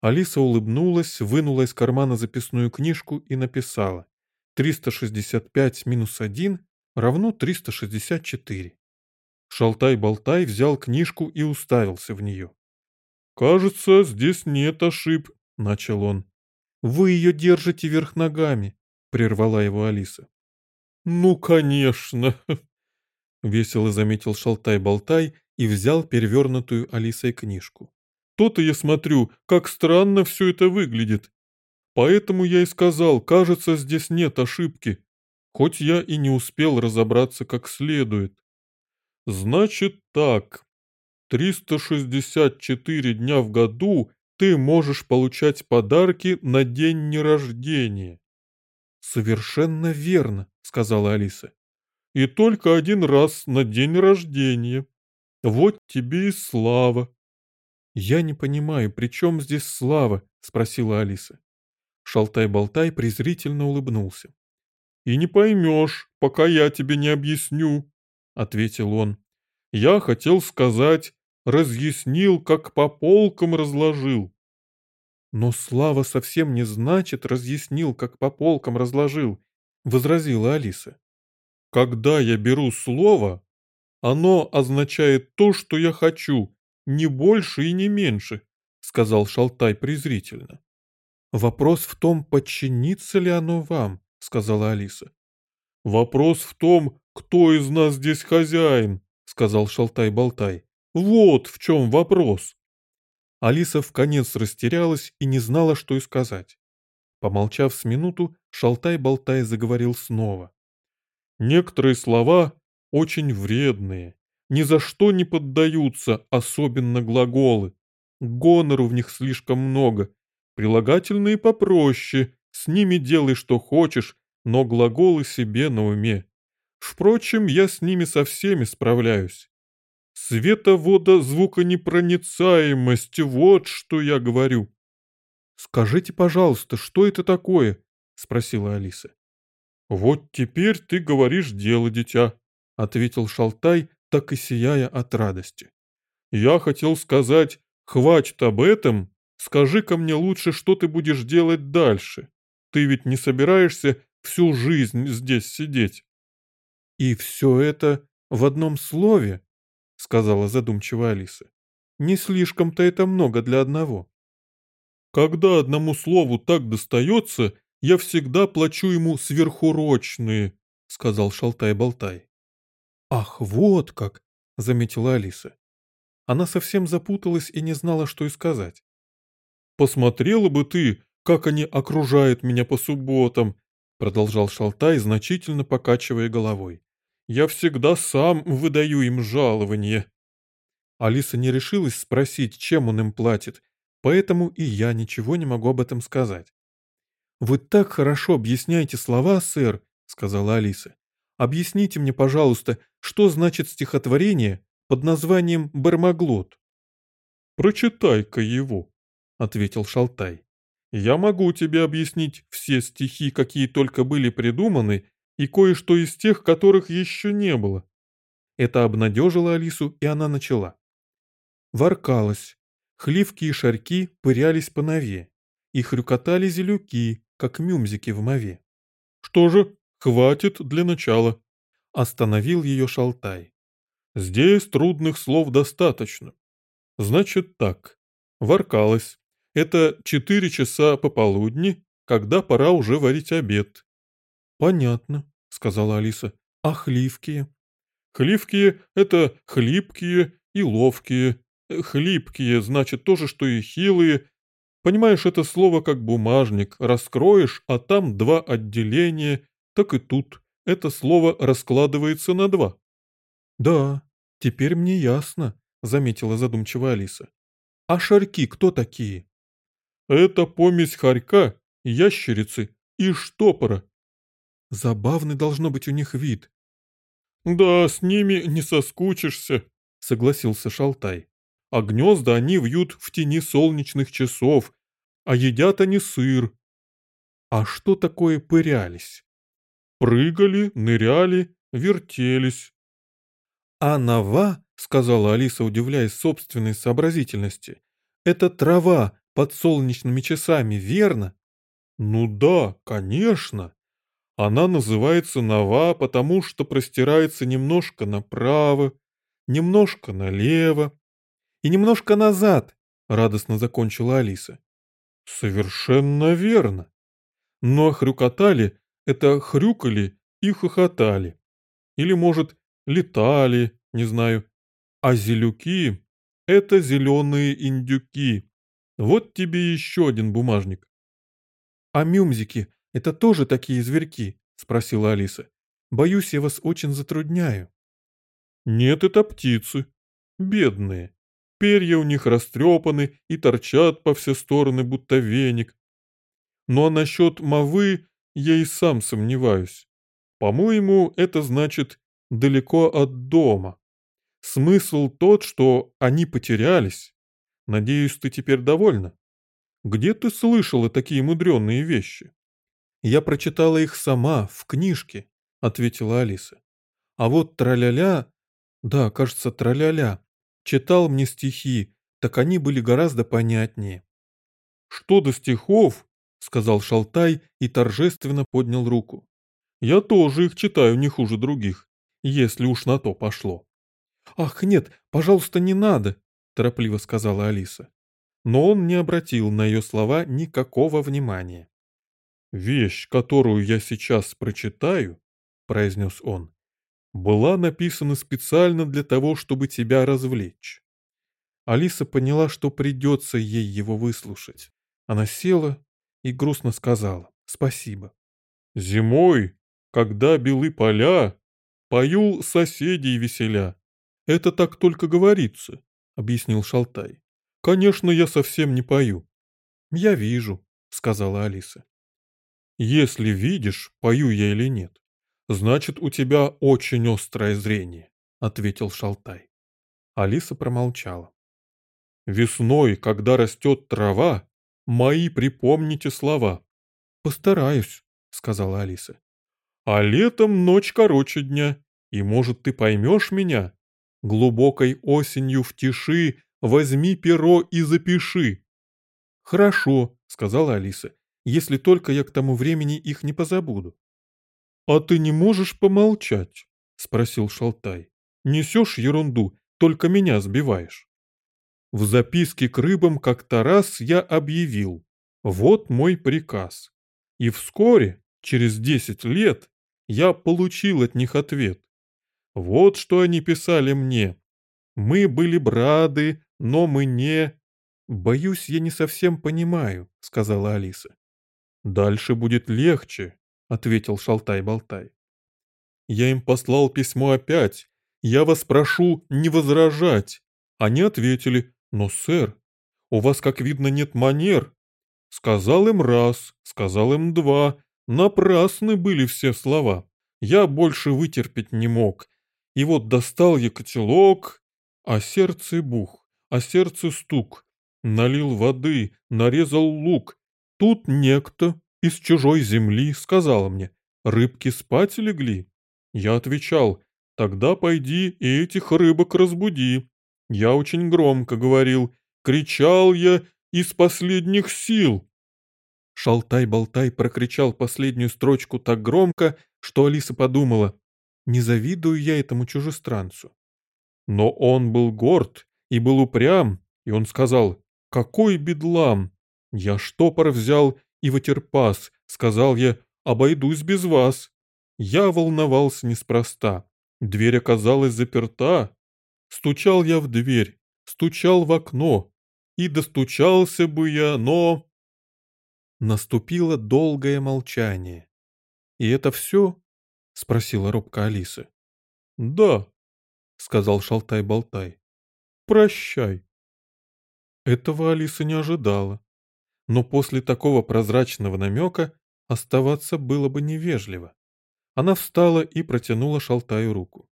Алиса улыбнулась, вынула из кармана записную книжку и написала. 365 минус 1 равно 364. Шалтай-болтай взял книжку и уставился в нее. «Кажется, здесь нет ошиб», — начал он. «Вы ее держите вверх ногами», — прервала его Алиса. «Ну, конечно», — весело заметил Шалтай-болтай и взял перевернутую Алисой книжку. «То-то я смотрю, как странно все это выглядит. Поэтому я и сказал, кажется, здесь нет ошибки, хоть я и не успел разобраться как следует. Значит так, 364 дня в году ты можешь получать подарки на день нерождения». «Совершенно верно», — сказала Алиса. «И только один раз на день рождения», вот тебе и слава. Я не понимаю, при чем здесь слава? Спросила Алиса. Шалтай-болтай презрительно улыбнулся. «И не поймешь, пока я тебе не объясню», — ответил он. «Я хотел сказать, разъяснил, как по полкам разложил». «Но слава совсем не значит разъяснил, как по полкам разложил», — возразила Алиса. «Когда я беру слово, оно означает то, что я хочу, не больше и не меньше», — сказал Шалтай презрительно. «Вопрос в том, подчинится ли оно вам», — сказала Алиса. «Вопрос в том, кто из нас здесь хозяин», — сказал Шалтай-болтай. «Вот в чем вопрос». Алиса в конец растерялась и не знала, что и сказать. Помолчав с минуту, Шалтай-болтай заговорил снова. «Некоторые слова очень вредные, ни за что не поддаются, особенно глаголы. Гонору в них слишком много. Прилагательные попроще, с ними делай что хочешь, но глаголы себе на уме. Впрочем, я с ними со всеми справляюсь. Световода звуконепроницаемость, вот что я говорю. «Скажите, пожалуйста, что это такое?» — спросила Алиса. «Вот теперь ты говоришь дело, дитя», — ответил Шалтай, так и сияя от радости. «Я хотел сказать, хватит об этом, скажи-ка мне лучше, что ты будешь делать дальше. Ты ведь не собираешься всю жизнь здесь сидеть». «И все это в одном слове?» — сказала задумчиво Алиса. «Не слишком-то это много для одного». «Когда одному слову так достается, я всегда плачу ему сверхурочные», — сказал Шалтай-Болтай. «Ах, вот как!» — заметила Алиса. Она совсем запуталась и не знала, что и сказать. «Посмотрела бы ты, как они окружают меня по субботам», — продолжал Шалтай, значительно покачивая головой. «Я всегда сам выдаю им жалование». Алиса не решилась спросить, чем он им платит, поэтому и я ничего не могу об этом сказать. «Вы так хорошо объясняете слова, сэр», — сказала Алиса. «Объясните мне, пожалуйста, что значит стихотворение под названием «Бармаглот»?» «Прочитай-ка его», — ответил Шалтай. «Я могу тебе объяснить все стихи, какие только были придуманы, и кое-что из тех, которых еще не было». Это обнадежило Алису, и она начала. Воркалась. Хливки и шарьки пырялись по нове. И хрюкотали зелюки, как мюмзики в мове. «Что же, хватит для начала», — остановил ее Шалтай. «Здесь трудных слов достаточно. Значит так, воркалась. Это четыре часа пополудни, когда пора уже варить обед». «Понятно», — сказала Алиса. «А хливкие?» «Хливкие — это хлипкие и ловкие. Хлипкие, значит, то же, что и хилые, Понимаешь, это слово как бумажник. Раскроешь, а там два отделения. Так и тут. Это слово раскладывается на два. Да, теперь мне ясно, заметила задумчиво Алиса. А шарьки кто такие? Это помесь хорька, ящерицы и штопора. Забавный должно быть у них вид. Да, с ними не соскучишься, согласился Шалтай. А гнезда они вьют в тени солнечных часов, а едят они сыр. А что такое пырялись? Прыгали, ныряли, вертелись. А нова, сказала Алиса, удивляясь собственной сообразительности, это трава под солнечными часами, верно? Ну да, конечно. Она называется нова, потому что простирается немножко направо, немножко налево и немножко назад, радостно закончила Алиса. Совершенно верно. Но хрюкотали — это хрюкали и хохотали. Или, может, летали, не знаю. А зелюки — это зеленые индюки. Вот тебе еще один бумажник. «А мюмзики — это тоже такие зверьки?» — спросила Алиса. «Боюсь, я вас очень затрудняю». «Нет, это птицы. Бедные. Перья у них растрепаны и торчат по все стороны, будто веник. Ну а насчет мовы я и сам сомневаюсь. По-моему, это значит «далеко от дома». Смысл тот, что они потерялись. Надеюсь, ты теперь довольна? Где ты слышала такие мудреные вещи? Я прочитала их сама, в книжке, ответила Алиса. А вот траля-ля... Да, кажется, траля-ля читал мне стихи, так они были гораздо понятнее. «Что до стихов?» — сказал Шалтай и торжественно поднял руку. «Я тоже их читаю не хуже других, если уж на то пошло». «Ах, нет, пожалуйста, не надо», — торопливо сказала Алиса. Но он не обратил на ее слова никакого внимания. «Вещь, которую я сейчас прочитаю», — произнес он, была написана специально для того, чтобы тебя развлечь. Алиса поняла, что придется ей его выслушать. Она села и грустно сказала «Спасибо». «Зимой, когда белы поля, пою соседей веселя. Это так только говорится», — объяснил Шалтай. «Конечно, я совсем не пою». «Я вижу», — сказала Алиса. Если видишь, пою я или нет, значит, у тебя очень острое зрение, ответил Шалтай. Алиса промолчала. Весной, когда растет трава, мои припомните слова. Постараюсь, сказала Алиса. А летом ночь короче дня, и, может, ты поймешь меня? Глубокой осенью в тиши возьми перо и запиши. Хорошо, сказала Алиса, если только я к тому времени их не позабуду. А ты не можешь помолчать? Спросил Шалтай. Несешь ерунду, только меня сбиваешь. В записке к рыбам как-то раз я объявил. Вот мой приказ. И вскоре, через десять лет, я получил от них ответ. Вот что они писали мне. Мы были брады, но мы не... «Боюсь, я не совсем понимаю», — сказала Алиса. «Дальше будет легче», — ответил Шалтай-Болтай. «Я им послал письмо опять. Я вас прошу не возражать». Они ответили, «Но, сэр, у вас, как видно, нет манер». Сказал им раз, сказал им два. Напрасны были все слова. Я больше вытерпеть не мог. И вот достал я котелок, а сердце бух, а сердце стук. Налил воды, нарезал лук. Тут некто из чужой земли сказал мне, рыбки спать легли. Я отвечал, тогда пойди и этих рыбок разбуди. Я очень громко говорил, кричал я из последних сил. Шалтай-болтай прокричал последнюю строчку так громко, что Алиса подумала, не завидую я этому чужестранцу. Но он был горд и был упрям, и он сказал, какой бедлам! Я штопор взял и ватерпас, сказал я, обойдусь без вас. Я волновался неспроста. Дверь оказалась заперта. Стучал я в дверь, стучал в окно. И достучался бы я, но... Наступило долгое молчание. «И это все?» — спросила робко Алиса. «Да», — сказал Шалтай-Болтай. «Прощай». Этого Алиса не ожидала. Но после такого прозрачного намека оставаться было бы невежливо. Она встала и протянула Шалтаю руку.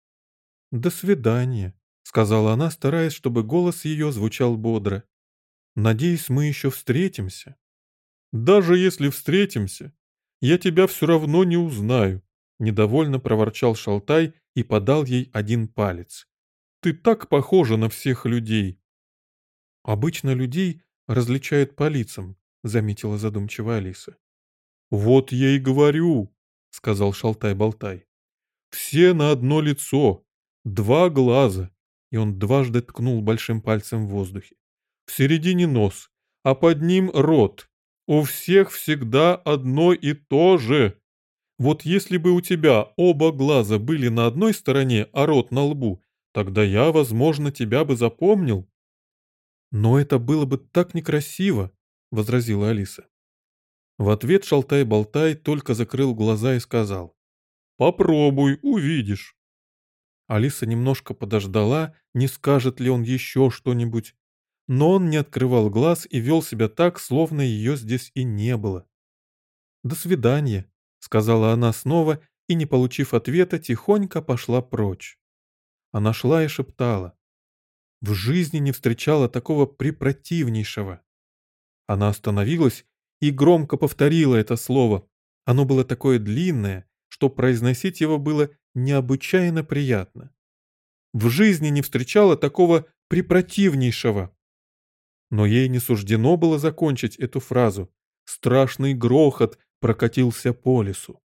«До свидания», — сказала она, стараясь, чтобы голос ее звучал бодро. «Надеюсь, мы еще встретимся». «Даже если встретимся, я тебя все равно не узнаю», — недовольно проворчал Шалтай и подал ей один палец. «Ты так похожа на всех людей». «Обычно людей различают по лицам», — заметила задумчиво Алиса. «Вот я и говорю», — сказал Шалтай-Болтай. «Все на одно лицо, два глаза», и он дважды ткнул большим пальцем в воздухе. «В середине нос, а под ним рот, у всех всегда одно и то же. Вот если бы у тебя оба глаза были на одной стороне, а рот на лбу, тогда я, возможно, тебя бы запомнил. Но это было бы так некрасиво, возразила Алиса. В ответ Шалтай-Болтай только закрыл глаза и сказал. «Попробуй, увидишь». Алиса немножко подождала, не скажет ли он еще что-нибудь, но он не открывал глаз и вел себя так, словно ее здесь и не было. «До свидания», — сказала она снова, и, не получив ответа, тихонько пошла прочь. Она шла и шептала. В жизни не встречала такого препротивнейшего. Она остановилась и громко повторила это слово. Оно было такое длинное, что произносить его было необычайно приятно. В жизни не встречала такого препротивнейшего. Но ей не суждено было закончить эту фразу. Страшный грохот прокатился по лесу.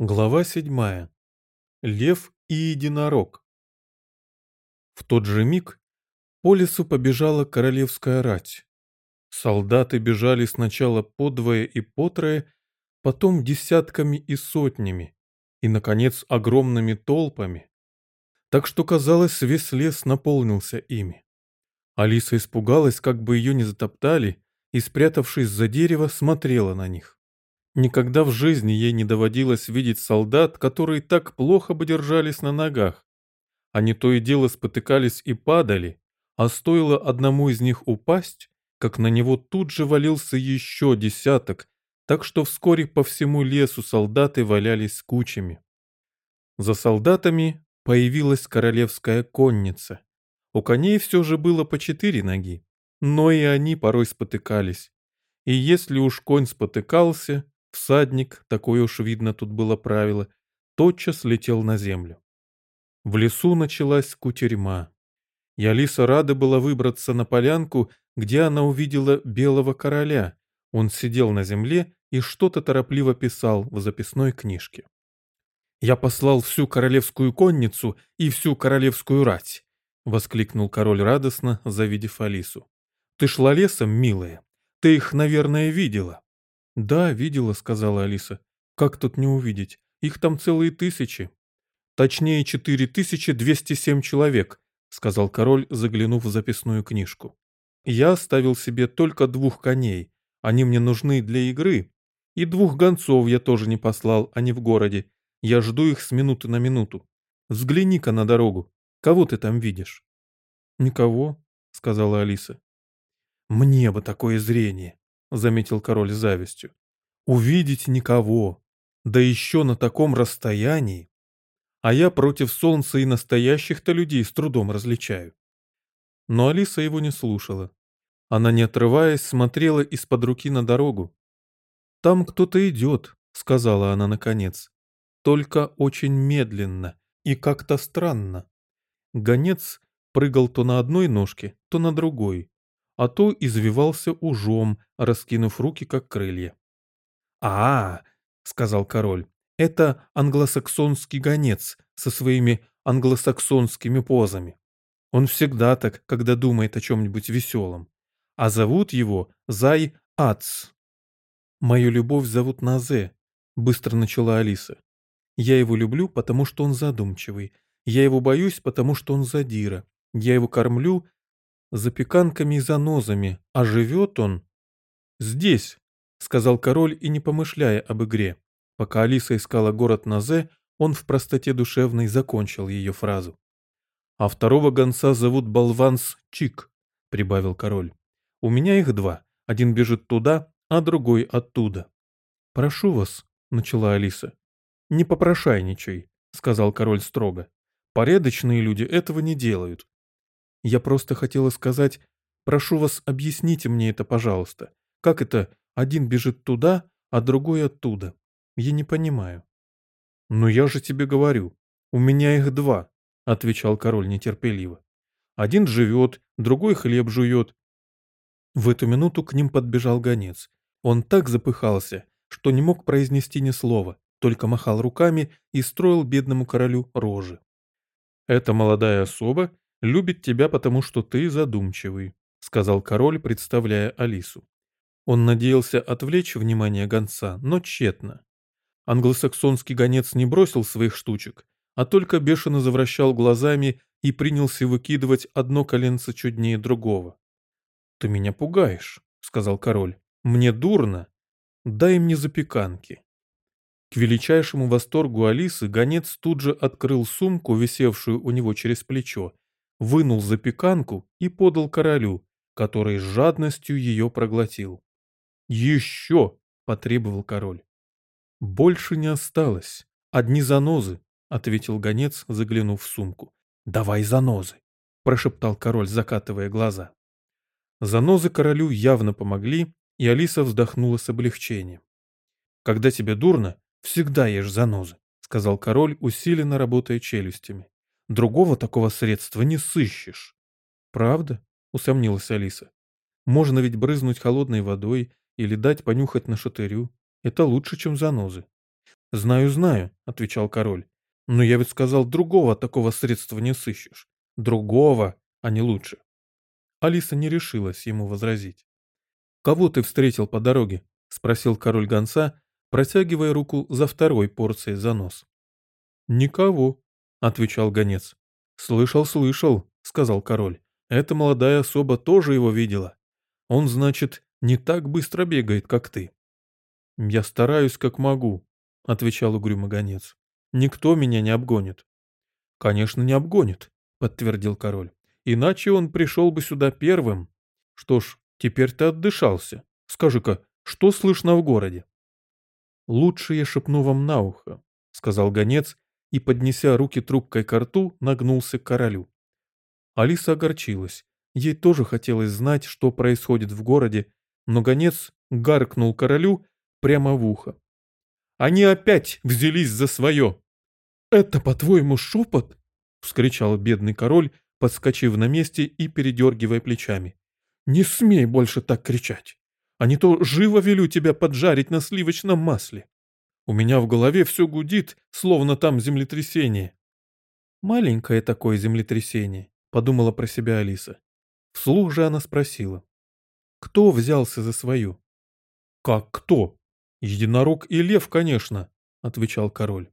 Глава седьмая. Лев и единорог. В тот же миг по лесу побежала королевская рать. Солдаты бежали сначала подвое и потрое, потом десятками и сотнями, и, наконец, огромными толпами так что, казалось, весь лес наполнился ими. Алиса испугалась, как бы ее не затоптали, и, спрятавшись за дерево, смотрела на них. Никогда в жизни ей не доводилось видеть солдат, которые так плохо бы держались на ногах. Они то и дело спотыкались и падали, а стоило одному из них упасть, как на него тут же валился еще десяток, так что вскоре по всему лесу солдаты валялись кучами. За солдатами появилась королевская конница. У коней все же было по четыре ноги, но и они порой спотыкались. И если уж конь спотыкался, всадник, такое уж видно тут было правило, тотчас летел на землю. В лесу началась кутерьма. И Алиса рада была выбраться на полянку, где она увидела белого короля. Он сидел на земле и что-то торопливо писал в записной книжке. «Я послал всю королевскую конницу и всю королевскую рать», — воскликнул король радостно, завидев Алису. «Ты шла лесом, милая? Ты их, наверное, видела?» «Да, видела», — сказала Алиса. «Как тут не увидеть? Их там целые тысячи». «Точнее, 4207 человек», — сказал король, заглянув в записную книжку. «Я оставил себе только двух коней. Они мне нужны для игры. И двух гонцов я тоже не послал, они в городе. Я жду их с минуты на минуту. Взгляни-ка на дорогу. Кого ты там видишь?» «Никого», — сказала Алиса. «Мне бы такое зрение», — заметил король с завистью. «Увидеть никого, да еще на таком расстоянии. А я против солнца и настоящих-то людей с трудом различаю». Но Алиса его не слушала. Она, не отрываясь, смотрела из-под руки на дорогу. «Там кто-то идет», — сказала она наконец. «Только очень медленно и как-то странно». Гонец прыгал то на одной ножке, то на другой, а то извивался ужом, раскинув руки, как крылья. «А, -а — сказал король, — это англосаксонский гонец со своими англосаксонскими позами. Он всегда так, когда думает о чем-нибудь веселом. А зовут его Зай Ац. «Мою любовь зовут Назе», — быстро начала Алиса. «Я его люблю, потому что он задумчивый. Я его боюсь, потому что он задира. Я его кормлю запеканками и занозами, а живет он здесь, сказал король и не помышляя об игре. Пока Алиса искала город Назе, он в простоте душевной закончил ее фразу. «А второго гонца зовут Болванс Чик», — прибавил король. «У меня их два. Один бежит туда, а другой оттуда». «Прошу вас», — начала Алиса. «Не попрошайничай», — сказал король строго. «Порядочные люди этого не делают. Я просто хотела сказать, прошу вас, объясните мне это, пожалуйста. Как это один бежит туда, а другой оттуда? Я не понимаю. Но я же тебе говорю, у меня их два, отвечал король нетерпеливо. Один живет, другой хлеб жует. В эту минуту к ним подбежал гонец. Он так запыхался, что не мог произнести ни слова, только махал руками и строил бедному королю рожи. Эта молодая особа любит тебя, потому что ты задумчивый», — сказал король, представляя Алису. Он надеялся отвлечь внимание гонца, но тщетно. Англосаксонский гонец не бросил своих штучек, а только бешено завращал глазами и принялся выкидывать одно коленце чуднее другого. «Ты меня пугаешь», — сказал король. «Мне дурно. Дай мне запеканки». К величайшему восторгу Алисы гонец тут же открыл сумку, висевшую у него через плечо, вынул запеканку и подал королю, который с жадностью ее проглотил. «Еще!» — потребовал король. «Больше не осталось. Одни занозы», — ответил гонец, заглянув в сумку. «Давай занозы», — прошептал король, закатывая глаза. Занозы королю явно помогли, и Алиса вздохнула с облегчением. «Когда тебе дурно, всегда ешь занозы», — сказал король, усиленно работая челюстями. Другого такого средства не сыщешь. Правда? Усомнилась Алиса. Можно ведь брызнуть холодной водой или дать понюхать на шатырю. Это лучше, чем занозы. Знаю, знаю, отвечал король. Но я ведь сказал, другого такого средства не сыщешь. Другого, а не лучше. Алиса не решилась ему возразить. «Кого ты встретил по дороге?» — спросил король гонца, протягивая руку за второй порцией занос. «Никого», — отвечал гонец. «Слышал, слышал», — сказал король. «Эта молодая особа тоже его видела. Он, значит, не так быстро бегает, как ты». «Я стараюсь, как могу», — отвечал угрюмо гонец. «Никто меня не обгонит». «Конечно, не обгонит», — подтвердил король. «Иначе он пришел бы сюда первым. Что ж, Теперь ты отдышался. Скажи-ка, что слышно в городе?» «Лучше я шепну вам на ухо», — сказал гонец и, поднеся руки трубкой к рту, нагнулся к королю. Алиса огорчилась. Ей тоже хотелось знать, что происходит в городе, но гонец гаркнул королю прямо в ухо. «Они опять взялись за свое!» «Это, по-твоему, шепот?» — вскричал бедный король, подскочив на месте и передергивая плечами. «Не смей больше так кричать, а не то живо велю тебя поджарить на сливочном масле. У меня в голове все гудит, словно там землетрясение». «Маленькое такое землетрясение», — подумала про себя Алиса. Вслух же она спросила. «Кто взялся за свою?» «Как кто? Единорог и лев, конечно», — отвечал король.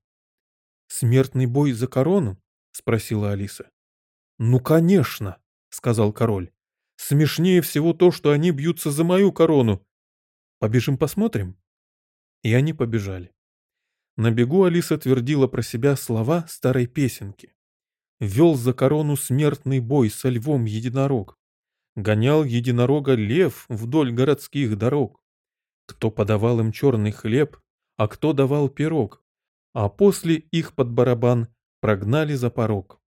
«Смертный бой за корону?» — спросила Алиса. «Ну, конечно», — сказал король. «Смешнее всего то, что они бьются за мою корону. Побежим посмотрим?» И они побежали. На бегу Алиса твердила про себя слова старой песенки. Вел за корону смертный бой со львом единорог. Гонял единорога лев вдоль городских дорог. Кто подавал им черный хлеб, а кто давал пирог. А после их под барабан прогнали за порог.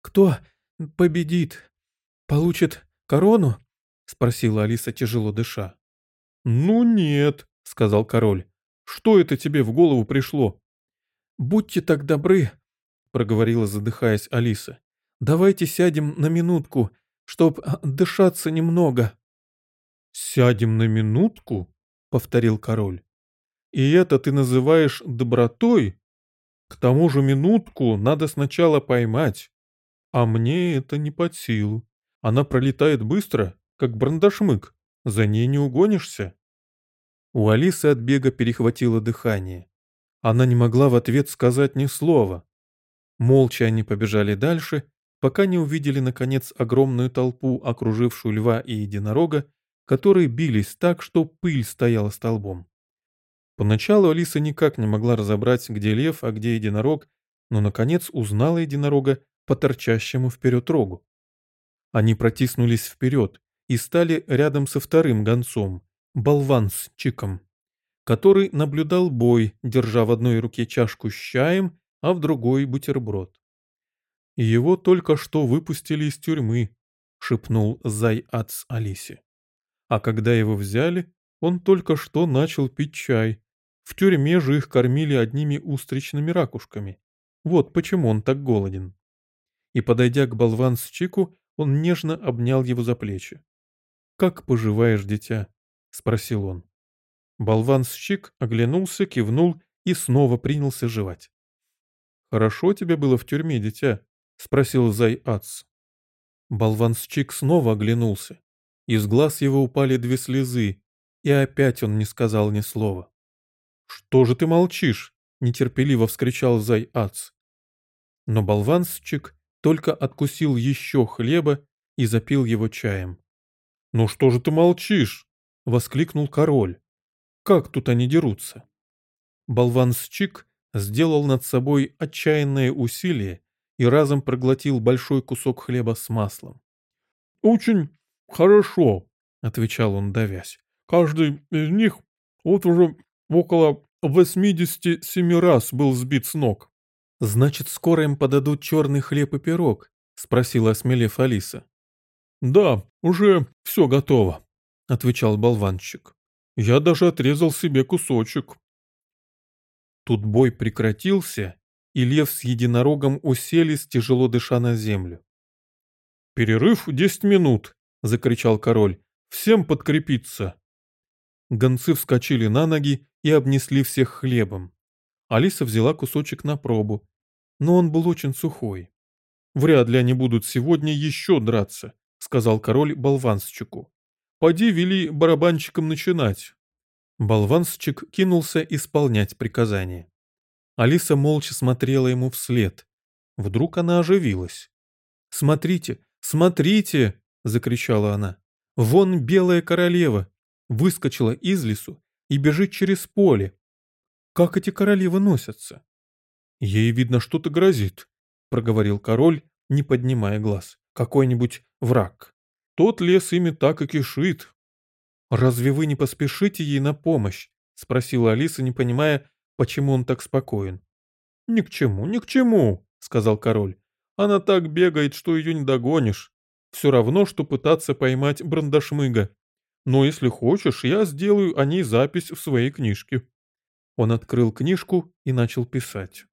«Кто победит? Получит корону?» — спросила Алиса, тяжело дыша. «Ну нет», — сказал король. «Что это тебе в голову пришло?» «Будьте так добры», — проговорила, задыхаясь Алиса. «Давайте сядем на минутку, чтоб а, дышаться немного». «Сядем на минутку?» — повторил король. «И это ты называешь добротой? К тому же минутку надо сначала поймать. А мне это не под силу. Она пролетает быстро, как брандашмык. За ней не угонишься. У Алисы от бега перехватило дыхание. Она не могла в ответ сказать ни слова. Молча они побежали дальше, пока не увидели, наконец, огромную толпу, окружившую льва и единорога, которые бились так, что пыль стояла столбом. Поначалу Алиса никак не могла разобрать, где лев, а где единорог, но, наконец, узнала единорога по торчащему вперед рогу. Они протиснулись вперед и стали рядом со вторым гонцом, болван с чиком, который наблюдал бой, держа в одной руке чашку с чаем, а в другой бутерброд. «Его только что выпустили из тюрьмы», — шепнул Зай-Ац Алисе. «А когда его взяли, он только что начал пить чай. В тюрьме же их кормили одними устричными ракушками. Вот почему он так голоден» и, подойдя к болван-чику, он нежно обнял его за плечи. «Как поживаешь, дитя?» — спросил он. Болван-чик оглянулся, кивнул и снова принялся жевать. «Хорошо тебе было в тюрьме, дитя?» — спросил Зай-Ац. Болван-чик снова оглянулся. Из глаз его упали две слезы, и опять он не сказал ни слова. «Что же ты молчишь?» — нетерпеливо вскричал Зай-Ац. Но болванчик только откусил еще хлеба и запил его чаем. «Ну что же ты молчишь?» — воскликнул король. «Как тут они дерутся?» Болван-счик сделал над собой отчаянное усилие и разом проглотил большой кусок хлеба с маслом. «Очень хорошо», — отвечал он, давясь. «Каждый из них вот уже около восьмидесяти семи раз был сбит с ног. «Значит, скоро им подадут черный хлеб и пирог?» — спросила осмелев Алиса. «Да, уже все готово», — отвечал болванчик. «Я даже отрезал себе кусочек». Тут бой прекратился, и лев с единорогом уселись, тяжело дыша на землю. «Перерыв десять минут!» — закричал король. «Всем подкрепиться!» Гонцы вскочили на ноги и обнесли всех хлебом. Алиса взяла кусочек на пробу, но он был очень сухой. «Вряд ли они будут сегодня еще драться», — сказал король болвансчику. «Поди вели барабанщикам начинать». Болвансчик кинулся исполнять приказание. Алиса молча смотрела ему вслед. Вдруг она оживилась. «Смотрите, смотрите!» — закричала она. «Вон белая королева!» Выскочила из лесу и бежит через поле, как эти королевы носятся? Ей, видно, что-то грозит, проговорил король, не поднимая глаз. Какой-нибудь враг. Тот лес ими так и кишит. «Разве вы не поспешите ей на помощь?» — спросила Алиса, не понимая, почему он так спокоен. «Ни к чему, ни к чему», — сказал король. «Она так бегает, что ее не догонишь. Все равно, что пытаться поймать брандашмыга. Но если хочешь, я сделаю о ней запись в своей книжке». Он открыл книжку и начал писать.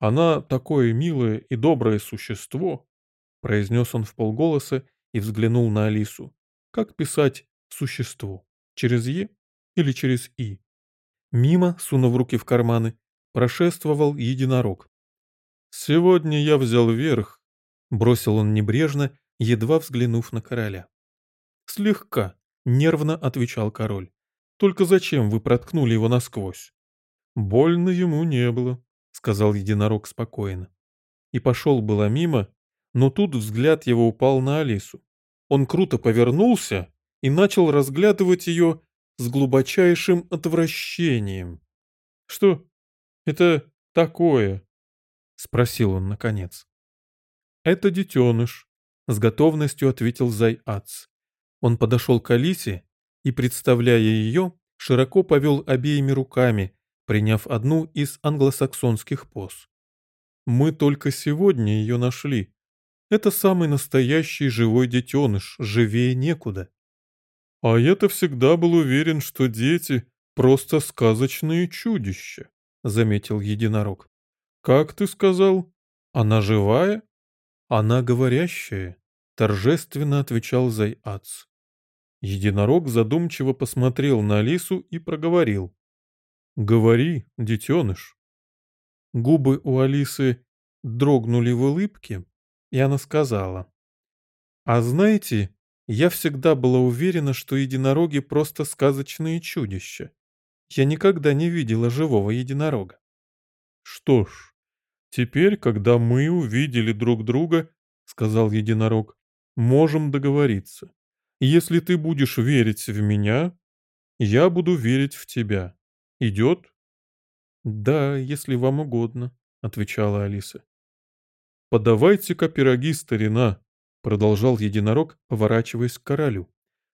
«Она такое милое и доброе существо», — произнес он в полголоса и взглянул на Алису. «Как писать существу? Через «е» или через «и»?» Мимо, сунув руки в карманы, прошествовал единорог. «Сегодня я взял верх», — бросил он небрежно, едва взглянув на короля. «Слегка», — нервно отвечал король. «Только зачем вы проткнули его насквозь?» «Больно ему не было», — сказал единорог спокойно. И пошел было мимо, но тут взгляд его упал на Алису. Он круто повернулся и начал разглядывать ее с глубочайшим отвращением. «Что это такое?» — спросил он наконец. «Это детеныш», — с готовностью ответил Зай-Ац. Он подошел к Алисе и, представляя ее, широко повел обеими руками, приняв одну из англосаксонских поз. «Мы только сегодня ее нашли. Это самый настоящий живой детеныш, живее некуда». «А я-то всегда был уверен, что дети — просто сказочные чудища», — заметил единорог. «Как ты сказал? Она живая?» «Она говорящая», — торжественно отвечал Зай-Ац. Единорог задумчиво посмотрел на Алису и проговорил. «Говори, детеныш». Губы у Алисы дрогнули в улыбке, и она сказала. «А знаете, я всегда была уверена, что единороги просто сказочные чудища. Я никогда не видела живого единорога». «Что ж, теперь, когда мы увидели друг друга, — сказал единорог, — можем договориться. Если ты будешь верить в меня, я буду верить в тебя. Идет?» «Да, если вам угодно», — отвечала Алиса. «Подавайте-ка пироги, старина», — продолжал единорог, поворачиваясь к королю.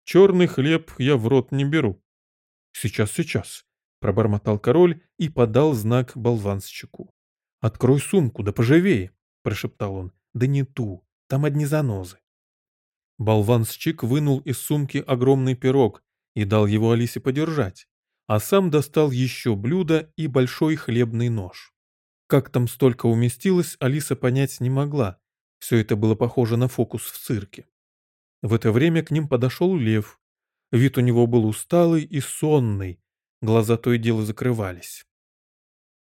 «Черный хлеб я в рот не беру». «Сейчас, сейчас», — пробормотал король и подал знак болванщику. «Открой сумку, да поживее», — прошептал он. «Да не ту, там одни занозы». Болванщик вынул из сумки огромный пирог и дал его Алисе подержать, а сам достал еще блюдо и большой хлебный нож. Как там столько уместилось, Алиса понять не могла. Все это было похоже на фокус в цирке. В это время к ним подошел лев. Вид у него был усталый и сонный, глаза то и дело закрывались.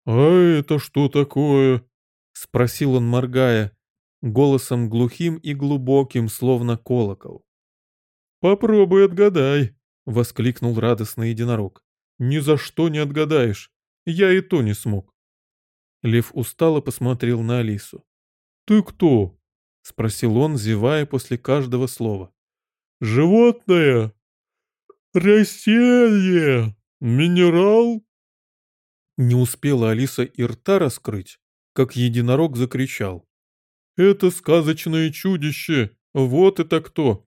«А это что такое?» — спросил он, моргая, голосом глухим и глубоким, словно колокол. «Попробуй отгадай», — воскликнул радостный единорог. «Ни за что не отгадаешь. Я и то не смог». Лев устало посмотрел на Алису. «Ты кто?» — спросил он, зевая после каждого слова. «Животное? Растение? Минерал?» Не успела Алиса и рта раскрыть, как единорог закричал. Это сказочное чудище, вот это кто.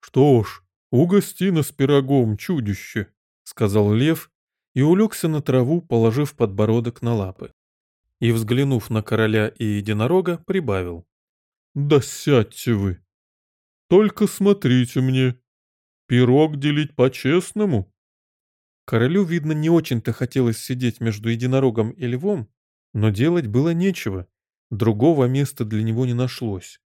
Что ж, угости нас пирогом, чудище, сказал лев и улегся на траву, положив подбородок на лапы. И, взглянув на короля и единорога, прибавил. Да сядьте вы. Только смотрите мне. Пирог делить по-честному. Королю, видно, не очень-то хотелось сидеть между единорогом и львом, но делать было нечего. Другого места для него не нашлось.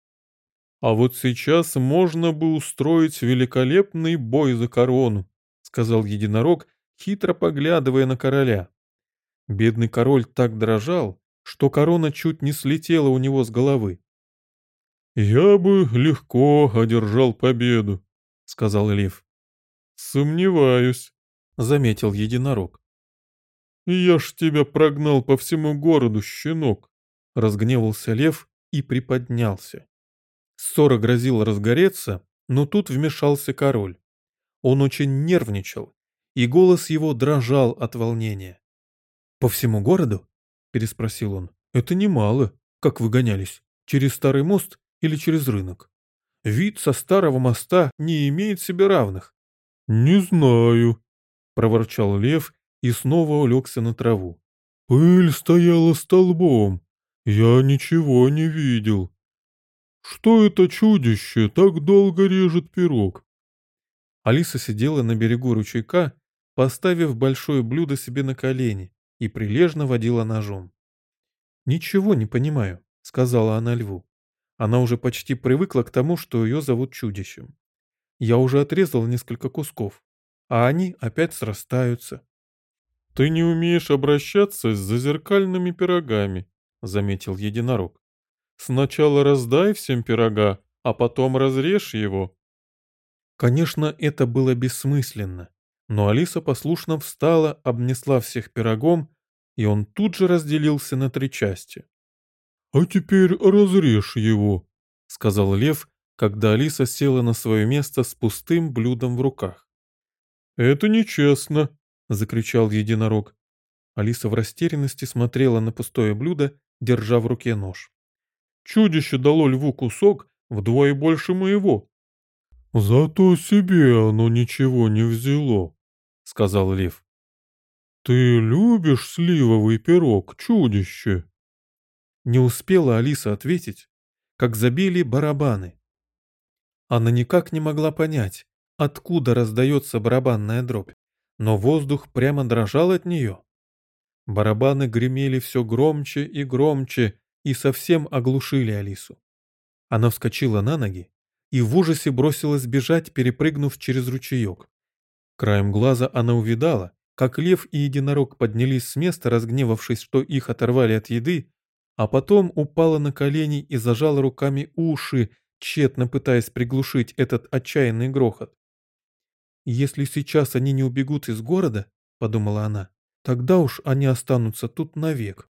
«А вот сейчас можно бы устроить великолепный бой за корону», сказал единорог, хитро поглядывая на короля. Бедный король так дрожал, что корона чуть не слетела у него с головы. «Я бы легко одержал победу», — сказал лев. «Сомневаюсь», — заметил единорог. «Я ж тебя прогнал по всему городу, щенок. Разгневался лев и приподнялся. Ссора грозила разгореться, но тут вмешался король. Он очень нервничал, и голос его дрожал от волнения. «По всему городу?» — переспросил он. «Это немало. Как вы гонялись? Через старый мост или через рынок?» Вид со старого моста не имеет себе равных. «Не знаю», — проворчал лев и снова улегся на траву. «Пыль стояла столбом. Я ничего не видел. Что это чудище так долго режет пирог?» Алиса сидела на берегу ручейка, поставив большое блюдо себе на колени, и прилежно водила ножом. «Ничего не понимаю», — сказала она льву. Она уже почти привыкла к тому, что ее зовут чудищем. Я уже отрезал несколько кусков, а они опять срастаются. «Ты не умеешь обращаться с зазеркальными пирогами», — заметил единорог. «Сначала раздай всем пирога, а потом разрежь его». Конечно, это было бессмысленно, но Алиса послушно встала, обнесла всех пирогом, и он тут же разделился на три части. «А теперь разрежь его», — сказал лев, когда Алиса села на свое место с пустым блюдом в руках. «Это нечестно», — закричал единорог. Алиса в растерянности смотрела на пустое блюдо, держа в руке нож. «Чудище дало льву кусок вдвое больше моего». «Зато себе оно ничего не взяло», — сказал лев. «Ты любишь сливовый пирог, чудище?» Не успела Алиса ответить, как забили барабаны. Она никак не могла понять, откуда раздается барабанная дробь, но воздух прямо дрожал от нее. Барабаны гремели все громче и громче и совсем оглушили Алису. Она вскочила на ноги и в ужасе бросилась бежать, перепрыгнув через ручеек. Краем глаза она увидала, как лев и единорог поднялись с места, разгневавшись, что их оторвали от еды, а потом упала на колени и зажала руками уши, тщетно пытаясь приглушить этот отчаянный грохот. «Если сейчас они не убегут из города, — подумала она, — тогда уж они останутся тут навек».